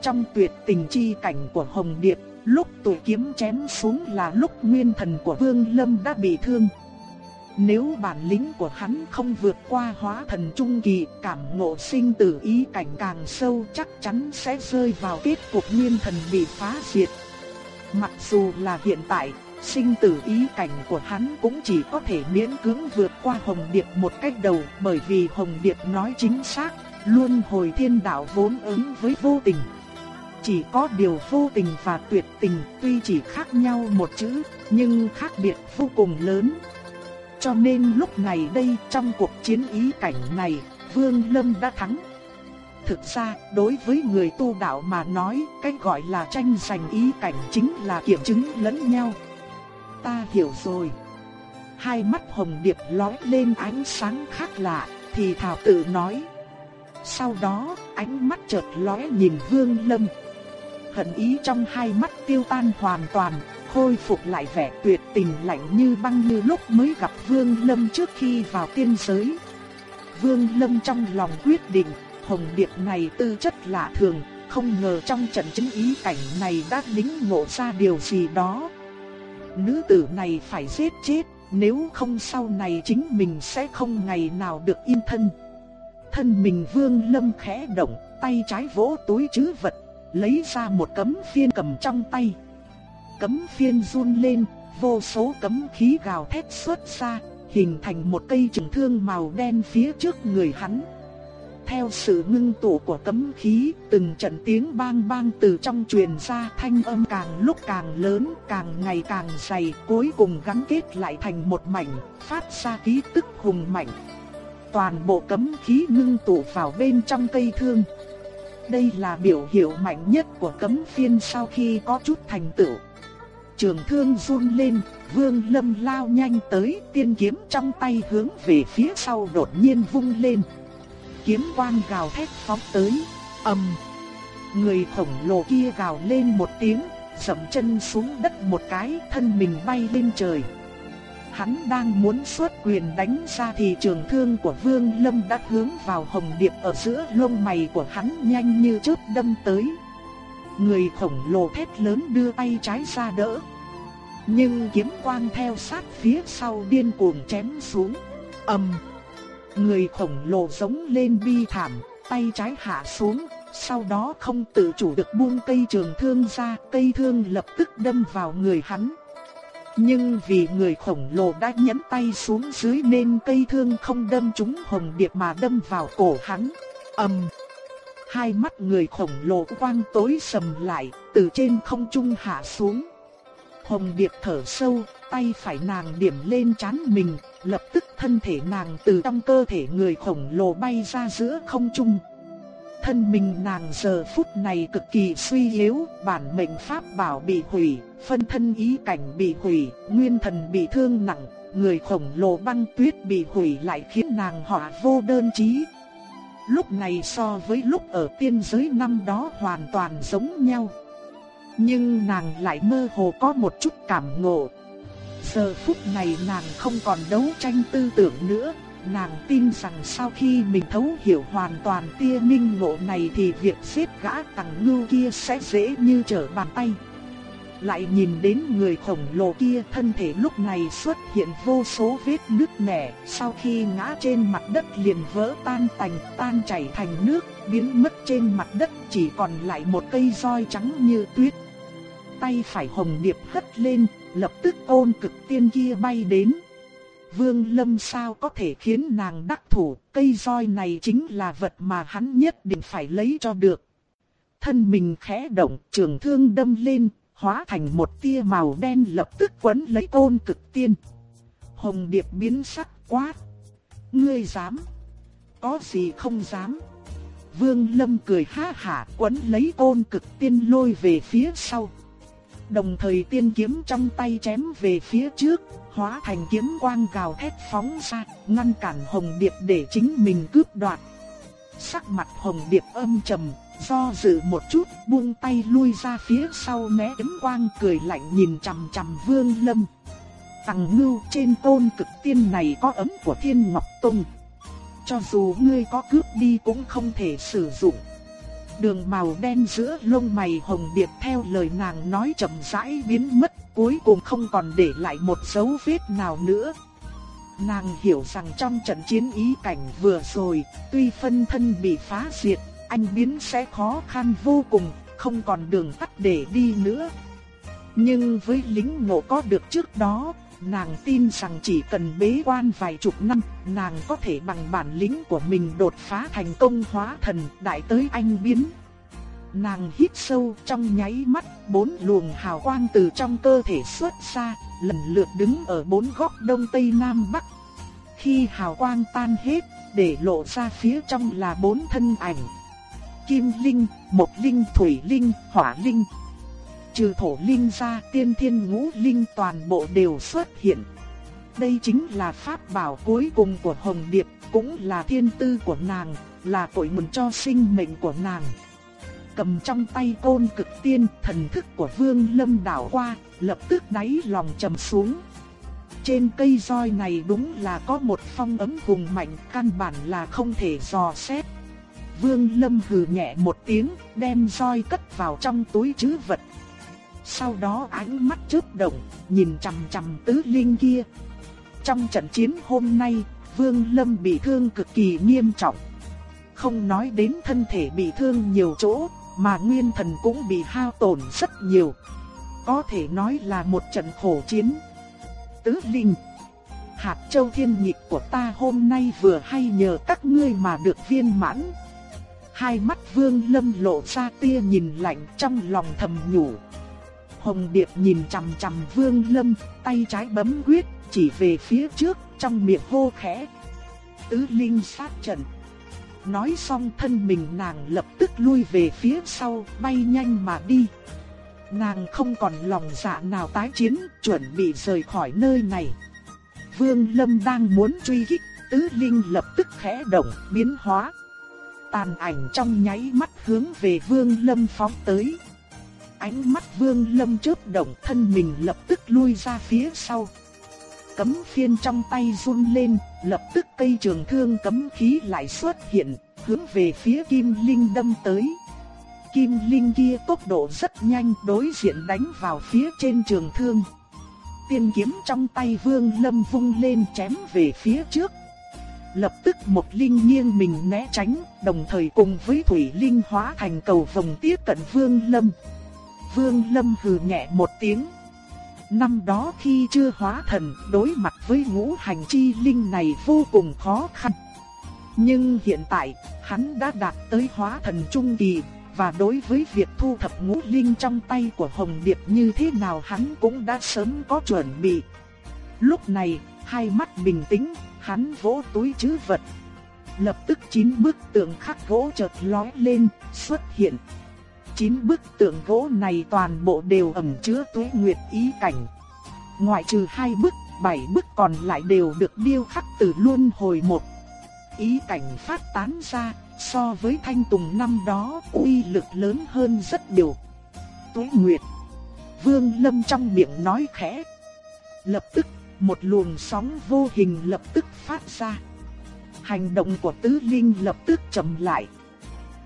Trong tuyệt tình chi cảnh của Hồng Điệp, Lúc tụ kiếm chém xuống là lúc nguyên thần của Vương Lâm đã bị thương. Nếu bản lĩnh của hắn không vượt qua hóa thần trung kỳ, cảm ngộ sinh tử ý cảnh càng sâu chắc chắn sẽ rơi vào kết cục nguyên thần bị phá diệt. Mặc dù là hiện tại, sinh tử ý cảnh của hắn cũng chỉ có thể miễn cưỡng vượt qua Hồng Điệp một cách đầu bởi vì Hồng Điệp nói chính xác, luôn hồi thiên đạo vốn ứng với vô tình. Chỉ có điều vô tình và tuyệt tình tuy chỉ khác nhau một chữ, nhưng khác biệt vô cùng lớn. Cho nên lúc này đây trong cuộc chiến ý cảnh này, Vương Lâm đã thắng. Thực ra, đối với người tu đạo mà nói, cái gọi là tranh giành ý cảnh chính là kiểm chứng lẫn nhau. Ta hiểu rồi. Hai mắt Hồng Điệp lóe lên ánh sáng khác lạ, thì thảo tự nói. Sau đó, ánh mắt chợt lóe nhìn Vương Lâm. Hận ý trong hai mắt tiêu tan hoàn toàn, khôi phục lại vẻ tuyệt tình lạnh như băng như lúc mới gặp Vương Lâm trước khi vào tiên giới. Vương Lâm trong lòng quyết định, Hồng Điệp này tư chất lạ thường, không ngờ trong trận chứng ý cảnh này đã lính ngộ ra điều gì đó. Nữ tử này phải giết chết, nếu không sau này chính mình sẽ không ngày nào được yên thân. Thân mình Vương Lâm khẽ động, tay trái vỗ túi chứ vật, lấy ra một cấm phiên cầm trong tay. Cấm phiên run lên, vô số cấm khí gào thét xuất ra, hình thành một cây trường thương màu đen phía trước người hắn. Theo sự ngưng tụ của cấm khí, từng trận tiếng bang bang từ trong truyền ra thanh âm càng lúc càng lớn, càng ngày càng dày, cuối cùng gắn kết lại thành một mảnh, phát ra khí tức hùng mạnh. Toàn bộ cấm khí ngưng tụ vào bên trong cây thương. Đây là biểu hiệu mạnh nhất của cấm phiên sau khi có chút thành tựu. Trường thương run lên, Vương Lâm lao nhanh tới, tiên kiếm trong tay hướng về phía sau đột nhiên vung lên kiếm quang gào thét phóng tới, ầm. Người khổng lồ kia gào lên một tiếng, dậm chân xuống đất một cái, thân mình bay lên trời. Hắn đang muốn xuất quyền đánh ra thì trường thương của Vương Lâm đã hướng vào hồng điệp ở giữa lông mày của hắn nhanh như chớp đâm tới. Người khổng lồ thét lớn đưa tay trái ra đỡ. Nhưng kiếm quang theo sát phía sau điên cuồng chém xuống. ầm. Người khổng lồ giống lên bi thảm, tay trái hạ xuống, sau đó không tự chủ được buông cây trường thương ra, cây thương lập tức đâm vào người hắn. Nhưng vì người khổng lồ đã nhấn tay xuống dưới nên cây thương không đâm trúng hồng điệp mà đâm vào cổ hắn. ầm, Hai mắt người khổng lồ quang tối sầm lại, từ trên không trung hạ xuống. Hồng điệp thở sâu, tay phải nàng điểm lên chán mình, lập tức thân thể nàng từ trong cơ thể người khổng lồ bay ra giữa không trung. Thân mình nàng giờ phút này cực kỳ suy yếu, bản mệnh pháp bảo bị hủy, phân thân ý cảnh bị hủy, nguyên thần bị thương nặng, người khổng lồ băng tuyết bị hủy lại khiến nàng họa vô đơn chí. Lúc này so với lúc ở tiên giới năm đó hoàn toàn giống nhau. Nhưng nàng lại mơ hồ có một chút cảm ngộ, Giờ phút này nàng không còn đấu tranh tư tưởng nữa, nàng tin rằng sau khi mình thấu hiểu hoàn toàn tia minh ngộ này thì việc giết gã tầng ngưu kia sẽ dễ như trở bàn tay. Lại nhìn đến người khổng lồ kia thân thể lúc này xuất hiện vô số vết nứt nẻ, sau khi ngã trên mặt đất liền vỡ tan tành, tan chảy thành nước, biến mất trên mặt đất chỉ còn lại một cây roi trắng như tuyết. Tay phải hồng điệp hất lên, lập tức ôn cực tiên kia bay đến. Vương Lâm sao có thể khiến nàng đắc thủ, cây roi này chính là vật mà hắn nhất định phải lấy cho được. Thân mình khẽ động, trường thương đâm lên, hóa thành một tia màu đen lập tức quấn lấy ôn cực tiên. Hồng Điệp biến sắc quát. Ngươi dám? Có gì không dám? Vương Lâm cười ha hả quấn lấy ôn cực tiên lôi về phía sau đồng thời tiên kiếm trong tay chém về phía trước, hóa thành kiếm quang gào thét phóng ra, ngăn cản Hồng Điệp để chính mình cướp đoạt. Sắc mặt Hồng Điệp âm trầm, do dự một chút, buông tay lui ra phía sau né ấm quang cười lạnh nhìn chằm chằm Vương Lâm. Tằng ngưu trên tôn cực tiên này có ấm của Thiên Ngọc Tông. Cho dù ngươi có cướp đi cũng không thể sử dụng. Đường màu đen giữa lông mày hồng điệp theo lời nàng nói chậm rãi biến mất, cuối cùng không còn để lại một dấu vết nào nữa. Nàng hiểu rằng trong trận chiến ý cảnh vừa rồi, tuy phân thân bị phá diệt, anh biến sẽ khó khăn vô cùng, không còn đường tắt để đi nữa. Nhưng với lính ngộ có được trước đó, nàng tin rằng chỉ cần bế quan vài chục năm, nàng có thể bằng bản lĩnh của mình đột phá thành công hóa thần đại tới anh biến. Nàng hít sâu trong nháy mắt, bốn luồng hào quang từ trong cơ thể xuất ra, lần lượt đứng ở bốn góc đông tây nam bắc. Khi hào quang tan hết, để lộ ra phía trong là bốn thân ảnh. Kim Linh, Mộc Linh, Thủy Linh, Hỏa Linh. Trừ thổ linh ra, tiên thiên ngũ linh toàn bộ đều xuất hiện. Đây chính là pháp bảo cuối cùng của Hồng Điệp, cũng là thiên tư của nàng, là cội nguồn cho sinh mệnh của nàng cầm trong tay côn cực tiên, thần thức của Vương Lâm đảo qua, lập tức đáy lòng trầm xuống. Trên cây roi này đúng là có một phong ấm hùng mạnh, căn bản là không thể dò xét. Vương Lâm hừ nhẹ một tiếng, đem roi cất vào trong túi trữ vật. Sau đó ánh mắt chớp động, nhìn chằm chằm tứ linh kia. Trong trận chiến hôm nay, Vương Lâm bị thương cực kỳ nghiêm trọng. Không nói đến thân thể bị thương nhiều chỗ, mà nguyên thần cũng bị hao tổn rất nhiều. Có thể nói là một trận khổ chiến. Tứ Linh Hạt châu thiên nhịp của ta hôm nay vừa hay nhờ các ngươi mà được viên mãn. Hai mắt vương lâm lộ ra tia nhìn lạnh trong lòng thầm nhủ. Hồng Điệp nhìn chằm chằm vương lâm, tay trái bấm quyết, chỉ về phía trước, trong miệng hô khẽ. Tứ Linh sát trận. Nói xong thân mình nàng lập tức lui về phía sau, bay nhanh mà đi. Nàng không còn lòng dạ nào tái chiến, chuẩn bị rời khỏi nơi này. Vương Lâm đang muốn truy kích, tứ linh lập tức khẽ động, biến hóa. Tàn ảnh trong nháy mắt hướng về Vương Lâm phóng tới. Ánh mắt Vương Lâm chớp động thân mình lập tức lui ra phía sau. Cấm phiên trong tay run lên, lập tức cây trường thương cấm khí lại xuất hiện, hướng về phía Kim Linh đâm tới. Kim Linh kia tốc độ rất nhanh đối diện đánh vào phía trên trường thương. Tiên kiếm trong tay Vương Lâm vung lên chém về phía trước. Lập tức một linh nghiêng mình né tránh, đồng thời cùng với Thủy Linh hóa thành cầu vòng tiếp cận Vương Lâm. Vương Lâm hừ nhẹ một tiếng. Năm đó khi chưa hóa thần, đối mặt với ngũ hành chi linh này vô cùng khó khăn. Nhưng hiện tại, hắn đã đạt tới hóa thần trung kỳ, và đối với việc thu thập ngũ linh trong tay của Hồng Điệp như thế nào hắn cũng đã sớm có chuẩn bị. Lúc này, hai mắt bình tĩnh, hắn vỗ túi chứ vật. Lập tức chín bức tượng khắc gỗ chợt lóe lên, xuất hiện. Chín bức tượng gỗ này toàn bộ đều ẩn chứa tuế nguyệt ý cảnh. Ngoại trừ hai bức, bảy bức còn lại đều được điêu khắc từ luân hồi một. Ý cảnh phát tán ra, so với thanh tùng năm đó uy lực lớn hơn rất nhiều. Tuế Nguyệt Vương Lâm trong miệng nói khẽ. Lập tức, một luồng sóng vô hình lập tức phát ra. Hành động của tứ linh lập tức chậm lại.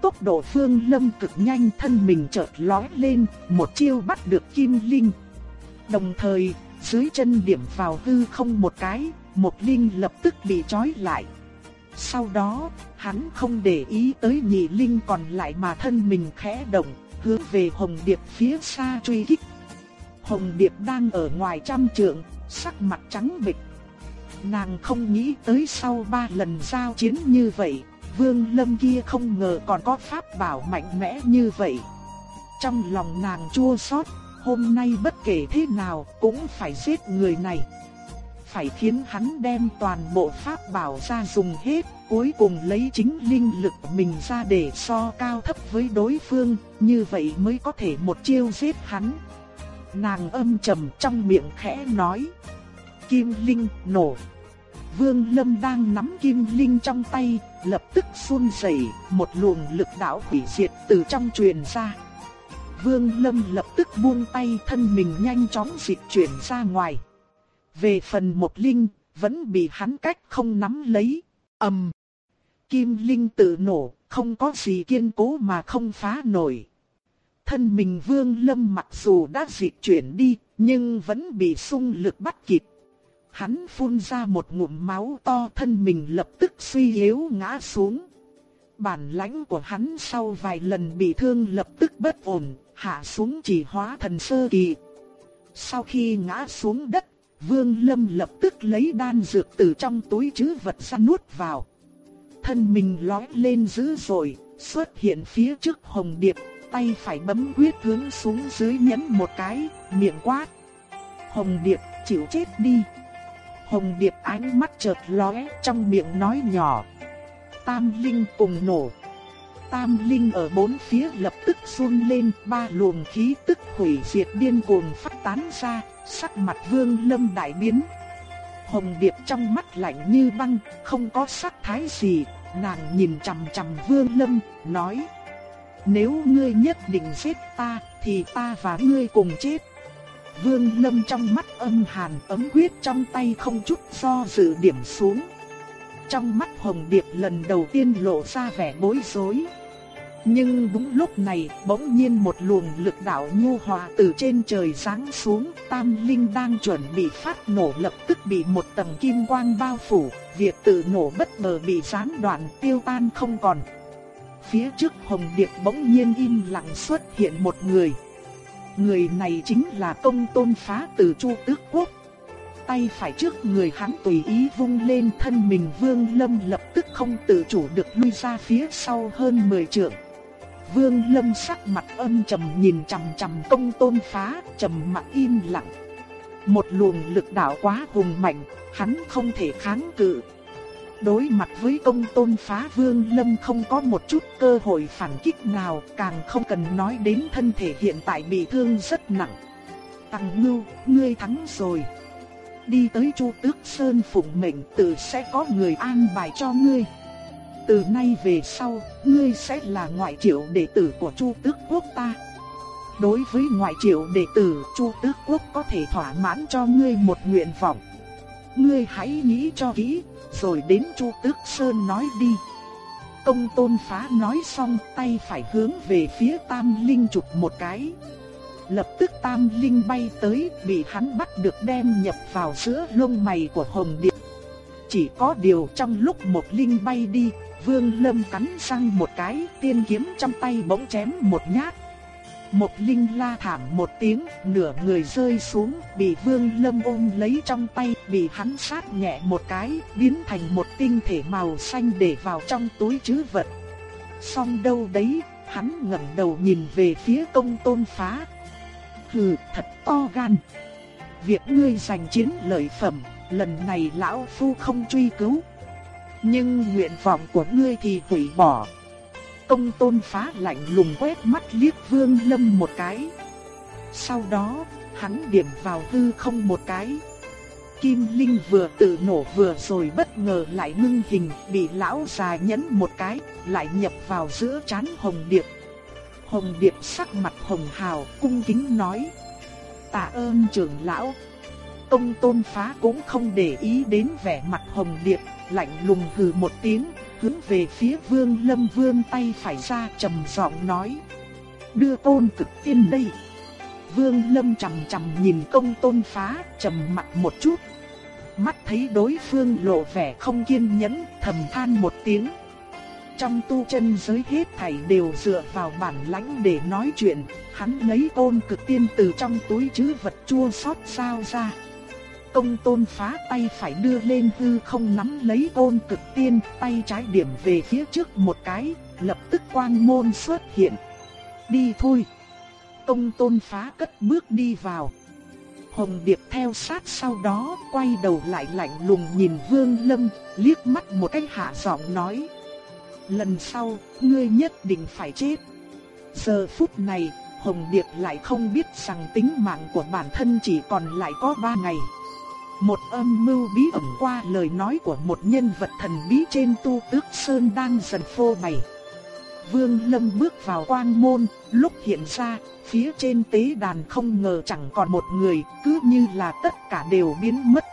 Tốc độ Phương Lâm cực nhanh thân mình chợt lói lên, một chiêu bắt được Kim Linh. Đồng thời, dưới chân điểm vào hư không một cái, một linh lập tức bị trói lại. Sau đó, hắn không để ý tới nhị linh còn lại mà thân mình khẽ động, hướng về Hồng Điệp phía xa truy kích. Hồng Điệp đang ở ngoài trăm trượng, sắc mặt trắng bệch. Nàng không nghĩ tới sau ba lần giao chiến như vậy, Vương Lâm kia không ngờ còn có pháp bảo mạnh mẽ như vậy. Trong lòng nàng chua xót, hôm nay bất kể thế nào cũng phải giết người này phải khiến hắn đem toàn bộ pháp bảo ra dùng hết, cuối cùng lấy chính linh lực mình ra để so cao thấp với đối phương, như vậy mới có thể một chiêu giết hắn. Nàng âm trầm trong miệng khẽ nói. Kim Linh nổ. Vương Lâm đang nắm Kim Linh trong tay, lập tức run rẩy, một luồng lực đạo hủy diệt từ trong truyền ra. Vương Lâm lập tức buông tay thân mình nhanh chóng dịch chuyển ra ngoài. Về phần một linh, vẫn bị hắn cách không nắm lấy. ầm, Kim linh tự nổ, không có gì kiên cố mà không phá nổi. Thân mình vương lâm mặc dù đã dịch chuyển đi, nhưng vẫn bị sung lực bắt kịp. Hắn phun ra một ngụm máu to thân mình lập tức suy yếu ngã xuống. Bản lãnh của hắn sau vài lần bị thương lập tức bất ổn, hạ xuống chỉ hóa thần sơ kỳ. Sau khi ngã xuống đất, Vương Lâm lập tức lấy đan dược từ trong túi trữ vật ra nuốt vào. Thân mình lói lên dữ dội, xuất hiện phía trước Hồng Điệp, tay phải bấm quyết hướng xuống dưới nhấn một cái, miệng quát. Hồng Điệp, chịu chết đi. Hồng Điệp ánh mắt chợt lóe, trong miệng nói nhỏ. Tam Linh cùng nổ. Tam Linh ở bốn phía lập tức run lên, ba luồng khí tức hủy diệt điên cuồng phát tán ra, sắc mặt Vương Lâm đại biến. Hồng Điệp trong mắt lạnh như băng, không có sắc thái gì, nàng nhìn chằm chằm Vương Lâm, nói: "Nếu ngươi nhất định giết ta, thì ta và ngươi cùng chết." Vương Lâm trong mắt âm hàn, ấm quyết trong tay không chút do dự điểm xuống. Trong mắt Hồng Điệp lần đầu tiên lộ ra vẻ bối rối. Nhưng đúng lúc này, bỗng nhiên một luồng lực đạo nhu hòa từ trên trời giáng xuống, Tam Linh đang chuẩn bị phát nổ lập tức bị một tầng kim quang bao phủ, việc tự nổ bất ngờ bị gián đoạn tiêu tan không còn. Phía trước Hồng Điệp bỗng nhiên im lặng xuất hiện một người. Người này chính là công tôn phá từ Chu Tước Quốc. Tay phải trước người hắn tùy ý vung lên thân mình Vương Lâm lập tức không tự chủ được lui ra phía sau hơn 10 trượng. Vương Lâm sắc mặt âm trầm nhìn chằm chằm công tôn phá, trầm mặc im lặng. Một luồng lực đạo quá hùng mạnh, hắn không thể kháng cự. Đối mặt với công tôn phá Vương Lâm không có một chút cơ hội phản kích nào, càng không cần nói đến thân thể hiện tại bị thương rất nặng. Tăng Ngưu, ngươi thắng rồi. Đi tới Chu Tước Sơn phụng mệnh tự sẽ có người an bài cho ngươi. Từ nay về sau, ngươi sẽ là ngoại triệu đệ tử của Chu Tước Quốc ta. Đối với ngoại triệu đệ tử, Chu Tước Quốc có thể thỏa mãn cho ngươi một nguyện vọng. Ngươi hãy nghĩ cho kỹ, rồi đến Chu Tước Sơn nói đi. Công tôn phá nói xong tay phải hướng về phía Tam Linh chụp một cái. Lập tức Tam Linh bay tới bị hắn bắt được đem nhập vào giữa lông mày của Hồng Điệp. Chỉ có điều trong lúc một Linh bay đi, Vương Lâm cắn răng một cái, tiên kiếm trong tay bỗng chém một nhát. Một linh la thảm một tiếng, nửa người rơi xuống, bị Vương Lâm ôm lấy trong tay, bị hắn sát nhẹ một cái, biến thành một tinh thể màu xanh để vào trong túi chứ vật. Xong đâu đấy, hắn ngẩng đầu nhìn về phía công tôn phá. Hừ, thật to gan. Việc ngươi giành chiến lợi phẩm, lần này lão phu không truy cứu. Nhưng nguyện vọng của ngươi thì hủy bỏ. Công tôn phá lạnh lùng quét mắt liếc vương lâm một cái. Sau đó, hắn điểm vào hư không một cái. Kim Linh vừa tự nổ vừa rồi bất ngờ lại ngưng hình, bị lão già nhấn một cái, lại nhập vào giữa chán Hồng Điệp. Hồng Điệp sắc mặt hồng hào, cung kính nói. Tạ ơn trưởng lão. Công tôn phá cũng không để ý đến vẻ mặt Hồng Điệp, lạnh lùng hừ một tiếng, hướng về phía Vương Lâm vương tay phải ra trầm giọng nói: "Đưa tôn cực tiên đây." Vương Lâm trầm trầm nhìn công tôn phá, trầm mặt một chút. Mắt thấy đối phương lộ vẻ không kiên nhẫn, thầm than một tiếng. Trong tu chân giới hết thảy đều dựa vào bản lãnh để nói chuyện, hắn lấy ôn cực tiên từ trong túi chứa vật chua xót sao ra. Công tôn phá tay phải đưa lên hư không nắm lấy ôn cực tiên, tay trái điểm về phía trước một cái, lập tức quang môn xuất hiện. Đi thôi. Công tôn phá cất bước đi vào. Hồng Điệp theo sát sau đó, quay đầu lại lạnh lùng nhìn Vương Lâm, liếc mắt một cái hạ giọng nói. Lần sau, ngươi nhất định phải chết. Giờ phút này, Hồng Điệp lại không biết rằng tính mạng của bản thân chỉ còn lại có ba ngày. Một âm mưu bí ẩn qua lời nói của một nhân vật thần bí trên tu tước sơn đang dần phô bày. Vương Lâm bước vào quang môn, lúc hiện ra, phía trên tế đàn không ngờ chẳng còn một người, cứ như là tất cả đều biến mất.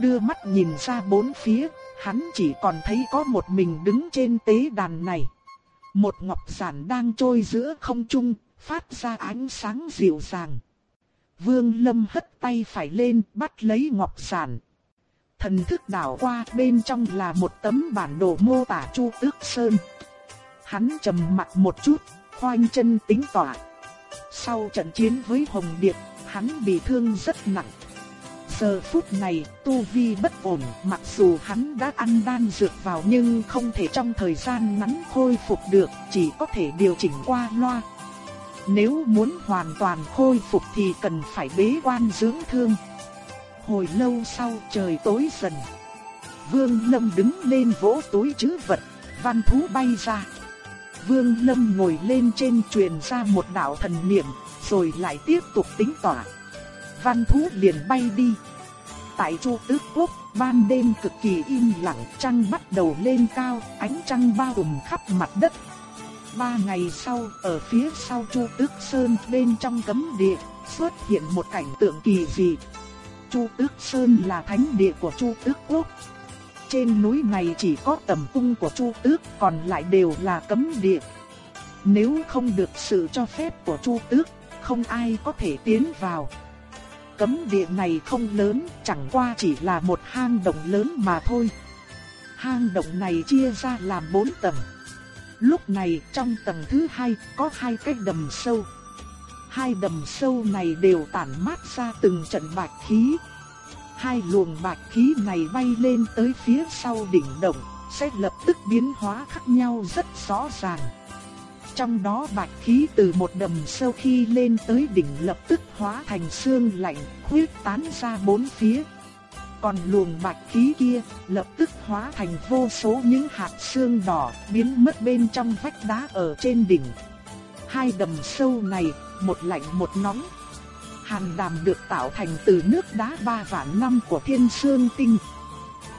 Đưa mắt nhìn ra bốn phía, hắn chỉ còn thấy có một mình đứng trên tế đàn này. Một ngọc giản đang trôi giữa không trung, phát ra ánh sáng dịu dàng. Vương Lâm hất tay phải lên bắt lấy ngọc giản. thần thức đảo qua bên trong là một tấm bản đồ mô tả Chu Tước Sơn. Hắn trầm mặt một chút, khoanh chân tính tỏa. Sau trận chiến với Hồng Điệp, hắn bị thương rất nặng. Giờ phút này, tu vi bất ổn, mặc dù hắn đã ăn đan dược vào nhưng không thể trong thời gian ngắn khôi phục được, chỉ có thể điều chỉnh qua loa. Nếu muốn hoàn toàn khôi phục thì cần phải bế quan dưỡng thương. Hồi lâu sau trời tối dần. Vương Lâm đứng lên vỗ túi trữ vật, văn thú bay ra. Vương Lâm ngồi lên trên truyền ra một đạo thần niệm, rồi lại tiếp tục tính tỏa. Văn thú liền bay đi. Tại Chu Tước Quốc, ban đêm cực kỳ im lặng, trăng bắt đầu lên cao, ánh trăng bao trùm khắp mặt đất. Ba ngày sau, ở phía sau Chu Tước Sơn bên trong cấm địa, xuất hiện một cảnh tượng kỳ dị. Chu Tước Sơn là thánh địa của Chu Tước Quốc. Trên núi này chỉ có tầm cung của Chu Tước, còn lại đều là cấm địa. Nếu không được sự cho phép của Chu Tước, không ai có thể tiến vào. Cấm địa này không lớn, chẳng qua chỉ là một hang động lớn mà thôi. Hang động này chia ra làm bốn tầng. Lúc này trong tầng thứ hai có hai cái đầm sâu. Hai đầm sâu này đều tản mát ra từng trận bạch khí. Hai luồng bạch khí này bay lên tới phía sau đỉnh động, sẽ lập tức biến hóa khác nhau rất rõ ràng. Trong đó bạch khí từ một đầm sâu khi lên tới đỉnh lập tức hóa thành sương lạnh, khuyết tán ra bốn phía. Còn luồng bạch khí kia lập tức hóa thành vô số những hạt sương đỏ biến mất bên trong vách đá ở trên đỉnh. Hai đầm sâu này, một lạnh một nóng. Hàn đàm được tạo thành từ nước đá ba vạn năm của thiên sương tinh.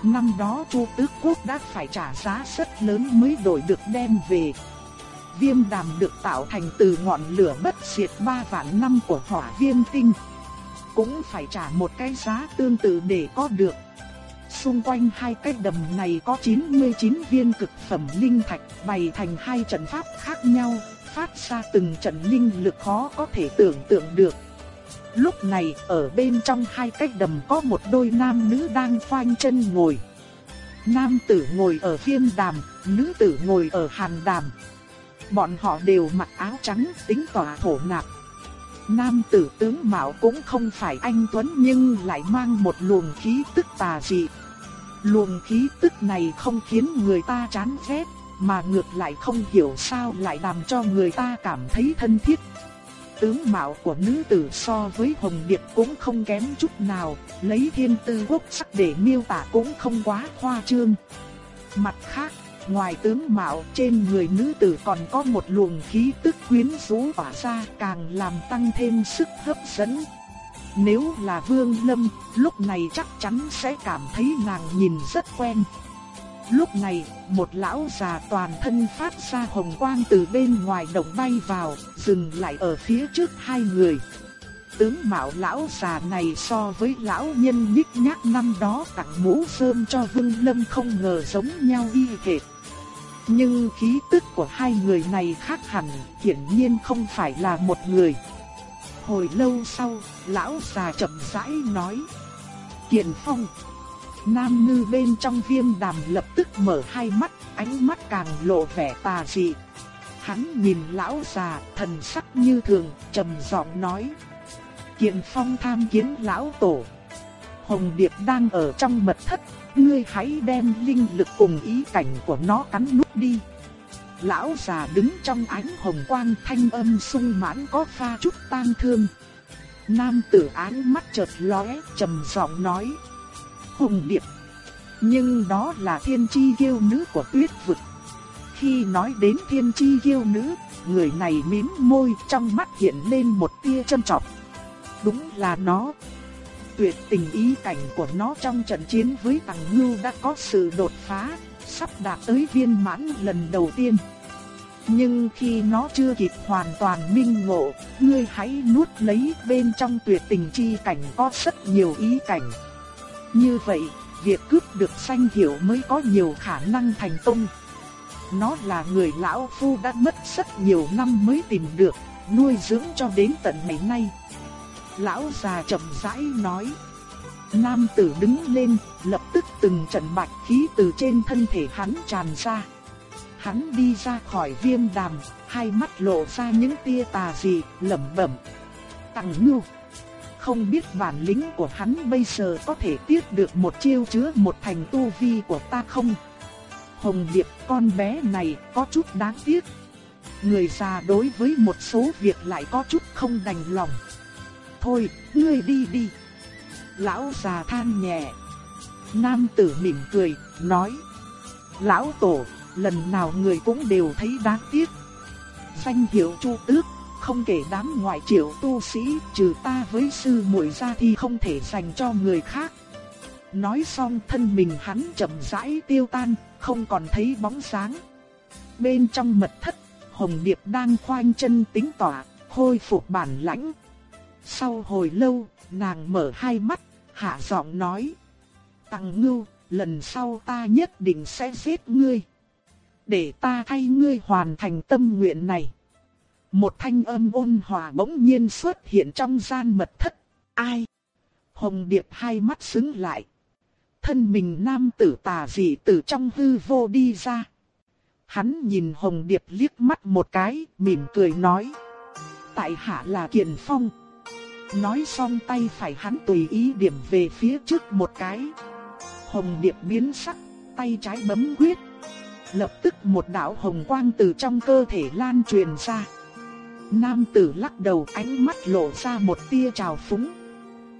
Năm đó Chu Tước Quốc đã phải trả giá rất lớn mới đổi được đem về. Viêm đàm được tạo thành từ ngọn lửa bất diệt ba vạn năm của hỏa viêm tinh. Cũng phải trả một cái giá tương tự để có được. Xung quanh hai cái đầm này có 99 viên cực phẩm linh thạch bày thành hai trận pháp khác nhau, phát ra từng trận linh lực khó có thể tưởng tượng được. Lúc này ở bên trong hai cái đầm có một đôi nam nữ đang khoanh chân ngồi. Nam tử ngồi ở phiên đàm, nữ tử ngồi ở hàn đàm. Bọn họ đều mặc áo trắng tính tỏa thổ nạp. Nam tử tướng Mạo cũng không phải anh Tuấn nhưng lại mang một luồng khí tức tà dị. Luồng khí tức này không khiến người ta chán ghét, mà ngược lại không hiểu sao lại làm cho người ta cảm thấy thân thiết. Tướng mạo của nữ tử so với Hồng Điệp cũng không kém chút nào, lấy thiên tư quốc sắc để miêu tả cũng không quá khoa trương. Mặt khác, ngoài tướng mạo trên người nữ tử còn có một luồng khí tức quyến rũ tỏa ra càng làm tăng thêm sức hấp dẫn. Nếu là Vương Lâm, lúc này chắc chắn sẽ cảm thấy nàng nhìn rất quen. Lúc này, một lão già toàn thân phát ra hồng quang từ bên ngoài động bay vào, dừng lại ở phía trước hai người. Tướng mạo lão già này so với lão nhân nhích nhác năm đó tặng mũ sơn cho Vương Lâm không ngờ giống nhau y hệt. Nhưng khí tức của hai người này khác hẳn, hiển nhiên không phải là một người. Hồi lâu sau, lão già chậm rãi nói. Kiện Phong Nam ngư bên trong viêm đàm lập tức mở hai mắt, ánh mắt càng lộ vẻ tà dị. Hắn nhìn lão già, thần sắc như thường, trầm giọng nói. Kiện phong tham kiến lão tổ. Hồng Điệp đang ở trong mật thất, ngươi hãy đem linh lực cùng ý cảnh của nó cắn nút đi. Lão già đứng trong ánh hồng quang thanh âm sung mãn có pha chút tang thương. Nam tử ánh mắt chợt lóe, trầm giọng nói Hồng điệp. Nhưng đó là thiên chi kiêu nữ của tuyết vực. Khi nói đến thiên chi kiêu nữ, người này mím môi trong mắt hiện lên một tia châm trọng. Đúng là nó. Tuyệt tình ý cảnh của nó trong trận chiến với Tằng Ngưu đã có sự đột phá, sắp đạt tới viên mãn lần đầu tiên. Nhưng khi nó chưa kịp hoàn toàn minh ngộ, ngươi hãy nuốt lấy bên trong tuyệt tình chi cảnh có rất nhiều ý cảnh. Như vậy, việc cướp được danh hiệu mới có nhiều khả năng thành công. Nó là người lão phu đã mất rất nhiều năm mới tìm được, nuôi dưỡng cho đến tận ngày nay. Lão già chậm rãi nói. Nam tử đứng lên, lập tức từng trận bạch khí từ trên thân thể hắn tràn ra. Hắn đi ra khỏi viêm đàm, hai mắt lộ ra những tia tà dị, lẩm bẩm. Tặng ngưu. Không biết bản lĩnh của hắn bây giờ có thể tiếp được một chiêu chứa một thành tu vi của ta không? Hồng Điệp con bé này có chút đáng tiếc. Người già đối với một số việc lại có chút không đành lòng. Thôi, ngươi đi đi. Lão già than nhẹ. Nam tử mỉm cười, nói. Lão tổ, lần nào người cũng đều thấy đáng tiếc. Danh hiệu Chu Tước, không kể đám ngoại triệu tu sĩ, trừ ta với sư muội ra thì không thể dành cho người khác. Nói xong thân mình hắn chậm rãi tiêu tan, không còn thấy bóng sáng. Bên trong mật thất, Hồng Điệp đang khoanh chân tính tỏa, khôi phục bản lãnh. Sau hồi lâu, nàng mở hai mắt, hạ giọng nói. Tăng ngưu, lần sau ta nhất định sẽ giết ngươi. Để ta thay ngươi hoàn thành tâm nguyện này. Một thanh âm ôn hòa bỗng nhiên xuất hiện trong gian mật thất. Ai? Hồng Điệp hai mắt sững lại. Thân mình nam tử tà dị từ trong hư vô đi ra. Hắn nhìn Hồng Điệp liếc mắt một cái, mỉm cười nói. Tại hạ là Kiền Phong. Nói xong tay phải hắn tùy ý điểm về phía trước một cái. Hồng Điệp biến sắc, tay trái bấm quyết. Lập tức một đạo hồng quang từ trong cơ thể lan truyền ra. Nam tử lắc đầu ánh mắt lộ ra một tia trào phúng.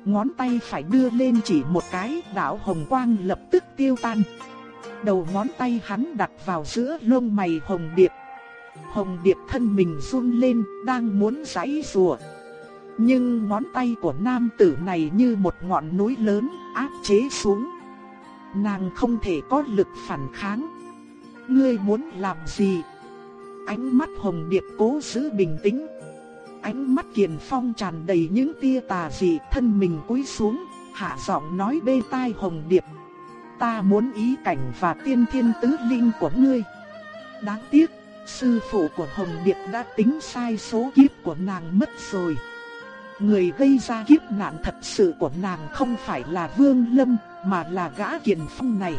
Ngón tay phải đưa lên chỉ một cái, đạo hồng quang lập tức tiêu tan. Đầu ngón tay hắn đặt vào giữa lông mày hồng điệp. Hồng điệp thân mình run lên, đang muốn giãy rùa. Nhưng ngón tay của nam tử này như một ngọn núi lớn áp chế xuống. Nàng không thể có lực phản kháng. Ngươi muốn làm gì? Ánh mắt hồng điệp cố giữ bình tĩnh. Ánh mắt kiền phong tràn đầy những tia tà dị thân mình cúi xuống, hạ giọng nói bên tai hồng điệp. Ta muốn ý cảnh và tiên thiên tứ linh của ngươi. Đáng tiếc, sư phụ của hồng điệp đã tính sai số kiếp của nàng mất rồi. Người gây ra kiếp nạn thật sự của nàng không phải là Vương Lâm, mà là gã kiền phong này.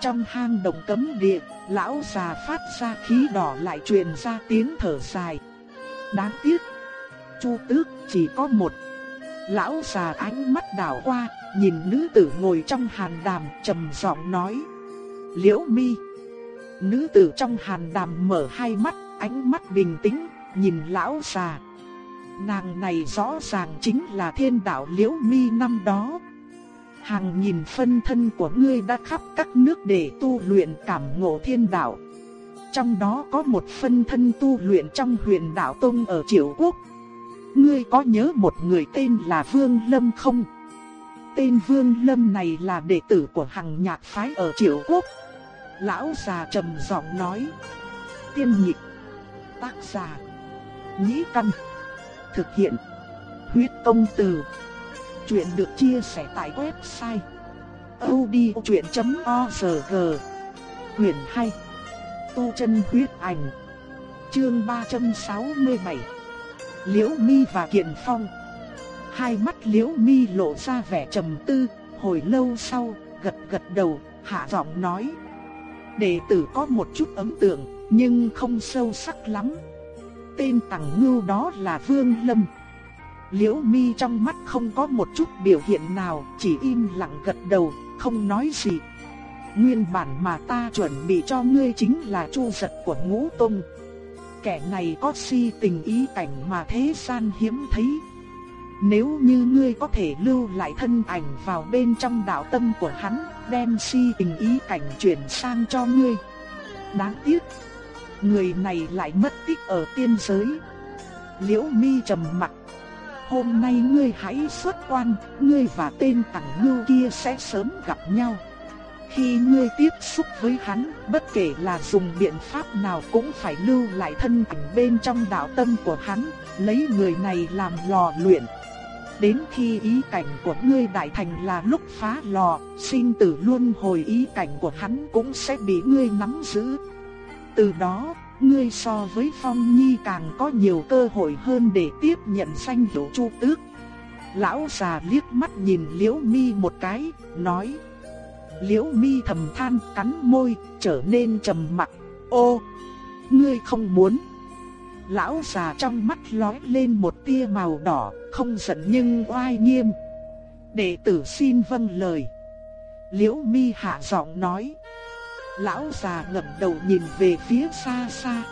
Trong hang động cấm địa, lão già phát ra khí đỏ lại truyền ra tiếng thở dài. Đáng tiếc, Chu Tước chỉ có một. Lão già ánh mắt đảo qua, nhìn nữ tử ngồi trong hàn đàm trầm giọng nói: "Liễu Mi." Nữ tử trong hàn đàm mở hai mắt, ánh mắt bình tĩnh, nhìn lão già. Nàng này rõ ràng chính là thiên đạo Liễu Mi năm đó. Hàng nghìn phân thân của ngươi đã khắp các nước để tu luyện cảm ngộ thiên đạo. Trong đó có một phân thân tu luyện trong huyền đạo tông ở triều Quốc. Ngươi có nhớ một người tên là Vương Lâm không? Tên Vương Lâm này là đệ tử của Hằng Nhạc phái ở triều Quốc. Lão già trầm giọng nói. Tiên nhịp. Tác giả. Nhĩ căn. Thực hiện. Huyết công từ. Chuyện được chia sẻ tại website. odchuyện.org Quyền hay. Tu chân huyết ảnh Chương 367 Liễu Mi và Kiện Phong Hai mắt Liễu Mi lộ ra vẻ trầm tư, hồi lâu sau, gật gật đầu, hạ giọng nói Đệ tử có một chút ấn tượng, nhưng không sâu sắc lắm Tên tặng ngưu đó là Vương Lâm Liễu Mi trong mắt không có một chút biểu hiện nào, chỉ im lặng gật đầu, không nói gì Nguyên bản mà ta chuẩn bị cho ngươi chính là chu giật của ngũ tông. Kẻ này có si tình ý cảnh mà thế gian hiếm thấy. Nếu như ngươi có thể lưu lại thân ảnh vào bên trong đạo tâm của hắn, đem si tình ý cảnh chuyển sang cho ngươi. Đáng tiếc, người này lại mất tích ở tiên giới. Liễu Mi trầm mặt. Hôm nay ngươi hãy xuất quan, ngươi và tên tặng ngưu kia sẽ sớm gặp nhau. Khi ngươi tiếp xúc với hắn, bất kể là dùng biện pháp nào cũng phải lưu lại thân ảnh bên trong đạo tâm của hắn, lấy người này làm lò luyện. Đến khi ý cảnh của ngươi đại thành là lúc phá lò, sinh tử luôn hồi ý cảnh của hắn cũng sẽ bị ngươi nắm giữ. Từ đó, ngươi so với Phong Nhi càng có nhiều cơ hội hơn để tiếp nhận danh hiệu Chu Tước. Lão già liếc mắt nhìn Liễu Mi một cái, nói: Liễu Mi thầm than, cắn môi, trở nên trầm mặc. "Ô, ngươi không muốn?" Lão già trong mắt lóe lên một tia màu đỏ, không giận nhưng oai nghiêm. "Đệ tử xin vâng lời." Liễu Mi hạ giọng nói. Lão già ngẩng đầu nhìn về phía xa xa.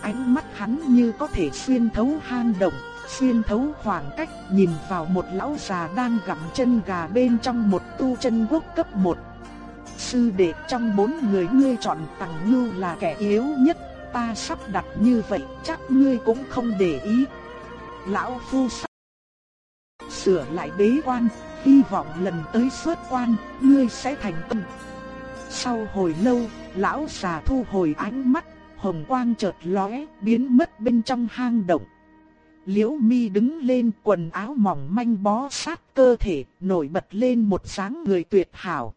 Ánh mắt hắn như có thể xuyên thấu hang động, xuyên thấu khoảng cách, nhìn vào một lão già đang gặm chân gà bên trong một tu chân quốc cấp 1. Sư đệ trong bốn người ngươi chọn tặng Ngưu là kẻ yếu nhất, ta sắp đặt như vậy, chắc ngươi cũng không để ý. Lão phu sắp sửa lại bế quan, hy vọng lần tới xuất quan, ngươi sẽ thành công. Sau hồi lâu, lão già thu hồi ánh mắt, hồng quang chợt lóe, biến mất bên trong hang động. Liễu Mi đứng lên, quần áo mỏng manh bó sát cơ thể, nổi bật lên một dáng người tuyệt hảo.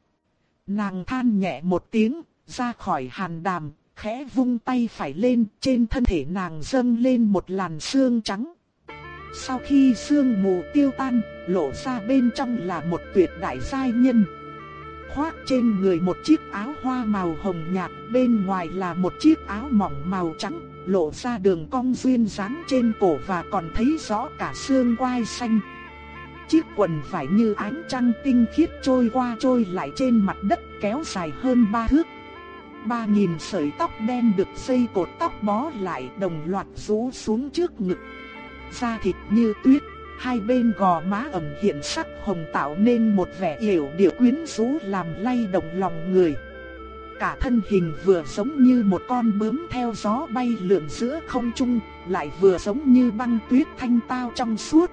Nàng than nhẹ một tiếng, ra khỏi hàn đàm, khẽ vung tay phải lên, trên thân thể nàng dâng lên một làn sương trắng. Sau khi sương mù tiêu tan, lộ ra bên trong là một tuyệt đại giai nhân. Khoác trên người một chiếc áo hoa màu hồng nhạt, bên ngoài là một chiếc áo mỏng màu trắng, lộ ra đường cong duyên dáng trên cổ và còn thấy rõ cả xương quai xanh. Chiếc quần vải như ánh trăng tinh khiết trôi qua trôi lại trên mặt đất kéo dài hơn ba thước. Ba nghìn sợi tóc đen được dây cột tóc bó lại đồng loạt rũ xuống trước ngực. Da thịt như tuyết, hai bên gò má ẩn hiện sắc hồng tạo nên một vẻ yểu điệu quyến rũ làm lay động lòng người. Cả thân hình vừa giống như một con bướm theo gió bay lượn giữa không trung, lại vừa giống như băng tuyết thanh tao trong suốt.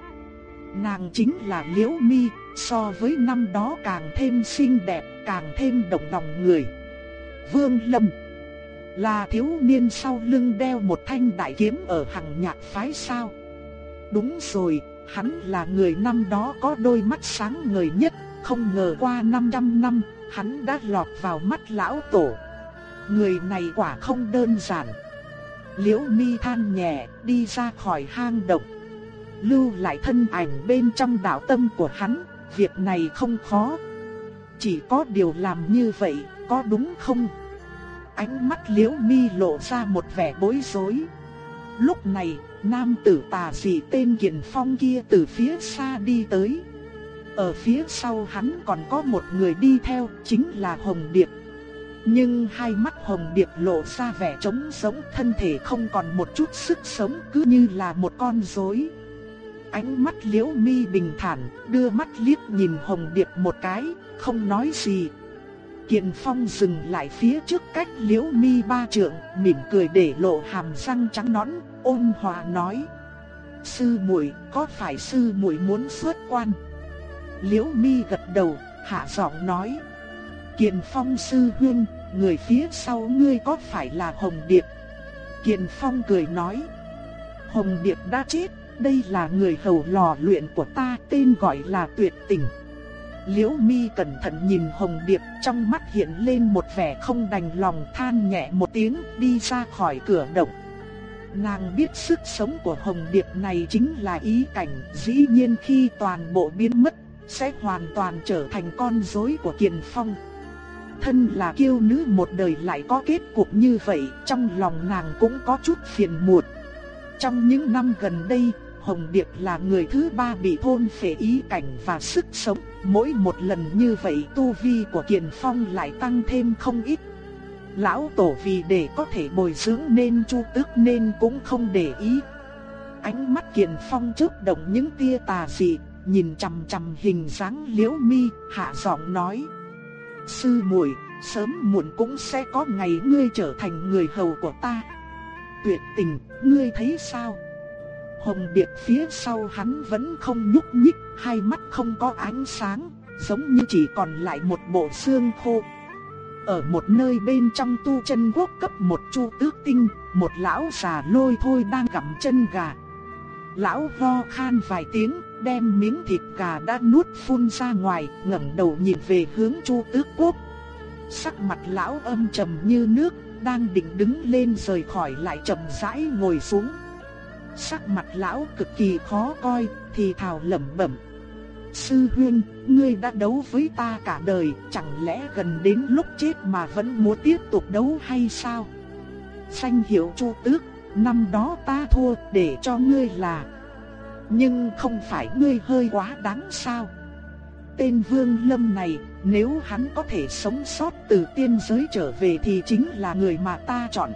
Nàng chính là Liễu Mi, so với năm đó càng thêm xinh đẹp, càng thêm động lòng người. Vương Lâm là thiếu niên sau lưng đeo một thanh đại kiếm ở hằng nhạc phái sao? Đúng rồi, hắn là người năm đó có đôi mắt sáng người nhất, không ngờ qua 500 năm, hắn đã lọt vào mắt lão tổ. Người này quả không đơn giản. Liễu Mi than nhẹ, đi ra khỏi hang động lưu lại thân ảnh bên trong đạo tâm của hắn, việc này không khó. Chỉ có điều làm như vậy, có đúng không? Ánh mắt liễu mi lộ ra một vẻ bối rối. Lúc này, nam tử tà dị tên Kiền Phong kia từ phía xa đi tới. Ở phía sau hắn còn có một người đi theo, chính là Hồng Điệp. Nhưng hai mắt Hồng Điệp lộ ra vẻ trống sống, thân thể không còn một chút sức sống, cứ như là một con rối. Ánh mắt liễu mi bình thản, đưa mắt liếc nhìn Hồng Điệp một cái, không nói gì. Kiền Phong dừng lại phía trước cách liễu mi ba trượng, mỉm cười để lộ hàm răng trắng nõn, ôn hòa nói. Sư muội có phải sư muội muốn xuất quan? Liễu mi gật đầu, hạ giọng nói. Kiền Phong sư huynh, người phía sau ngươi có phải là Hồng Điệp? Kiền Phong cười nói. Hồng Điệp đã chết đây là người hầu lò luyện của ta tên gọi là tuyệt tình. Liễu mi cẩn thận nhìn Hồng Điệp trong mắt hiện lên một vẻ không đành lòng than nhẹ một tiếng đi ra khỏi cửa động. Nàng biết sức sống của Hồng Điệp này chính là ý cảnh dĩ nhiên khi toàn bộ biến mất sẽ hoàn toàn trở thành con rối của Kiền Phong. Thân là kiêu nữ một đời lại có kết cục như vậy trong lòng nàng cũng có chút phiền muộn. Trong những năm gần đây, Hồng Điệp là người thứ ba bị thôn phệ ý cảnh và sức sống, mỗi một lần như vậy tu vi của Kiền Phong lại tăng thêm không ít. Lão tổ vì để có thể bồi dưỡng nên chu tước nên cũng không để ý. Ánh mắt Kiền Phong chớp động những tia tà dị, nhìn chằm chằm hình dáng Liễu Mi, hạ giọng nói: "Sư muội, sớm muộn cũng sẽ có ngày ngươi trở thành người hầu của ta." Tuyệt tình, ngươi thấy sao? Hồng Điệp phía sau hắn vẫn không nhúc nhích, hai mắt không có ánh sáng, giống như chỉ còn lại một bộ xương khô. Ở một nơi bên trong tu chân quốc cấp một chu tước tinh, một lão già lôi thôi đang gặm chân gà. Lão ho khan vài tiếng, đem miếng thịt gà đã nuốt phun ra ngoài, ngẩng đầu nhìn về hướng chu tước quốc. Sắc mặt lão âm trầm như nước, đang định đứng lên rời khỏi lại chậm rãi ngồi xuống. Sắc mặt lão cực kỳ khó coi, thì thào lẩm bẩm, Sư huynh, ngươi đã đấu với ta cả đời, chẳng lẽ gần đến lúc chết mà vẫn muốn tiếp tục đấu hay sao? Danh hiệu Chu Tước, năm đó ta thua để cho ngươi là. Nhưng không phải ngươi hơi quá đáng sao? Tên Vương Lâm này, nếu hắn có thể sống sót từ tiên giới trở về thì chính là người mà ta chọn.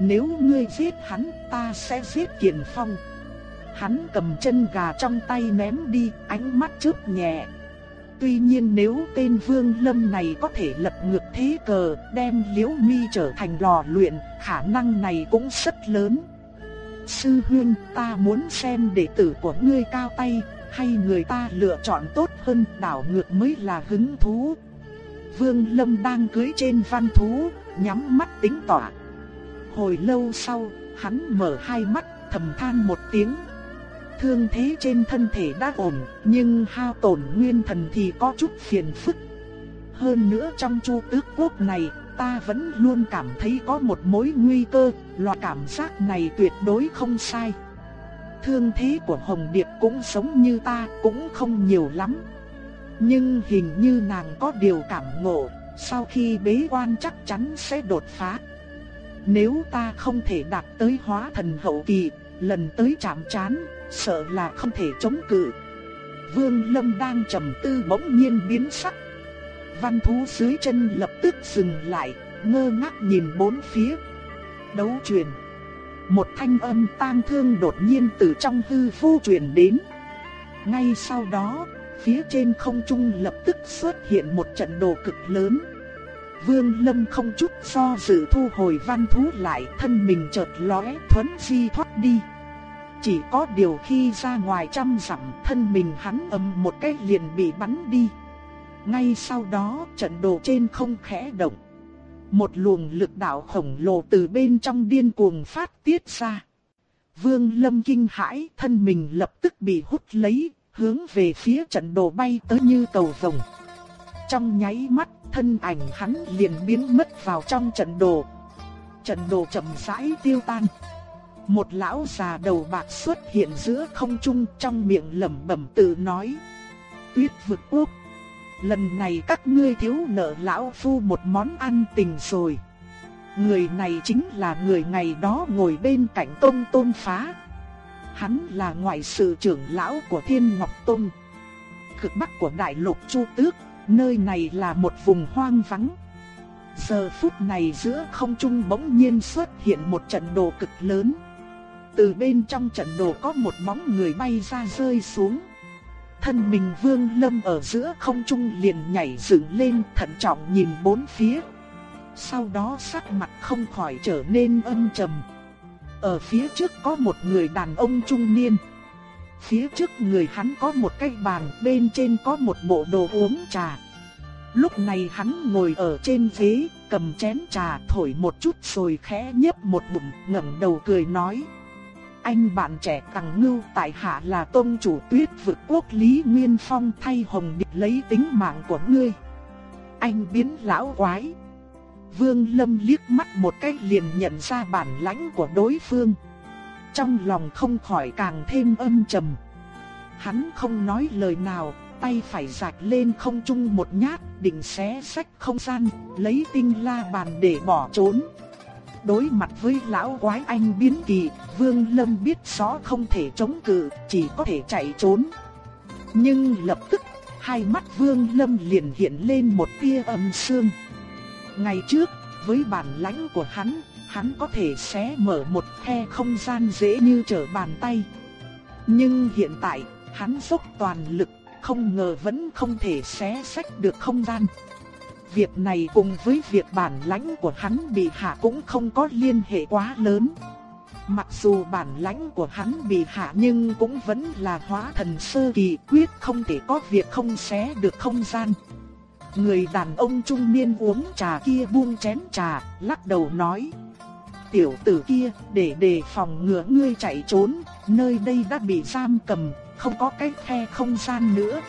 Nếu ngươi giết hắn, ta sẽ giết Kiền Phong. Hắn cầm chân gà trong tay ném đi, ánh mắt chớp nhẹ. Tuy nhiên nếu tên Vương Lâm này có thể lật ngược thế cờ, đem Liễu Mi trở thành lò luyện, khả năng này cũng rất lớn. Sư huynh, ta muốn xem đệ tử của ngươi cao tay, hay người ta lựa chọn tốt hơn, đảo ngược mới là hứng thú. Vương Lâm đang cưới trên văn thú, nhắm mắt tính tỏa. Hồi lâu sau, hắn mở hai mắt, thầm than một tiếng. Thương thế trên thân thể đã ổn, nhưng hao tổn nguyên thần thì có chút phiền phức. Hơn nữa trong chu tước quốc này, ta vẫn luôn cảm thấy có một mối nguy cơ, loại cảm giác này tuyệt đối không sai. Thương thế của Hồng Điệp cũng sống như ta, cũng không nhiều lắm. Nhưng hình như nàng có điều cảm ngộ, sau khi bế quan chắc chắn sẽ đột phá. Nếu ta không thể đạt tới hóa thần hậu kỳ, lần tới chạm chán, sợ là không thể chống cự. Vương Lâm đang trầm tư bỗng nhiên biến sắc. Văn thú dưới chân lập tức dừng lại, ngơ ngác nhìn bốn phía. Đấu truyền. Một thanh âm tang thương đột nhiên từ trong hư vô truyền đến. Ngay sau đó, phía trên không trung lập tức xuất hiện một trận đồ cực lớn. Vương Lâm không chút do dự thu hồi văn thú lại, thân mình chợt lóe, thuấn di thoát đi. Chỉ có điều khi ra ngoài trăm dặm, thân mình hắn ầm một cái liền bị bắn đi. Ngay sau đó, trận đồ trên không khẽ động. Một luồng lực đạo khổng lồ từ bên trong điên cuồng phát tiết ra. Vương Lâm kinh hãi, thân mình lập tức bị hút lấy, hướng về phía trận đồ bay tới như cầu vồng. Trong nháy mắt, thân ảnh hắn liền biến mất vào trong trận đồ. Trận đồ chậm rãi tiêu tan. Một lão già đầu bạc xuất hiện giữa không trung trong miệng lẩm bẩm tự nói. Tuyết vực quốc. Lần này các ngươi thiếu nợ lão phu một món ăn tình rồi. Người này chính là người ngày đó ngồi bên cạnh tôn tôn phá. Hắn là ngoại sự trưởng lão của Thiên Ngọc Tôn. Cực bắc của đại lục Chu Tước, nơi này là một vùng hoang vắng. Giờ phút này giữa không trung bỗng nhiên xuất hiện một trận đồ cực lớn. Từ bên trong trận đồ có một bóng người bay ra rơi xuống. Thân mình vương lâm ở giữa không trung liền nhảy dựng lên thận trọng nhìn bốn phía. Sau đó sắc mặt không khỏi trở nên âm trầm. Ở phía trước có một người đàn ông trung niên. Phía trước người hắn có một cái bàn, bên trên có một bộ đồ uống trà. Lúc này hắn ngồi ở trên ghế, cầm chén trà thổi một chút rồi khẽ nhấp một bụng, ngẩng đầu cười nói: "Anh bạn trẻ Tằng Ngưu, tại hạ là tôn chủ Tuyết vực quốc Lý Nguyên Phong thay Hồng Điệp lấy tính mạng của ngươi." Anh biến lão quái. Vương Lâm liếc mắt một cái liền nhận ra bản lãnh của đối phương. Trong lòng không khỏi càng thêm âm trầm. Hắn không nói lời nào, tay phải rạch lên không trung một nhát, định xé sách không gian, lấy tinh la bàn để bỏ trốn. Đối mặt với lão quái anh biến kỳ, Vương Lâm biết rõ không thể chống cự, chỉ có thể chạy trốn. Nhưng lập tức, hai mắt Vương Lâm liền hiện lên một tia âm sương. Ngày trước, với bản lãnh của hắn, hắn có thể xé mở một khe không gian dễ như trở bàn tay. Nhưng hiện tại, hắn dốc toàn lực, không ngờ vẫn không thể xé sách được không gian. Việc này cùng với việc bản lãnh của hắn bị hạ cũng không có liên hệ quá lớn. Mặc dù bản lãnh của hắn bị hạ nhưng cũng vẫn là hóa thần sơ kỳ quyết không thể có việc không xé được không gian. Người đàn ông trung niên uống trà kia buông chén trà, lắc đầu nói. Tiểu tử kia, để đề phòng ngừa ngươi chạy trốn, nơi đây đã bị giam cầm, không có cái khe không gian nữa.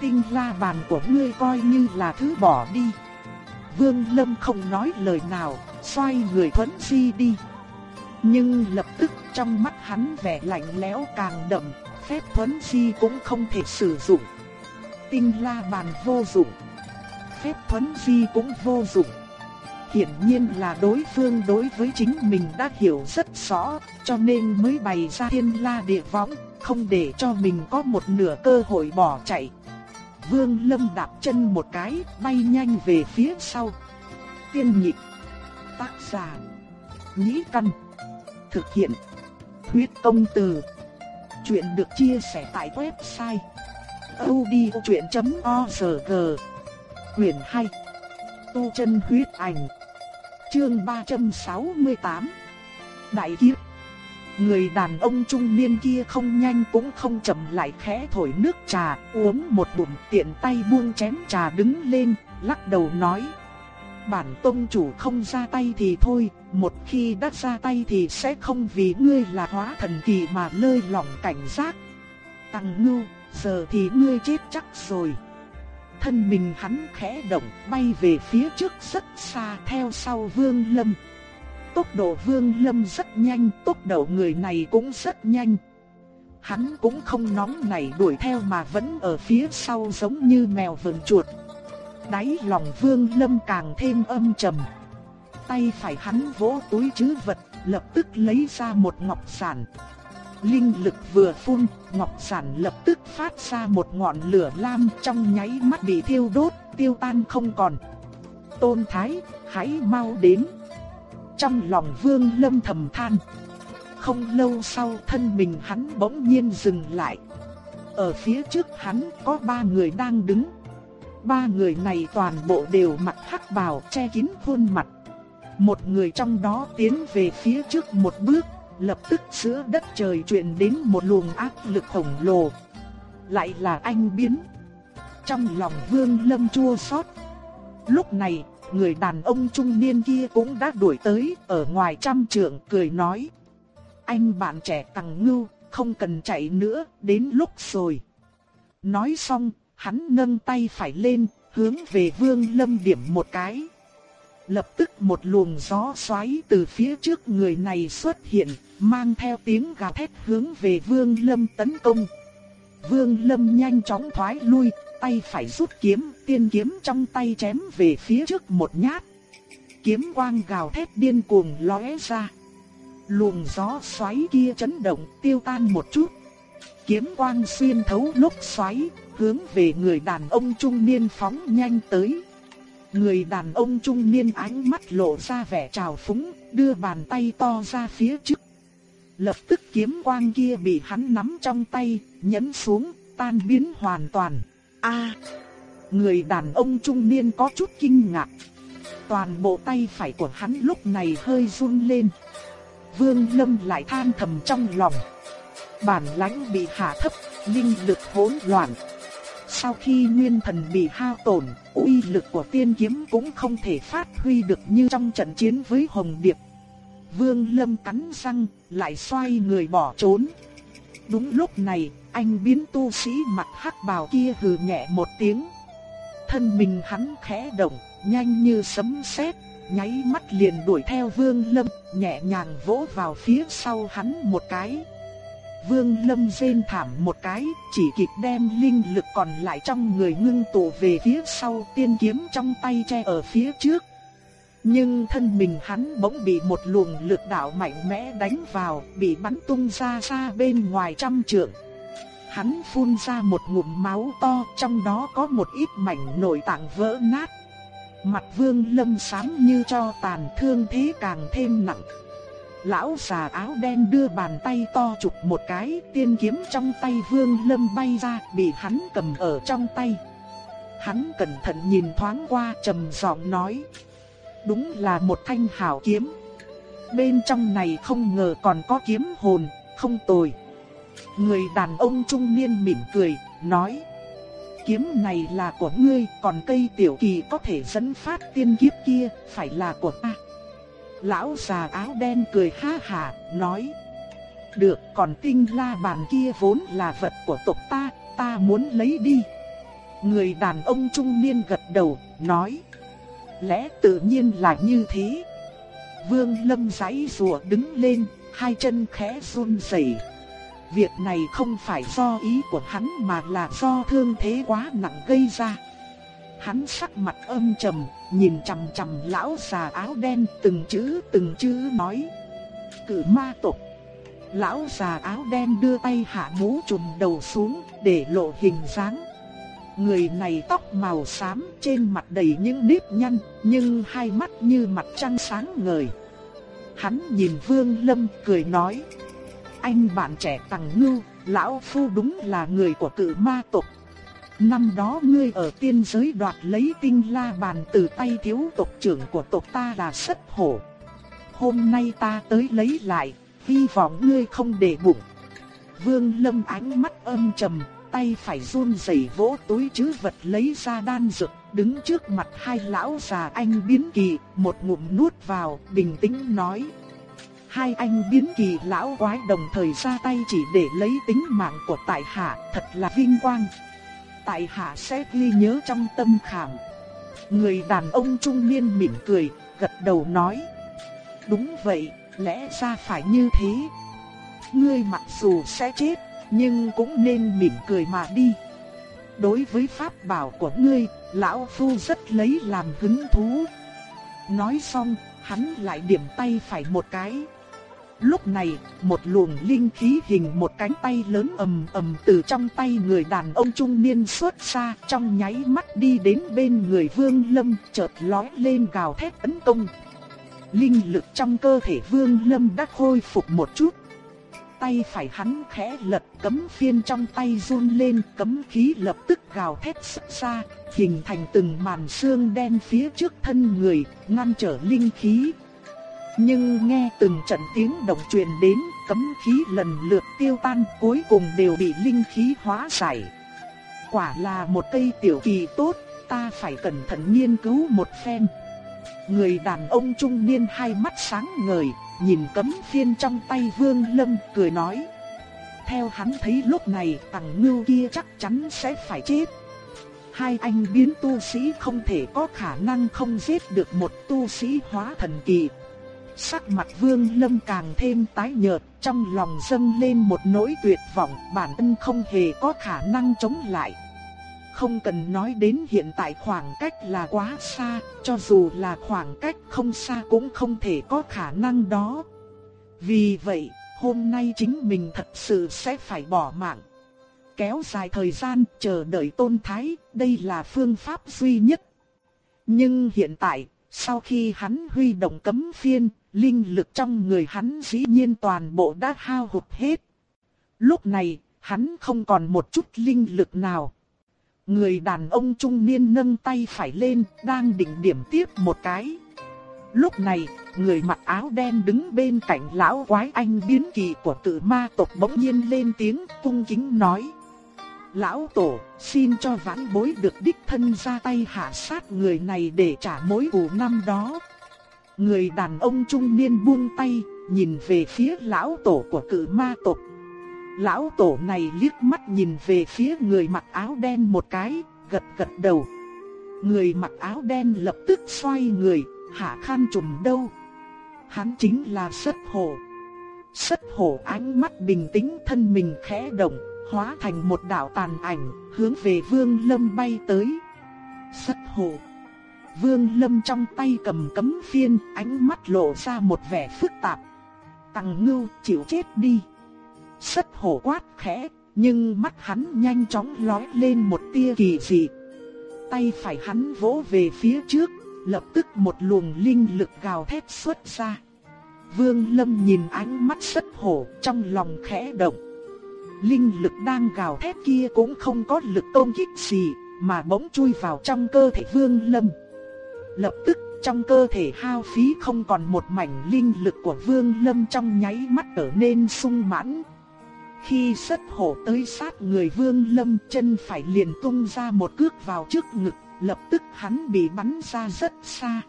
Tinh la bàn của ngươi coi như là thứ bỏ đi. Vương Lâm không nói lời nào, xoay người thuấn di đi. Nhưng lập tức trong mắt hắn vẻ lạnh lẽo càng đậm, phép thuấn di cũng không thể sử dụng. Tinh la bàn vô dụng. Phép thuấn di cũng vô dụng. Hiển nhiên là đối phương đối với chính mình đã hiểu rất rõ, cho nên mới bày ra thiên la địa võng, không để cho mình có một nửa cơ hội bỏ chạy. Vương Lâm đạp chân một cái, bay nhanh về phía sau. Tiên nhịp, tác giả, nhĩ căn, thực hiện, huyết công từ. Chuyện được chia sẻ tại website audiochuyện.org Quyền 2 Tu chân huyết ảnh Chương 368 Đại kiếp Người đàn ông trung niên kia không nhanh cũng không chậm lại khẽ thổi nước trà, uống một bụng tiện tay buông chén trà đứng lên, lắc đầu nói. Bản tông chủ không ra tay thì thôi, một khi đã ra tay thì sẽ không vì ngươi là hóa thần kỳ mà lơi lỏng cảnh giác. Tăng ngưu, giờ thì ngươi chết chắc rồi. Thân mình hắn khẽ động bay về phía trước rất xa theo sau vương lâm. Tốc độ vương lâm rất nhanh, tốc độ người này cũng rất nhanh. Hắn cũng không nóng nảy đuổi theo mà vẫn ở phía sau giống như mèo vờn chuột. Đáy lòng vương lâm càng thêm âm trầm. Tay phải hắn vỗ túi chứ vật, lập tức lấy ra một ngọc sản. Linh lực vừa phun, ngọc sản lập tức phát ra một ngọn lửa lam trong nháy mắt bị thiêu đốt, tiêu tan không còn. Tôn Thái, hãy mau đến. Trong lòng vương lâm thầm than. Không lâu sau thân mình hắn bỗng nhiên dừng lại. Ở phía trước hắn có ba người đang đứng. Ba người này toàn bộ đều mặc hắc bào che kín khuôn mặt. Một người trong đó tiến về phía trước một bước, lập tức giữa đất trời truyền đến một luồng áp lực khổng lồ. Lại là anh biến. Trong lòng vương lâm chua xót. Lúc này, người đàn ông trung niên kia cũng đã đuổi tới, ở ngoài trăm trượng cười nói. Anh bạn trẻ tằng ngưu, không cần chạy nữa, đến lúc rồi. Nói xong, hắn nâng tay phải lên, hướng về vương lâm điểm một cái. Lập tức một luồng gió xoáy từ phía trước người này xuất hiện, mang theo tiếng gào thét hướng về Vương Lâm tấn công. Vương Lâm nhanh chóng thoái lui, tay phải rút kiếm, tiên kiếm trong tay chém về phía trước một nhát. Kiếm quang gào thét điên cuồng lóe ra. Luồng gió xoáy kia chấn động tiêu tan một chút. Kiếm quang xuyên thấu lúc xoáy, hướng về người đàn ông trung niên phóng nhanh tới. Người đàn ông trung niên ánh mắt lộ ra vẻ trào phúng, đưa bàn tay to ra phía trước. Lập tức kiếm quang kia bị hắn nắm trong tay, nhấn xuống, tan biến hoàn toàn. A! người đàn ông trung niên có chút kinh ngạc. Toàn bộ tay phải của hắn lúc này hơi run lên. Vương Lâm lại than thầm trong lòng. Bản lãnh bị hạ thấp, linh lực hỗn loạn. Sau khi nguyên thần bị hao tổn, uy lực của tiên kiếm cũng không thể phát huy được như trong trận chiến với Hồng Điệp. Vương Lâm cắn răng, lại xoay người bỏ trốn. Đúng lúc này, anh biến tu sĩ mặt hắc bào kia hừ nhẹ một tiếng. Thân mình hắn khẽ động, nhanh như sấm sét, nháy mắt liền đuổi theo Vương Lâm, nhẹ nhàng vỗ vào phía sau hắn một cái. Vương Lâm rên thảm một cái, chỉ kịp đem linh lực còn lại trong người ngưng tụ về phía sau tiên kiếm trong tay che ở phía trước. Nhưng thân mình hắn bỗng bị một luồng lực đạo mạnh mẽ đánh vào, bị bắn tung ra xa bên ngoài trăm trượng. Hắn phun ra một ngụm máu to, trong đó có một ít mảnh nội tạng vỡ nát. Mặt vương lâm xám như cho tàn thương thế càng thêm nặng. Lão già áo đen đưa bàn tay to chụp một cái, tiên kiếm trong tay Vương Lâm bay ra, bị hắn cầm ở trong tay. Hắn cẩn thận nhìn thoáng qua trầm giọng nói. Đúng là một thanh hảo kiếm. Bên trong này không ngờ còn có kiếm hồn, không tồi. Người đàn ông trung niên mỉm cười, nói. Kiếm này là của ngươi, còn cây tiểu kỳ có thể dẫn phát tiên kiếp kia, phải là của ta. Lão già áo đen cười ha hà, nói. Được, còn tinh la bàn kia vốn là vật của tộc ta, ta muốn lấy đi. Người đàn ông trung niên gật đầu, nói. Lẽ tự nhiên là như thế. Vương lâm giấy rùa đứng lên, hai chân khẽ run rẩy. việc này không phải do ý của hắn mà là do thương thế quá nặng gây ra. Hắn sắc mặt âm trầm, nhìn chằm chằm lão già áo đen từng chữ từng chữ nói. Cử ma tộc. Lão già áo đen đưa tay hạ mũ trùm đầu xuống để lộ hình dáng. Người này tóc màu xám trên mặt đầy những nếp nhăn nhưng hai mắt như mặt trăng sáng ngời. Hắn nhìn Vương Lâm cười nói. Anh bạn trẻ tằng ngưu, lão phu đúng là người của cự ma tộc. Năm đó ngươi ở tiên giới đoạt lấy tinh la bàn từ tay thiếu tộc trưởng của tộc ta là sất hổ. Hôm nay ta tới lấy lại, hy vọng ngươi không để bụng. Vương Lâm ánh mắt âm trầm, tay phải run rẩy vỗ túi trữ vật lấy ra đan dược, đứng trước mặt hai lão già anh biến kỳ, một ngụm nuốt vào, bình tĩnh nói. Hai anh biến kỳ lão quái đồng thời ra tay chỉ để lấy tính mạng của tại hạ, thật là vinh quang. Tại hạ sẽ ghi nhớ trong tâm khảm. Người đàn ông trung niên mỉm cười, gật đầu nói. Đúng vậy, lẽ ra phải như thế. Ngươi mặc dù sẽ chết, nhưng cũng nên mỉm cười mà đi. Đối với pháp bảo của ngươi, lão phu rất lấy làm hứng thú. Nói xong, hắn lại điểm tay phải một cái. Lúc này, một luồng linh khí hình một cánh tay lớn ầm ầm từ trong tay người đàn ông trung niên xuất ra, trong nháy mắt đi đến bên người Vương Lâm, chợt lói lên gào thét tấn công. Linh lực trong cơ thể Vương Lâm đã khôi phục một chút. Tay phải hắn khẽ lật cấm phiên trong tay run lên, cấm khí lập tức gào thét xuất ra, hình thành từng màn xương đen phía trước thân người, ngăn trở linh khí, nhưng nghe từng trận tiếng động truyền đến, cấm khí lần lượt tiêu tan, cuối cùng đều bị linh khí hóa giải. Quả là một cây tiểu kỳ tốt, ta phải cẩn thận nghiên cứu một phen. Người đàn ông trung niên hai mắt sáng ngời, nhìn cấm phiên trong tay Vương Lâm cười nói. Theo hắn thấy lúc này tàng ngưu kia chắc chắn sẽ phải chết. Hai anh biến tu sĩ không thể có khả năng không giết được một tu sĩ hóa thần kỳ. Sắc mặt Vương Lâm càng thêm tái nhợt, trong lòng dâng lên một nỗi tuyệt vọng, bản thân không hề có khả năng chống lại. Không cần nói đến hiện tại khoảng cách là quá xa, cho dù là khoảng cách không xa cũng không thể có khả năng đó. Vì vậy, hôm nay chính mình thật sự sẽ phải bỏ mạng. Kéo dài thời gian chờ đợi tôn thái, đây là phương pháp duy nhất. Nhưng hiện tại, sau khi hắn huy động cấm phiên, linh lực trong người hắn dĩ nhiên toàn bộ đã hao hụt hết. Lúc này, hắn không còn một chút linh lực nào. Người đàn ông trung niên nâng tay phải lên, đang định điểm tiếp một cái. Lúc này, người mặc áo đen đứng bên cạnh lão quái anh biến kỳ của tự ma tộc bỗng nhiên lên tiếng cung kính nói. Lão tổ, xin cho vãn bối được đích thân ra tay hạ sát người này để trả mối thù năm đó. Người đàn ông trung niên buông tay, nhìn về phía lão tổ của cự ma tộc. Lão tổ này liếc mắt nhìn về phía người mặc áo đen một cái, gật gật đầu. Người mặc áo đen lập tức xoay người, hạ khăn trùm đâu. Hắn chính là sất hổ. Sất hổ ánh mắt bình tĩnh thân mình khẽ động, hóa thành một đạo tàn ảnh, hướng về vương lâm bay tới. Sất hổ. Vương Lâm trong tay cầm cấm phiên, ánh mắt lộ ra một vẻ phức tạp. Tằng ngưu chịu chết đi. Sất hổ quát khẽ, nhưng mắt hắn nhanh chóng lóe lên một tia kỳ dị. Tay phải hắn vỗ về phía trước, lập tức một luồng linh lực gào thét xuất ra. Vương Lâm nhìn ánh mắt sất hổ trong lòng khẽ động. Linh lực đang gào thét kia cũng không có lực công kích gì, mà bỗng chui vào trong cơ thể Vương Lâm. Lập tức trong cơ thể hao phí không còn một mảnh linh lực của Vương Lâm trong nháy mắt trở nên sung mãn. Khi sất hổ tới sát người Vương Lâm chân phải liền tung ra một cước vào trước ngực, lập tức hắn bị bắn ra rất xa.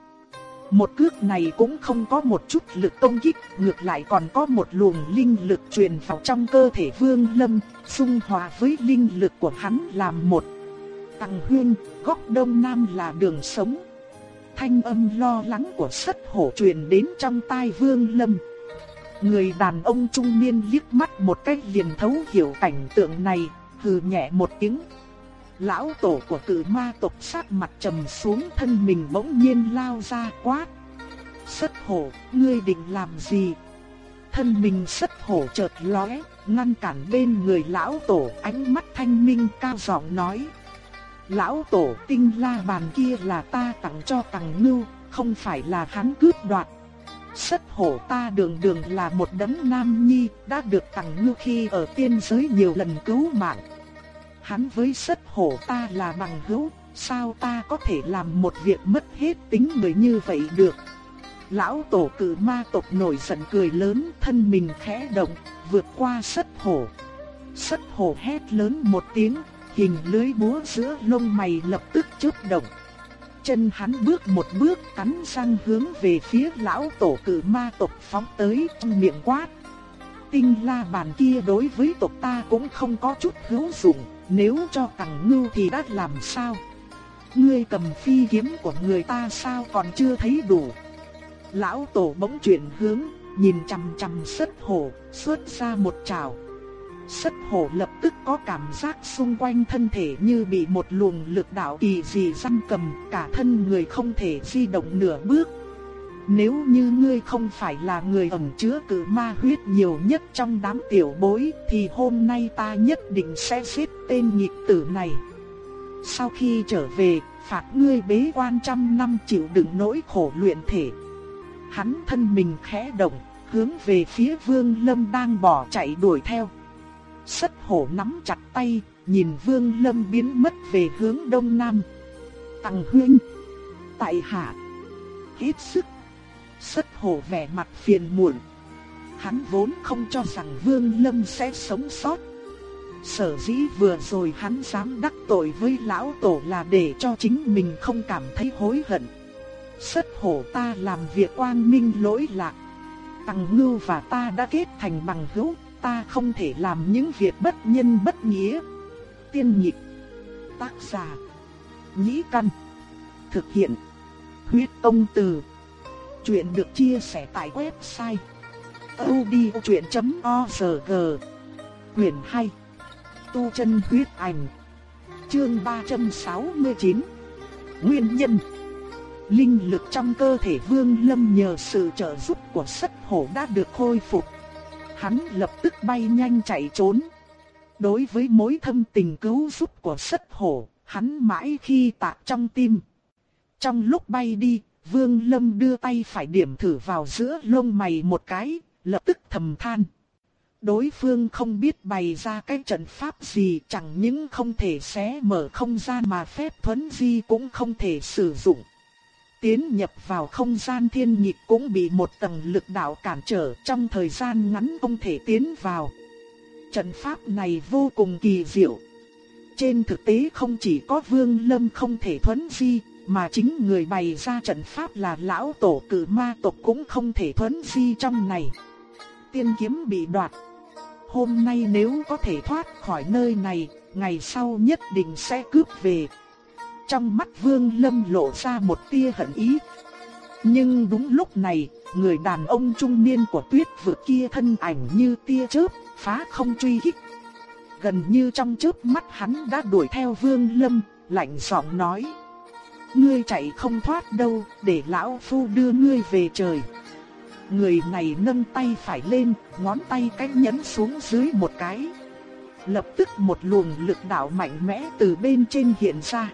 Một cước này cũng không có một chút lực công kích, ngược lại còn có một luồng linh lực truyền vào trong cơ thể Vương Lâm, xung hòa với linh lực của hắn làm một. Tằng Huyên, góc đông nam là đường sống thanh âm lo lắng của sất hổ truyền đến trong tai Vương Lâm. Người đàn ông trung niên liếc mắt một cách liền thấu hiểu cảnh tượng này, hừ nhẹ một tiếng. Lão tổ của cử ma tộc sát mặt trầm xuống thân mình bỗng nhiên lao ra quát. Sất hổ, ngươi định làm gì? Thân mình sất hổ chợt lóe, ngăn cản bên người lão tổ ánh mắt thanh minh cao giọng nói. Lão tổ tinh la bàn kia là ta tặng cho tặng ngưu, không phải là hắn cướp đoạt. Sất hổ ta đường đường là một đấng nam nhi, đã được tặng ngưu khi ở tiên giới nhiều lần cứu mạng. Hắn với sất hổ ta là bằng hữu, sao ta có thể làm một việc mất hết tính người như vậy được. Lão tổ cử ma tộc nổi giận cười lớn thân mình khẽ động, vượt qua sất hổ. Sất hổ hét lớn một tiếng, hình lưới búa giữa lông mày lập tức chớp động. Chân hắn bước một bước cắn răng hướng về phía lão tổ cử ma tộc phóng tới trong miệng quát. Tinh la bàn kia đối với tộc ta cũng không có chút hữu dụng, nếu cho tặng ngưu thì đã làm sao? Ngươi cầm phi kiếm của người ta sao còn chưa thấy đủ? Lão tổ bỗng chuyển hướng, nhìn chằm chằm sất hổ, xuất ra một trào. Sất hổ lập tức có cảm giác xung quanh thân thể như bị một luồng lực đạo kỳ dị giam cầm, cả thân người không thể di động nửa bước. Nếu như ngươi không phải là người ẩn chứa cử ma huyết nhiều nhất trong đám tiểu bối, thì hôm nay ta nhất định sẽ giết tên nhịp tử này. Sau khi trở về, phạt ngươi bế quan trăm năm chịu đựng nỗi khổ luyện thể. Hắn thân mình khẽ động, hướng về phía Vương Lâm đang bỏ chạy đuổi theo. Sất hổ nắm chặt tay, nhìn Vương Lâm biến mất về hướng đông nam. Tăng huynh, tại hạ, hết sức. Sất hổ vẻ mặt phiền muộn. Hắn vốn không cho rằng Vương Lâm sẽ sống sót. Sở dĩ vừa rồi hắn dám đắc tội với lão tổ là để cho chính mình không cảm thấy hối hận. Sất hổ ta làm việc oan minh lỗi lạc. Tằng ngưu và ta đã kết thành bằng hữu, ta không thể làm những việc bất nhân bất nghĩa. Tiên nhịp, tác giả, nhĩ căn, thực hiện, huyết ông từ. Chuyện được chia sẻ tại website odchuyện.org Quyền 2 Tu chân huyết ảnh Chương 369 Nguyên nhân Linh lực trong cơ thể Vương Lâm nhờ sự trợ giúp của sất hổ đã được khôi phục. Hắn lập tức bay nhanh chạy trốn. Đối với mối thâm tình cứu giúp của sất hổ, hắn mãi khi tạc trong tim. Trong lúc bay đi, Vương Lâm đưa tay phải điểm thử vào giữa lông mày một cái, lập tức thầm than. Đối phương không biết bày ra cái trận pháp gì chẳng những không thể xé mở không gian mà phép thuấn di cũng không thể sử dụng. Tiến nhập vào không gian thiên nhịp cũng bị một tầng lực đạo cản trở trong thời gian ngắn không thể tiến vào. Trận pháp này vô cùng kỳ diệu. Trên thực tế không chỉ có vương lâm không thể thuấn di, mà chính người bày ra trận pháp là lão tổ cử ma tộc cũng không thể thuấn di trong này. Tiên kiếm bị đoạt. Hôm nay nếu có thể thoát khỏi nơi này, ngày sau nhất định sẽ cướp về. Trong mắt Vương Lâm lộ ra một tia hận ý. Nhưng đúng lúc này, người đàn ông trung niên của tuyết vực kia thân ảnh như tia chớp, phá không truy kích. Gần như trong chớp mắt hắn đã đuổi theo Vương Lâm, lạnh giọng nói: "Ngươi chạy không thoát đâu, để lão phu đưa ngươi về trời." Người này nâng tay phải lên, ngón tay cách nhấn xuống dưới một cái. Lập tức một luồng lực đạo mạnh mẽ từ bên trên hiện ra.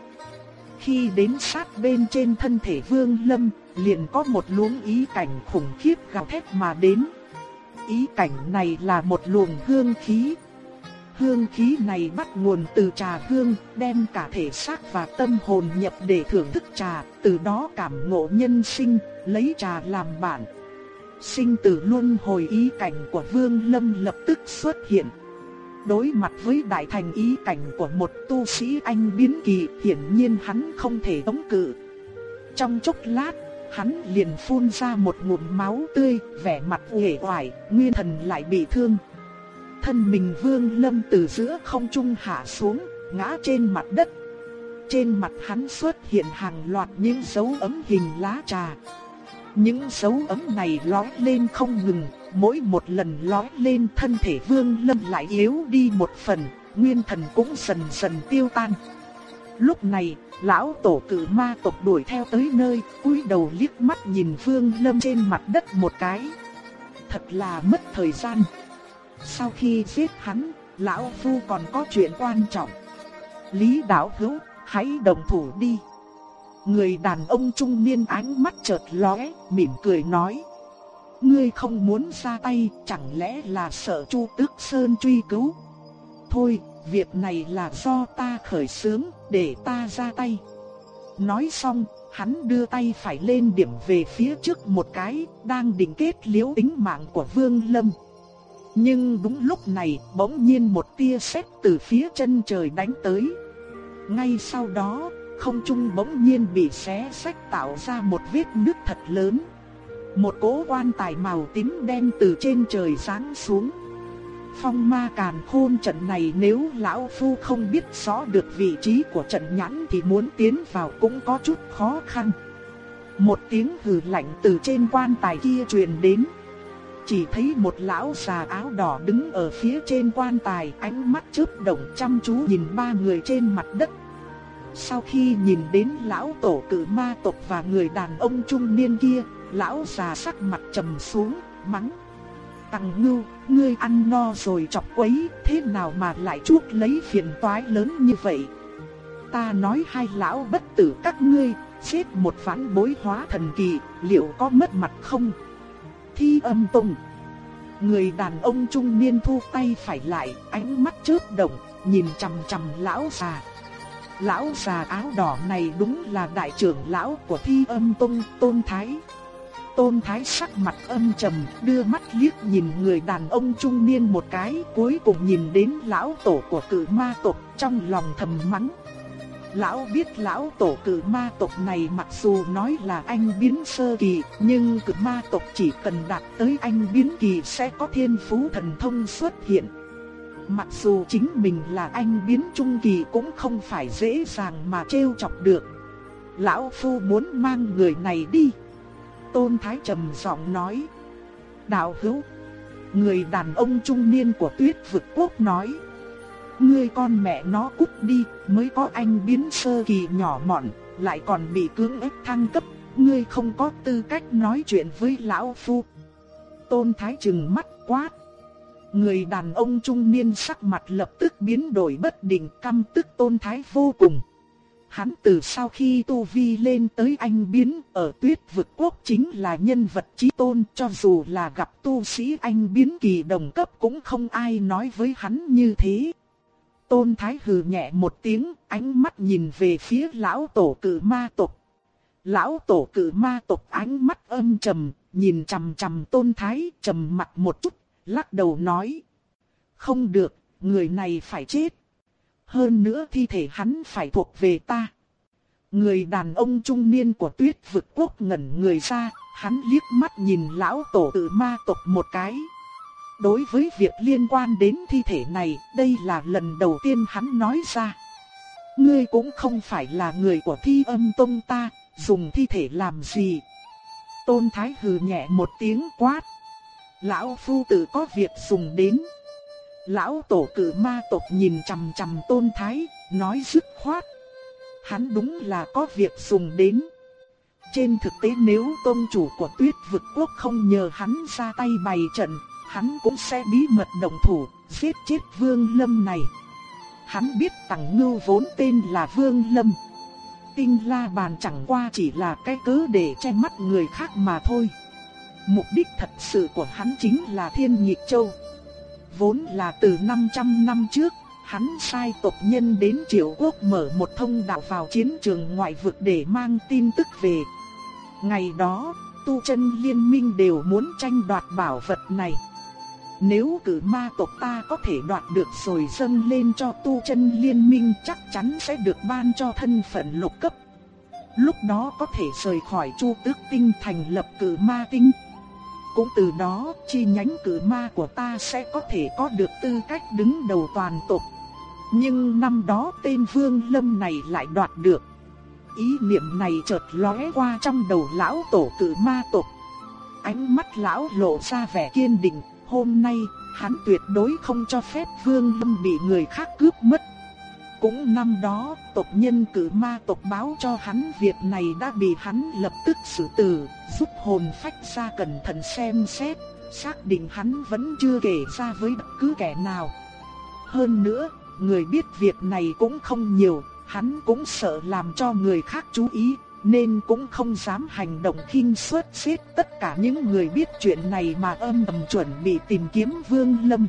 Khi đến sát bên trên thân thể Vương Lâm, liền có một luồng ý cảnh khủng khiếp gào thét mà đến. Ý cảnh này là một luồng hương khí. Hương khí này bắt nguồn từ trà hương, đem cả thể xác và tâm hồn nhập để thưởng thức trà, từ đó cảm ngộ nhân sinh, lấy trà làm bản. Sinh tử luân hồi ý cảnh của Vương Lâm lập tức xuất hiện. Đối mặt với đại thành ý cảnh của một tu sĩ anh biến kỳ, hiển nhiên hắn không thể chống cự. Trong chốc lát, hắn liền phun ra một ngụm máu tươi, vẻ mặt uể oải, nguyên thần lại bị thương. Thân mình Vương Lâm từ giữa không trung hạ xuống, ngã trên mặt đất. Trên mặt hắn xuất hiện hàng loạt những dấu ấm hình lá trà. Những dấu ấm này lói lên không ngừng, mỗi một lần lói lên thân thể Vương Lâm lại yếu đi một phần, nguyên thần cũng dần dần tiêu tan. Lúc này, lão tổ cử ma tộc đuổi theo tới nơi, cúi đầu liếc mắt nhìn Vương Lâm trên mặt đất một cái. Thật là mất thời gian. Sau khi giết hắn, lão phu còn có chuyện quan trọng. Lý đạo hữu, hãy đồng thủ đi. Người đàn ông trung niên ánh mắt chợt lóe, mỉm cười nói. Ngươi không muốn ra tay, chẳng lẽ là sợ Chu Tước Sơn truy cứu? Thôi, việc này là do ta khởi xướng, để ta ra tay. Nói xong, hắn đưa tay phải lên điểm về phía trước một cái, đang định kết liễu tính mạng của Vương Lâm. Nhưng đúng lúc này, bỗng nhiên một tia sét từ phía chân trời đánh tới. Ngay sau đó, không trung bỗng nhiên bị xé sách tạo ra một vết nứt thật lớn. Một cỗ quan tài màu tím đen từ trên trời giáng xuống. Phong ma càn khôn trận này nếu lão phu không biết rõ được vị trí của trận nhãn thì muốn tiến vào cũng có chút khó khăn. Một tiếng hừ lạnh từ trên quan tài kia truyền đến. Chỉ thấy một lão già áo đỏ đứng ở phía trên quan tài, ánh mắt chớp động chăm chú nhìn ba người trên mặt đất. Sau khi nhìn đến lão tổ cử ma tộc và người đàn ông trung niên kia, lão già sắc mặt trầm xuống, mắng. Tằng ngưu, ngươi ăn no rồi chọc quấy, thế nào mà lại chuốc lấy phiền toái lớn như vậy? Ta nói hai lão bất tử các ngươi, chết một phán bối hóa thần kỳ, liệu có mất mặt không? Thi âm tùng. Người đàn ông trung niên thu tay phải lại, ánh mắt chớp động, nhìn chằm chằm lão già. Lão già áo đỏ này đúng là đại trưởng lão của thi âm tông Tôn Thái. Tôn Thái sắc mặt âm trầm, đưa mắt liếc nhìn người đàn ông trung niên một cái, cuối cùng nhìn đến lão tổ của cử ma tộc, trong lòng thầm mắng. Lão biết lão tổ cử ma tộc này mặc dù nói là anh biến sơ kỳ, nhưng cử ma tộc chỉ cần đạt tới anh biến kỳ sẽ có thiên phú thần thông xuất hiện. Mặc dù chính mình là anh biến trung kỳ cũng không phải dễ dàng mà trêu chọc được. Lão Phu muốn mang người này đi. Tôn Thái trầm giọng nói. Đạo hữu. Người đàn ông trung niên của tuyết vực quốc nói. Ngươi con mẹ nó cút đi, mới có anh biến sơ kỳ nhỏ mọn, lại còn bị cưỡng ép thăng cấp, ngươi không có tư cách nói chuyện với lão phu. Tôn Thái trừng mắt quát. Người đàn ông trung niên sắc mặt lập tức biến đổi bất định căm tức Tôn Thái vô cùng. Hắn từ sau khi tu vi lên tới anh biến ở tuyết vực quốc chính là nhân vật trí tôn cho dù là gặp tu sĩ anh biến kỳ đồng cấp cũng không ai nói với hắn như thế. Tôn Thái hừ nhẹ một tiếng, ánh mắt nhìn về phía lão tổ cử ma tộc. Lão tổ cử ma tộc ánh mắt âm trầm, nhìn chằm chằm Tôn Thái, trầm mặt một chút, lắc đầu nói: "Không được, người này phải chết. Hơn nữa thi thể hắn phải thuộc về ta." Người đàn ông trung niên của Tuyết vực quốc ngẩn người ra, hắn liếc mắt nhìn lão tổ tự ma tộc một cái. Đối với việc liên quan đến thi thể này, đây là lần đầu tiên hắn nói ra. Ngươi cũng không phải là người của thi âm tông ta, dùng thi thể làm gì? Tôn Thái hừ nhẹ một tiếng quát. Lão phu tử có việc dùng đến. Lão tổ cử ma tộc nhìn chằm chằm Tôn Thái, nói dứt khoát. Hắn đúng là có việc dùng đến. Trên thực tế nếu tôn chủ của tuyết vực quốc không nhờ hắn ra tay bày trận, hắn cũng sẽ bí mật đồng thủ, giết chết Vương Lâm này. Hắn biết tặng Ngưu vốn tên là Vương Lâm. Tinh La Bàn chẳng qua chỉ là cái cớ để che mắt người khác mà thôi. Mục đích thật sự của hắn chính là Thiên Nhị Châu. Vốn là từ 500 năm trước, hắn sai tộc nhân đến Triệu Quốc mở một thông đạo vào chiến trường ngoại vực để mang tin tức về. Ngày đó, tu chân liên minh đều muốn tranh đoạt bảo vật này. Nếu cử ma tộc ta có thể đoạt được rồi dâng lên cho tu chân liên minh chắc chắn sẽ được ban cho thân phận lục cấp. Lúc đó có thể rời khỏi chu tước tinh thành lập cử ma tinh. Cũng từ đó chi nhánh cử ma của ta sẽ có thể có được tư cách đứng đầu toàn tộc. Nhưng năm đó tên Vương Lâm này lại đoạt được. Ý niệm này chợt lóe qua trong đầu lão tổ cử ma tộc. Ánh mắt lão lộ ra vẻ kiên định, hôm nay, hắn tuyệt đối không cho phép Vương Lâm bị người khác cướp mất. Cũng năm đó, tộc nhân cử ma tộc báo cho hắn việc này đã bị hắn lập tức xử tử, giúp hồn phách ra cẩn thận xem xét, xác định hắn vẫn chưa kể ra với bất cứ kẻ nào. Hơn nữa, người biết việc này cũng không nhiều, hắn cũng sợ làm cho người khác chú ý, nên cũng không dám hành động khinh suất xếp tất cả những người biết chuyện này mà âm thầm chuẩn bị tìm kiếm Vương Lâm.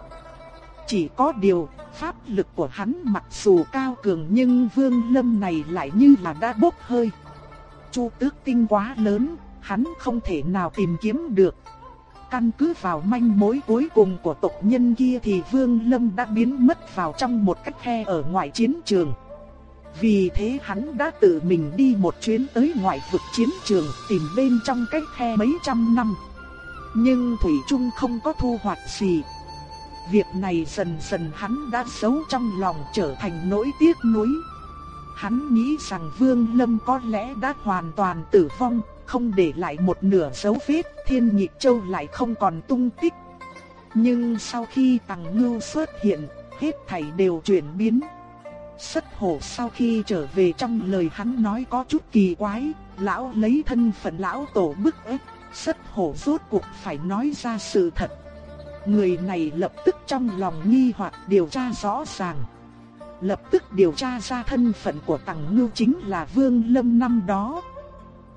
Chỉ có điều, pháp lực của hắn mặc dù cao cường nhưng Vương Lâm này lại như là đã bốc hơi. Chu tước tinh quá lớn, hắn không thể nào tìm kiếm được. Căn cứ vào manh mối cuối cùng của tộc nhân kia thì Vương Lâm đã biến mất vào trong một cách khe ở ngoài chiến trường. Vì thế hắn đã tự mình đi một chuyến tới ngoại vực chiến trường tìm bên trong cái khe mấy trăm năm. Nhưng Thủy Trung không có thu hoạch gì. Việc này dần dần hắn đã giấu trong lòng trở thành nỗi tiếc nuối. Hắn nghĩ rằng Vương Lâm có lẽ đã hoàn toàn tử vong, không để lại một nửa dấu vết, Thiên Nhị Châu lại không còn tung tích. Nhưng sau khi Tằng Ngưu xuất hiện, hết thảy đều chuyển biến. Sất hổ sau khi trở về trong lời hắn nói có chút kỳ quái, lão lấy thân phận lão tổ bức ép, sất hổ rốt cuộc phải nói ra sự thật. Người này lập tức trong lòng nghi hoặc điều tra rõ ràng. Lập tức điều tra ra thân phận của Tằng Ngưu chính là Vương Lâm năm đó.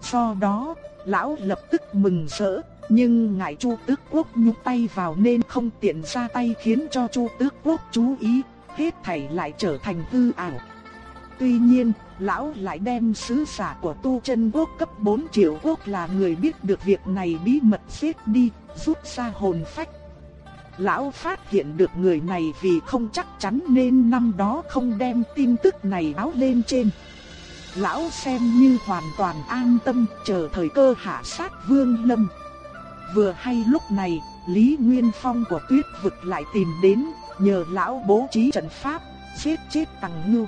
Do đó, lão lập tức mừng rỡ, nhưng ngại Chu Tước Quốc nhúc tay vào nên không tiện ra tay khiến cho Chu Tước Quốc chú ý, hết thảy lại trở thành hư ảo. Tuy nhiên, lão lại đem sứ giả của tu chân quốc cấp 4 triệu quốc là người biết được việc này bí mật giết đi, rút ra hồn phách. Lão phát hiện được người này vì không chắc chắn nên năm đó không đem tin tức này báo lên trên. Lão xem như hoàn toàn an tâm chờ thời cơ hạ sát Vương Lâm. Vừa hay lúc này, Lý Nguyên Phong của tuyết vực lại tìm đến, nhờ lão bố trí trận pháp, giết chết tăng Ngưu.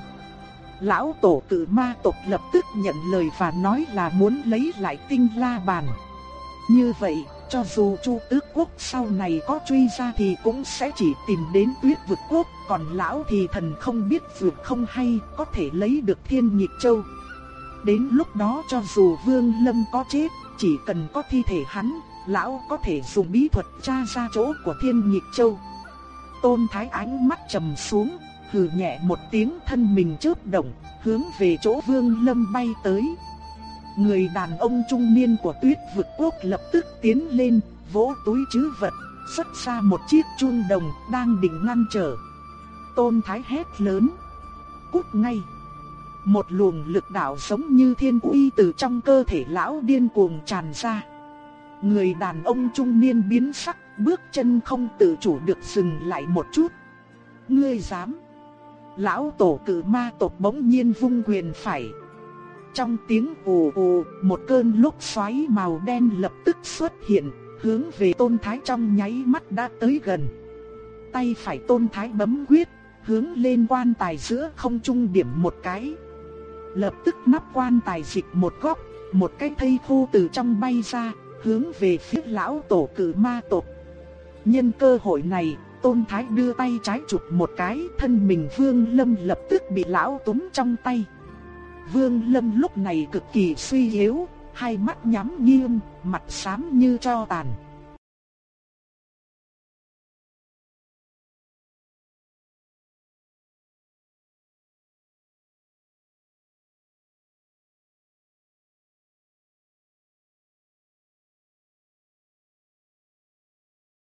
Lão tổ tự ma tộc lập tức nhận lời và nói là muốn lấy lại tinh la bàn. Như vậy, cho dù Chu Tước Quốc sau này có truy ra thì cũng sẽ chỉ tìm đến tuyết vực quốc, còn lão thì thần không biết vượt không hay, có thể lấy được thiên nhịp châu. Đến lúc đó cho dù Vương Lâm có chết, chỉ cần có thi thể hắn, lão có thể dùng bí thuật tra ra chỗ của thiên nhịp châu. Tôn Thái ánh mắt trầm xuống, hừ nhẹ một tiếng thân mình chớp động, hướng về chỗ Vương Lâm bay tới. Người đàn ông trung niên của tuyết vực quốc lập tức tiến lên, vỗ túi chứ vật, xuất ra một chiếc chuông đồng đang định ngăn trở. Tôn Thái hét lớn. Cút ngay. Một luồng lực đạo giống như thiên uy từ trong cơ thể lão điên cuồng tràn ra. Người đàn ông trung niên biến sắc, bước chân không tự chủ được dừng lại một chút. Ngươi dám? Lão tổ cử ma tộc bỗng nhiên vung quyền phải. Trong tiếng ù ù, một cơn lốc xoáy màu đen lập tức xuất hiện, hướng về tôn thái trong nháy mắt đã tới gần. Tay phải tôn thái bấm quyết, hướng lên quan tài giữa không trung điểm một cái. Lập tức nắp quan tài dịch một góc, một cái thây khô từ trong bay ra, hướng về phía lão tổ cử ma tộc. Nhân cơ hội này, Tôn Thái đưa tay trái chụp một cái, thân mình Vương Lâm lập tức bị lão túm trong tay. Vương Lâm lúc này cực kỳ suy yếu, hai mắt nhắm nghiêng, mặt xám như tro tàn.